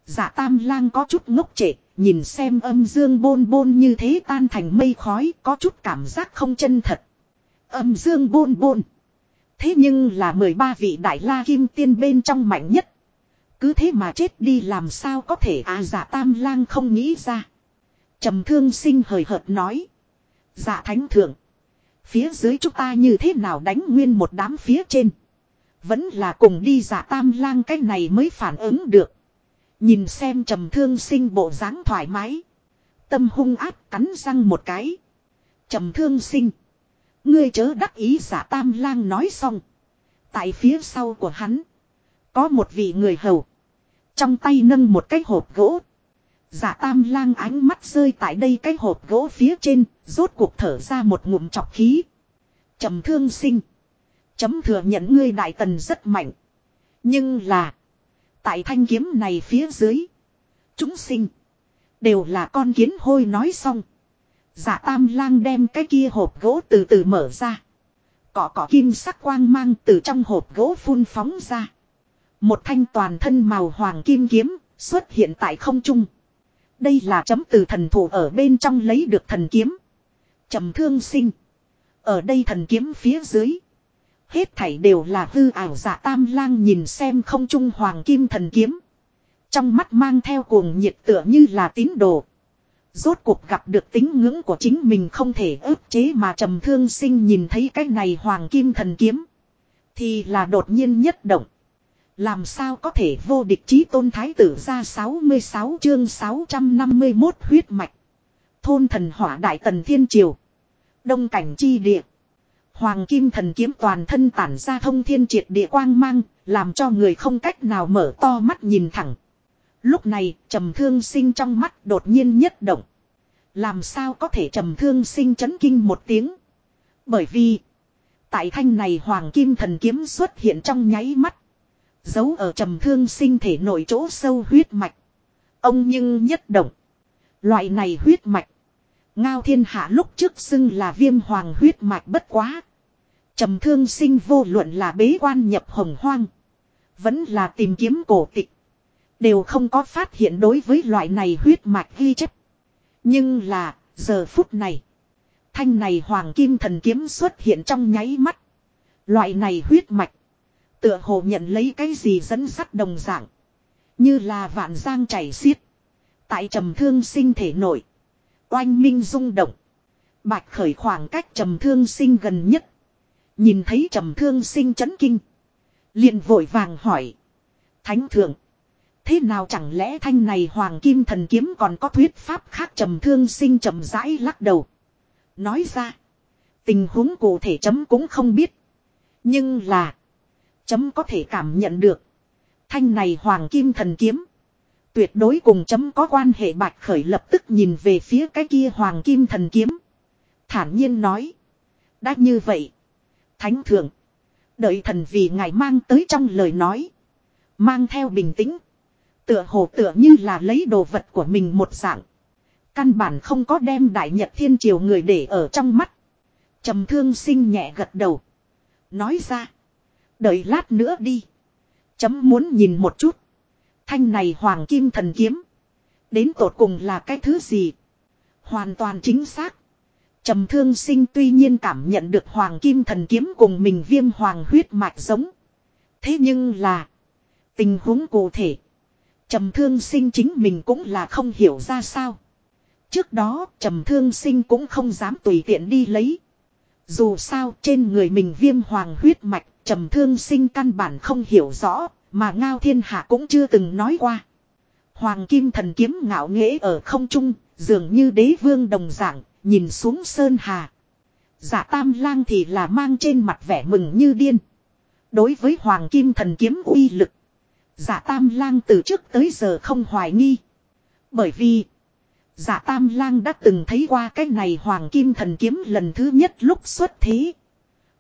Giả tam lang có chút ngốc trệ. Nhìn xem âm dương bôn bôn như thế tan thành mây khói, có chút cảm giác không chân thật. Âm dương bôn bôn. Thế nhưng là 13 vị đại la kim tiên bên trong mạnh nhất. Cứ thế mà chết đi làm sao có thể à giả tam lang không nghĩ ra. trầm thương sinh hời hợt nói. Giả thánh thượng. Phía dưới chúng ta như thế nào đánh nguyên một đám phía trên. Vẫn là cùng đi giả tam lang cái này mới phản ứng được. Nhìn xem trầm thương sinh bộ dáng thoải mái. Tâm hung áp cắn răng một cái. trầm thương sinh. Ngươi chớ đắc ý giả tam lang nói xong. Tại phía sau của hắn. Có một vị người hầu. Trong tay nâng một cái hộp gỗ. Giả tam lang ánh mắt rơi tại đây cái hộp gỗ phía trên. Rốt cuộc thở ra một ngụm chọc khí. trầm thương sinh. Chấm thừa nhận ngươi đại tần rất mạnh. Nhưng là. Tại thanh kiếm này phía dưới. Chúng sinh. Đều là con kiến hôi nói xong. Dạ tam lang đem cái kia hộp gỗ từ từ mở ra. Cỏ cỏ kim sắc quang mang từ trong hộp gỗ phun phóng ra. Một thanh toàn thân màu hoàng kim kiếm xuất hiện tại không trung. Đây là chấm từ thần thủ ở bên trong lấy được thần kiếm. trầm thương sinh. Ở đây thần kiếm phía dưới. Hết thảy đều là hư ảo giả tam lang nhìn xem không trung hoàng kim thần kiếm. Trong mắt mang theo cuồng nhiệt tựa như là tín đồ. Rốt cuộc gặp được tính ngưỡng của chính mình không thể ức chế mà trầm thương sinh nhìn thấy cái này hoàng kim thần kiếm. Thì là đột nhiên nhất động. Làm sao có thể vô địch chí tôn thái tử ra 66 chương 651 huyết mạch. Thôn thần hỏa đại tần thiên triều. Đông cảnh chi địa. Hoàng kim thần kiếm toàn thân tản ra thông thiên triệt địa quang mang, làm cho người không cách nào mở to mắt nhìn thẳng. Lúc này, trầm thương sinh trong mắt đột nhiên nhất động. Làm sao có thể trầm thương sinh chấn kinh một tiếng. Bởi vì, tại thanh này hoàng kim thần kiếm xuất hiện trong nháy mắt. Giấu ở trầm thương sinh thể nội chỗ sâu huyết mạch. Ông nhưng nhất động. Loại này huyết mạch. Ngao thiên hạ lúc trước xưng là viêm hoàng huyết mạch bất quá. Trầm thương sinh vô luận là bế quan nhập hồng hoang. Vẫn là tìm kiếm cổ tịch. Đều không có phát hiện đối với loại này huyết mạch ghi chép. Nhưng là, giờ phút này. Thanh này hoàng kim thần kiếm xuất hiện trong nháy mắt. Loại này huyết mạch. Tựa hồ nhận lấy cái gì dẫn sắt đồng dạng. Như là vạn giang chảy xiết. Tại trầm thương sinh thể nổi. Oanh minh rung động. Bạch khởi khoảng cách trầm thương sinh gần nhất. Nhìn thấy trầm thương sinh chấn kinh. liền vội vàng hỏi. Thánh thượng. Thế nào chẳng lẽ thanh này hoàng kim thần kiếm còn có thuyết pháp khác trầm thương sinh trầm rãi lắc đầu. Nói ra. Tình huống cụ thể chấm cũng không biết. Nhưng là. Chấm có thể cảm nhận được. Thanh này hoàng kim thần kiếm. Tuyệt đối cùng chấm có quan hệ bạch khởi lập tức nhìn về phía cái kia hoàng kim thần kiếm. Thản nhiên nói. Đã như vậy. Thánh thượng. Đợi thần vì ngài mang tới trong lời nói. Mang theo bình tĩnh. Tựa hồ tựa như là lấy đồ vật của mình một dạng. Căn bản không có đem đại nhật thiên triều người để ở trong mắt. trầm thương sinh nhẹ gật đầu. Nói ra. Đợi lát nữa đi. Chấm muốn nhìn một chút. Thanh này hoàng kim thần kiếm. Đến tột cùng là cái thứ gì? Hoàn toàn chính xác. Trầm thương sinh tuy nhiên cảm nhận được hoàng kim thần kiếm cùng mình viêm hoàng huyết mạch giống. Thế nhưng là. Tình huống cụ thể. Trầm thương sinh chính mình cũng là không hiểu ra sao. Trước đó, trầm thương sinh cũng không dám tùy tiện đi lấy. Dù sao, trên người mình viêm hoàng huyết mạch, trầm thương sinh căn bản không hiểu rõ, mà ngao thiên hạ cũng chưa từng nói qua. Hoàng kim thần kiếm ngạo nghễ ở không trung, dường như đế vương đồng dạng, nhìn xuống sơn hà. Giả tam lang thì là mang trên mặt vẻ mừng như điên. Đối với hoàng kim thần kiếm uy lực. Giả tam lang từ trước tới giờ không hoài nghi. Bởi vì, Giả Tam Lang đã từng thấy qua cái này Hoàng Kim Thần Kiếm lần thứ nhất lúc xuất thế.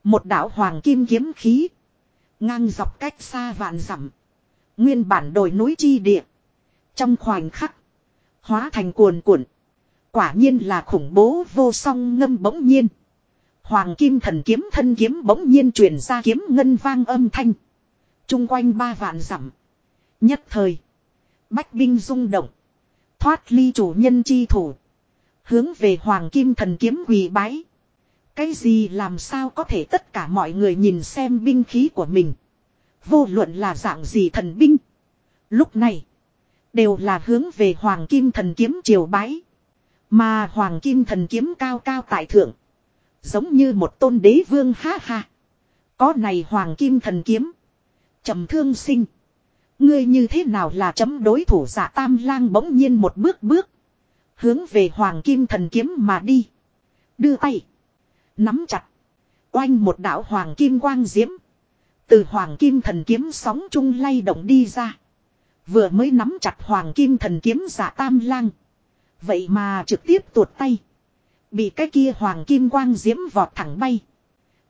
Một đạo Hoàng Kim kiếm khí. Ngang dọc cách xa vạn dặm, Nguyên bản đồi núi chi địa. Trong khoảnh khắc. Hóa thành cuồn cuộn. Quả nhiên là khủng bố vô song ngâm bỗng nhiên. Hoàng Kim Thần Kiếm thân kiếm bỗng nhiên truyền ra kiếm ngân vang âm thanh. Trung quanh ba vạn dặm Nhất thời. Bách binh rung động. Thoát ly chủ nhân chi thủ. Hướng về Hoàng Kim Thần Kiếm quỳ bái. Cái gì làm sao có thể tất cả mọi người nhìn xem binh khí của mình. Vô luận là dạng gì thần binh. Lúc này. Đều là hướng về Hoàng Kim Thần Kiếm triều bái. Mà Hoàng Kim Thần Kiếm cao cao tại thượng. Giống như một tôn đế vương ha ha. Có này Hoàng Kim Thần Kiếm. trầm thương sinh. Ngươi như thế nào là chấm đối thủ giả tam lang bỗng nhiên một bước bước. Hướng về hoàng kim thần kiếm mà đi. Đưa tay. Nắm chặt. Oanh một đạo hoàng kim quang diễm. Từ hoàng kim thần kiếm sóng chung lay động đi ra. Vừa mới nắm chặt hoàng kim thần kiếm giả tam lang. Vậy mà trực tiếp tuột tay. Bị cái kia hoàng kim quang diễm vọt thẳng bay.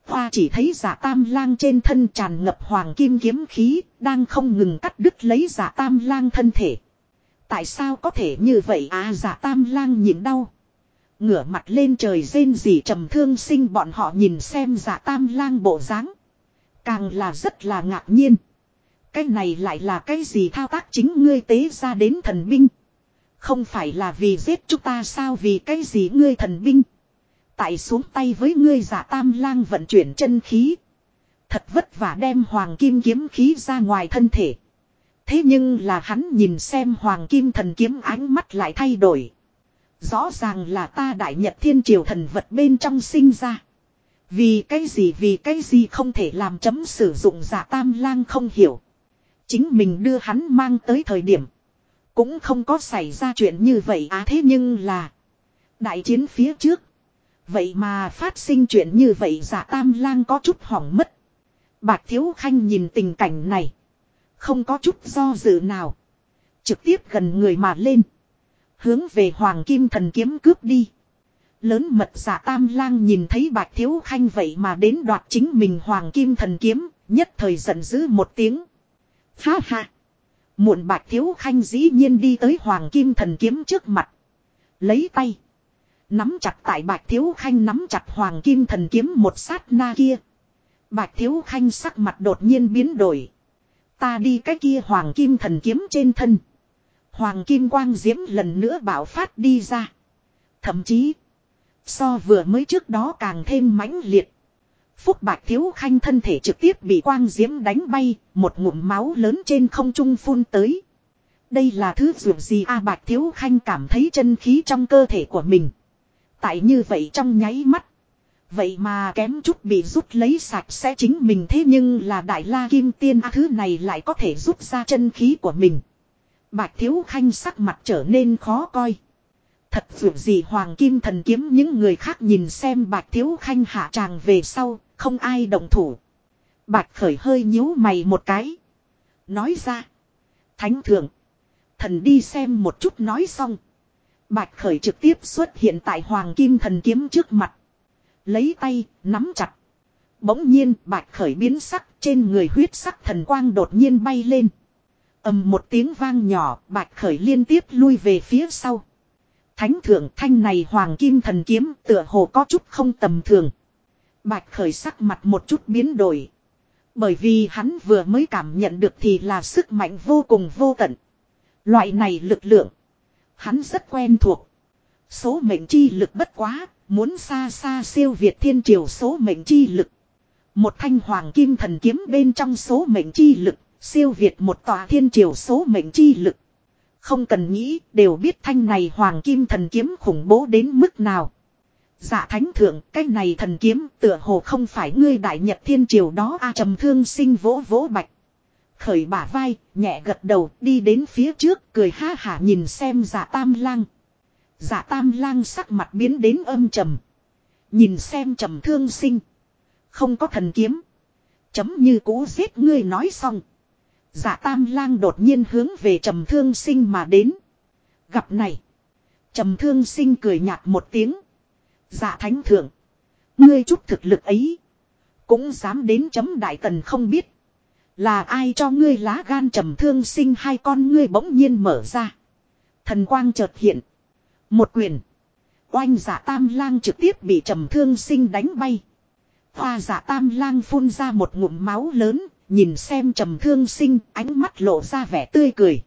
Hoa chỉ thấy giả tam lang trên thân tràn ngập hoàng kim kiếm khí, đang không ngừng cắt đứt lấy giả tam lang thân thể. Tại sao có thể như vậy à giả tam lang nhìn đau. Ngửa mặt lên trời rên rỉ trầm thương sinh bọn họ nhìn xem giả tam lang bộ dáng Càng là rất là ngạc nhiên. Cái này lại là cái gì thao tác chính ngươi tế ra đến thần binh. Không phải là vì giết chúng ta sao vì cái gì ngươi thần binh. Tại xuống tay với ngươi giả tam lang vận chuyển chân khí. Thật vất vả đem hoàng kim kiếm khí ra ngoài thân thể. Thế nhưng là hắn nhìn xem hoàng kim thần kiếm ánh mắt lại thay đổi. Rõ ràng là ta đại nhật thiên triều thần vật bên trong sinh ra. Vì cái gì, vì cái gì không thể làm chấm sử dụng giả tam lang không hiểu. Chính mình đưa hắn mang tới thời điểm. Cũng không có xảy ra chuyện như vậy à thế nhưng là. Đại chiến phía trước. Vậy mà phát sinh chuyện như vậy giả tam lang có chút hỏng mất. Bạc Thiếu Khanh nhìn tình cảnh này. Không có chút do dự nào. Trực tiếp gần người mà lên. Hướng về Hoàng Kim Thần Kiếm cướp đi. Lớn mật giả tam lang nhìn thấy Bạc Thiếu Khanh vậy mà đến đoạt chính mình Hoàng Kim Thần Kiếm. Nhất thời giận dữ một tiếng. Ha ha. Muộn Bạc Thiếu Khanh dĩ nhiên đi tới Hoàng Kim Thần Kiếm trước mặt. Lấy tay. Nắm chặt tại Bạch Thiếu Khanh nắm chặt Hoàng Kim Thần Kiếm một sát na kia. Bạch Thiếu Khanh sắc mặt đột nhiên biến đổi. Ta đi cái kia Hoàng Kim Thần Kiếm trên thân. Hoàng Kim Quang Diễm lần nữa bảo phát đi ra. Thậm chí. So vừa mới trước đó càng thêm mãnh liệt. Phúc Bạch Thiếu Khanh thân thể trực tiếp bị Quang Diễm đánh bay. Một ngụm máu lớn trên không trung phun tới. Đây là thứ dù gì a, Bạch Thiếu Khanh cảm thấy chân khí trong cơ thể của mình. Tại như vậy trong nháy mắt. Vậy mà kém chút bị rút lấy sạch sẽ chính mình thế nhưng là đại la kim tiên à, thứ này lại có thể rút ra chân khí của mình. Bạch Thiếu Khanh sắc mặt trở nên khó coi. Thật dù gì Hoàng Kim thần kiếm những người khác nhìn xem Bạch Thiếu Khanh hạ tràng về sau, không ai động thủ. Bạch Khởi hơi nhíu mày một cái. Nói ra. Thánh thượng. Thần đi xem một chút nói xong. Bạch Khởi trực tiếp xuất hiện tại Hoàng Kim Thần Kiếm trước mặt. Lấy tay, nắm chặt. Bỗng nhiên, Bạch Khởi biến sắc, trên người huyết sắc thần quang đột nhiên bay lên. ầm một tiếng vang nhỏ, Bạch Khởi liên tiếp lui về phía sau. Thánh thượng thanh này Hoàng Kim Thần Kiếm tựa hồ có chút không tầm thường. Bạch khởi sắc mặt một chút biến đổi. Bởi vì hắn vừa mới cảm nhận được thì là sức mạnh vô cùng vô tận. Loại này lực lượng. Hắn rất quen thuộc. Số mệnh chi lực bất quá, muốn xa xa siêu việt thiên triều số mệnh chi lực. Một thanh hoàng kim thần kiếm bên trong số mệnh chi lực, siêu việt một tòa thiên triều số mệnh chi lực. Không cần nghĩ, đều biết thanh này hoàng kim thần kiếm khủng bố đến mức nào. Dạ thánh thượng, cái này thần kiếm tựa hồ không phải ngươi đại nhật thiên triều đó a trầm thương sinh vỗ vỗ bạch. Khởi bả vai, nhẹ gật đầu, đi đến phía trước, cười ha hả nhìn xem giả tam lang. giả tam lang sắc mặt biến đến âm trầm. Nhìn xem trầm thương sinh. Không có thần kiếm. Chấm như cũ giết ngươi nói xong. giả tam lang đột nhiên hướng về trầm thương sinh mà đến. Gặp này. Trầm thương sinh cười nhạt một tiếng. giả thánh thượng. Ngươi chút thực lực ấy. Cũng dám đến chấm đại tần không biết. Là ai cho ngươi lá gan trầm thương sinh hai con ngươi bỗng nhiên mở ra. Thần quang chợt hiện. Một quyền. Oanh giả tam lang trực tiếp bị trầm thương sinh đánh bay. Hoa giả tam lang phun ra một ngụm máu lớn. Nhìn xem trầm thương sinh ánh mắt lộ ra vẻ tươi cười.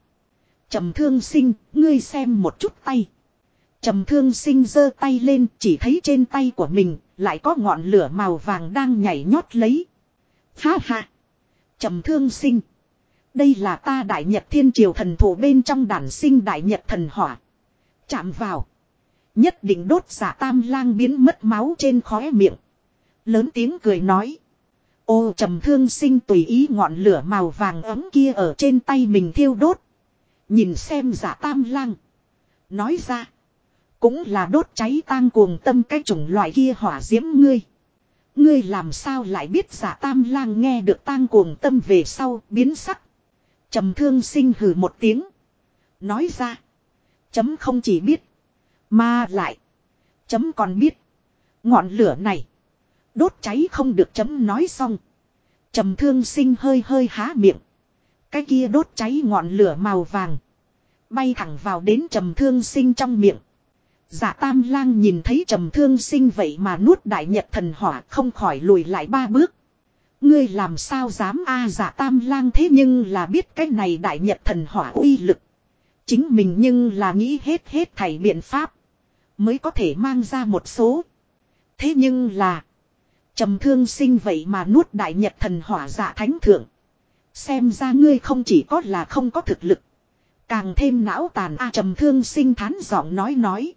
Trầm thương sinh, ngươi xem một chút tay. Trầm thương sinh giơ tay lên chỉ thấy trên tay của mình lại có ngọn lửa màu vàng đang nhảy nhót lấy. Ha ha! Trầm thương sinh. Đây là ta đại nhật thiên triều thần thủ bên trong đàn sinh đại nhật thần hỏa. Chạm vào. Nhất định đốt giả tam lang biến mất máu trên khóe miệng. Lớn tiếng cười nói. Ô trầm thương sinh tùy ý ngọn lửa màu vàng ấm kia ở trên tay mình thiêu đốt. Nhìn xem giả tam lang. Nói ra. Cũng là đốt cháy tang cuồng tâm cái chủng loại kia hỏa diễm ngươi. Ngươi làm sao lại biết giả tam lang nghe được tang cuồng tâm về sau, biến sắc. trầm thương sinh hừ một tiếng. Nói ra. Chấm không chỉ biết. Mà lại. Chấm còn biết. Ngọn lửa này. Đốt cháy không được chấm nói xong. trầm thương sinh hơi hơi há miệng. Cái kia đốt cháy ngọn lửa màu vàng. Bay thẳng vào đến trầm thương sinh trong miệng. Giả tam lang nhìn thấy trầm thương sinh vậy mà nuốt đại nhật thần hỏa không khỏi lùi lại ba bước. Ngươi làm sao dám a à, giả tam lang thế nhưng là biết cái này đại nhật thần hỏa uy lực. Chính mình nhưng là nghĩ hết hết thảy biện pháp. Mới có thể mang ra một số. Thế nhưng là. trầm thương sinh vậy mà nuốt đại nhật thần hỏa giả thánh thượng. Xem ra ngươi không chỉ có là không có thực lực. Càng thêm não tàn a à, trầm thương sinh thán giọng nói nói.